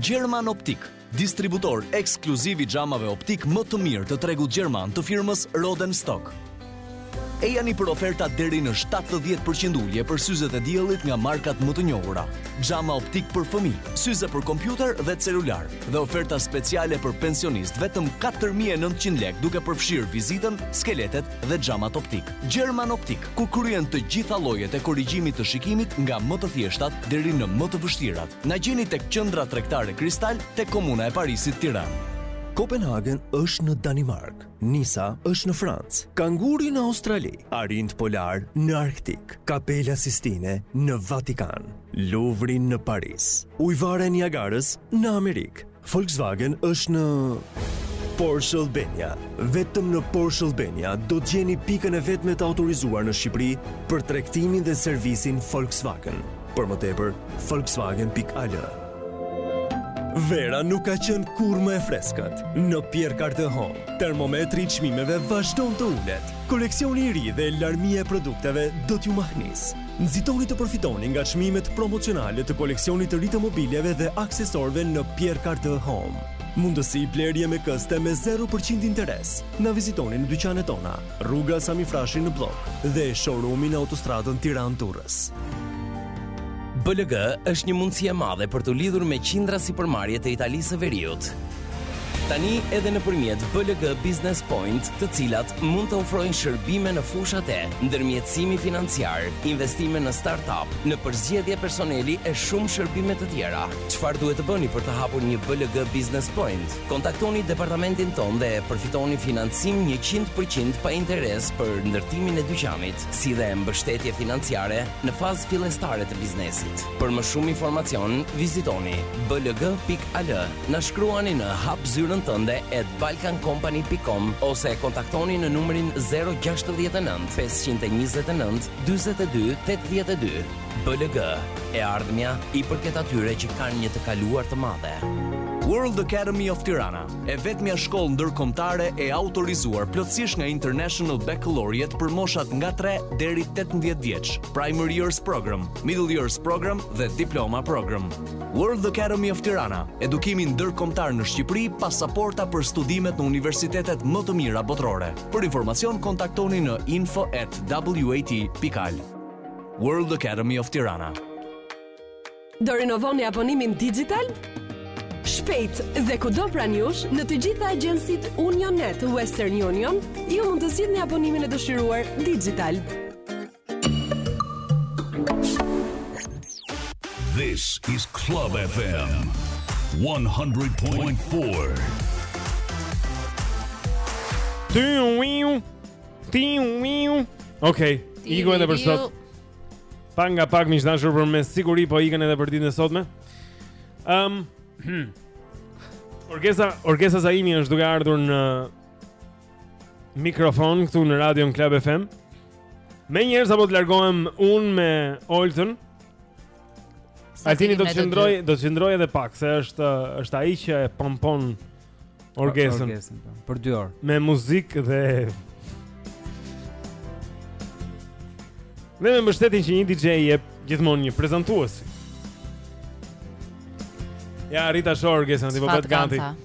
German Optik, distributor ekskluziv i xhamave optikë më të mirë të tregut gjerman të firmës Rodenstock. Ejani për oferta deri në 70% ulje për syzet e diellit nga markat më të njohura. Xhama optikë për fëmijë, syze për kompjuter dhe celular, dhe oferta speciale për pensionistë vetëm 4.900 lekë duke përfshirë vizitën, skeletet dhe xhamat optikë. German Optik, ku kryen të gjitha llojet e korrigjimit të shikimit nga më të thjeshtat deri në më të vështirat. Na gjeni tek Qendra Tregtare Kristal tek Komuna e Parisit, Tiranë. Kopenhagen është në Danimarkë, Nisa është në Francë, Kanguri në Australi, Arinjtë Polarë në Arktik, Kapela Sistine në Vatikan, Luvri në Paris, Ujëvara e Niagarës në Amerikë, Volkswagen është në Porsche Albania. Vetëm në Porsche Albania do të gjeni pikën e vetme të autorizuar në Shqipëri për tregtimin dhe servisin Volkswagen. Për më tepër, volkswagen.al. Vera nuk ka qenë kurrë më e freskët. Në Pierre Cardin Home, termometri i çmimeve vazhdon të ulet. Koleksioni i ri dhe larmia e produkteve do t'ju mahnisë. Nxitoni të përfitoni nga çmimet promocionale të koleksionit të ri të mobiljeve dhe aksesorëve në Pierre Cardin Home. Mundësi blerje me këste me zero për qind interes. Na vizitoni në dyqanet tona, rruga Sami Frashëri në Bllok dhe showroom-in në autostradën Tiranë-Durrës. BLG është një mundësi e madhe për t'u lidhur me qindra sipërmarrje të Italisë së Veriut. Tani edhe nëpërmjet BLG Business Point, të cilat mund të ofrojnë shërbime në fushat e, ndërmjetësimi financiar, investime në startup, në përzgjedhje personeli e shumë shërbime të tjera. Çfarë duhet të bëni për të hapur një BLG Business Point? Kontaktoni departamentin tonë dhe përfitoni financim njëqind për qind pa interes për ndërtimin e dyqanit, si dhe mbështetje financiare në fazë fillestare të biznesit. Për më shumë informacion, vizitoni blg.al. Na shkruani në hapzyrëntënde at balkancompany.com ose e kontaktoni në numrin 069 529 42 82. BLG, e ardhmja i përket atyre që kanë një të kaluar të madhe. World Academy of Tirana, e vetmja shkollë ndërkombëtare e autorizuar plotësisht nga International Baccalaureate për moshat nga 3 deri 18 vjeç, Primary Years Program, Middle Years Program dhe Diploma Program. World Academy of Tirana, edukimi ndërkombëtar në Shqipëri, pasaporta për studimet në universitetet më të mira botërore. Për informacion kontaktoni në info@wat.al. World Academy of Tirana. Do rinovoni abonimin digital? Shpejt dhe kudo pranë jush, në të gjitha agjensitë Union Net Western Union, ju mund të zgjidhni abonimin e dëshiruar digital. This is Club FM 100.4. Ti uiu, ti uiu. Okej, iku edhe për sot. Pak nga pak miq të dashur për me siguri po ikën edhe për ditën e sotme. Ëm. Um, Orgesa, Orgesa Zaimi është duke ardhur në mikrofon këtu në Radio Club FM. Menjëherë sapo të largohem unë me Olten Altini do të qëndrojë, do të qëndrojë edhe pak Se është, është ai që e pompon Orgesën Orgesën, po. për dy orë Me muzikë dhe... Dhe me mbështetjen që një DJ jep gjithmonë një prezantuesi Ja, arrita ta shoh Orgesën, ti po bëhesh gati Sfat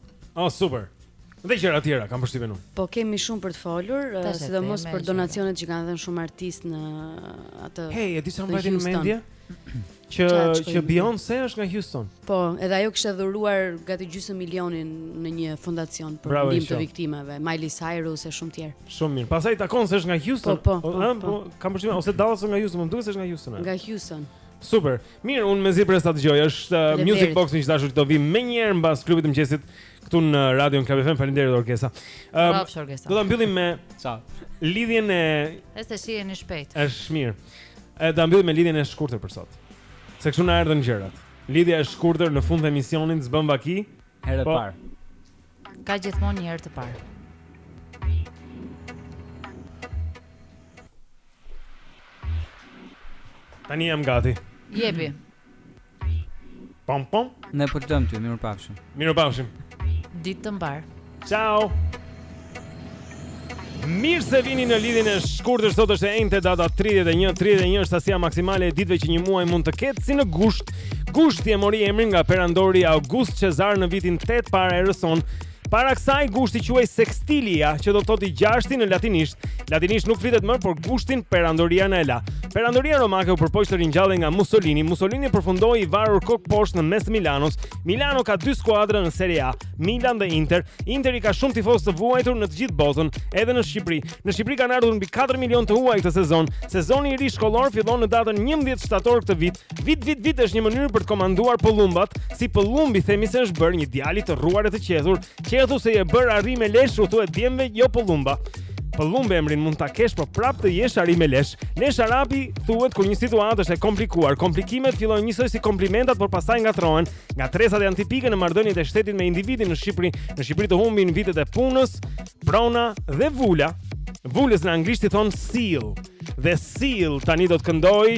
Oh, super. Dhe gjëra të tjera kam përshtypjen unë. Po kemi shumë për të folur, eh, sidomos për donacionet që kanë dhënë shumë artistë në eh, atë. Hey, e di ça m'vajti në mendje? Që që Beyoncé është nga Houston. Po, edhe ajo kishte dhuruar gati gjysmë milioni në një fondacion për ndihmë të viktimave, Miley Cyrus e shumë të tjerë. Shumë mirë. Pastaj i takon se është nga Houston. Po, po, po, po, po. kam përshtypjen ose Dallas nga Houston, më duket se është nga Houston. Nga Houston. Super. Mirë, unë mezi pres ta dëgjoj. Është uh, Music Box miq të dashur që do vijë menjëherë mbas klubit të mëngjesit këtu në Radio Club FM. Faleminderit Orgesa. Ëm um, Orgesa. Do ta mbyllim me ça? Lidhjen e Është shiheni shpejt. Është mirë. E ta mbyllim me lidhjen e shkurtër për sot. Se kështu na erdhën gjërat. Lidhja e shkurtër në fund të emisionit s'bën vaki. Herë e po. parë. Ka gjithmonë një herë të parë. Tani jam gati. Jepi. Pom pom. Ne po të lëmë ty, mirë pafshim. Mirë pafshim. Ditë të mbarë. Ciao. Mirë se vini në lidhjen e shkurtër sot është e enjte data 31 31 është sasia maksimale e ditëve që një muaj mund të ketë si në gusht. Gushti e mori emrin nga perandori August Cezar në vitin 8 para erës sonë Para kësaj gushti quhej sextilis, që do të thotë i gjashti në latinisht. Latinisht nuk flitet më, por gushtin perandoria na e la. Perandoria romake u përpoq të ringjallej nga Mussolini. Mussolini përfundoi i varur kokëposhtë në mes të Milanos. Milano ka dy skuadra në Serie A, Milan dhe Inter. Interi ka shumë tifozë të vuajtur në të gjithë botën, edhe në Shqipëri. Në Shqipëri kanë ardhur mbi 4 milionë të huaj këtë sezon. Sezoni i ri shkollor fillon në datën 11 shtator këtë vit. Vit vit vit është një mënyrë për të komanduar pëllumbat, si pëllumbi themi se është bërë një djalë i rruar e i qethur, qethu se je bërë ari me lesh u thuhet djemve jo pëllumba. Pëllumb emrin mund ta kesh, por prapë të jesh ari me lesh. Lesh arapi thuhet kur një situatë është e komplikuar. Komplikimet fillojnë njësoj si komplimentat, por pastaj ngatërrohen. Ngatërresat janë tipike në marrëdhëniet e shtetit me individin në Shqipëri. Në Shqipëri të humbin vitet e punës, prona dhe vula. Vulës në anglisht i thonë seal. Dhe Seal tani do të këndojë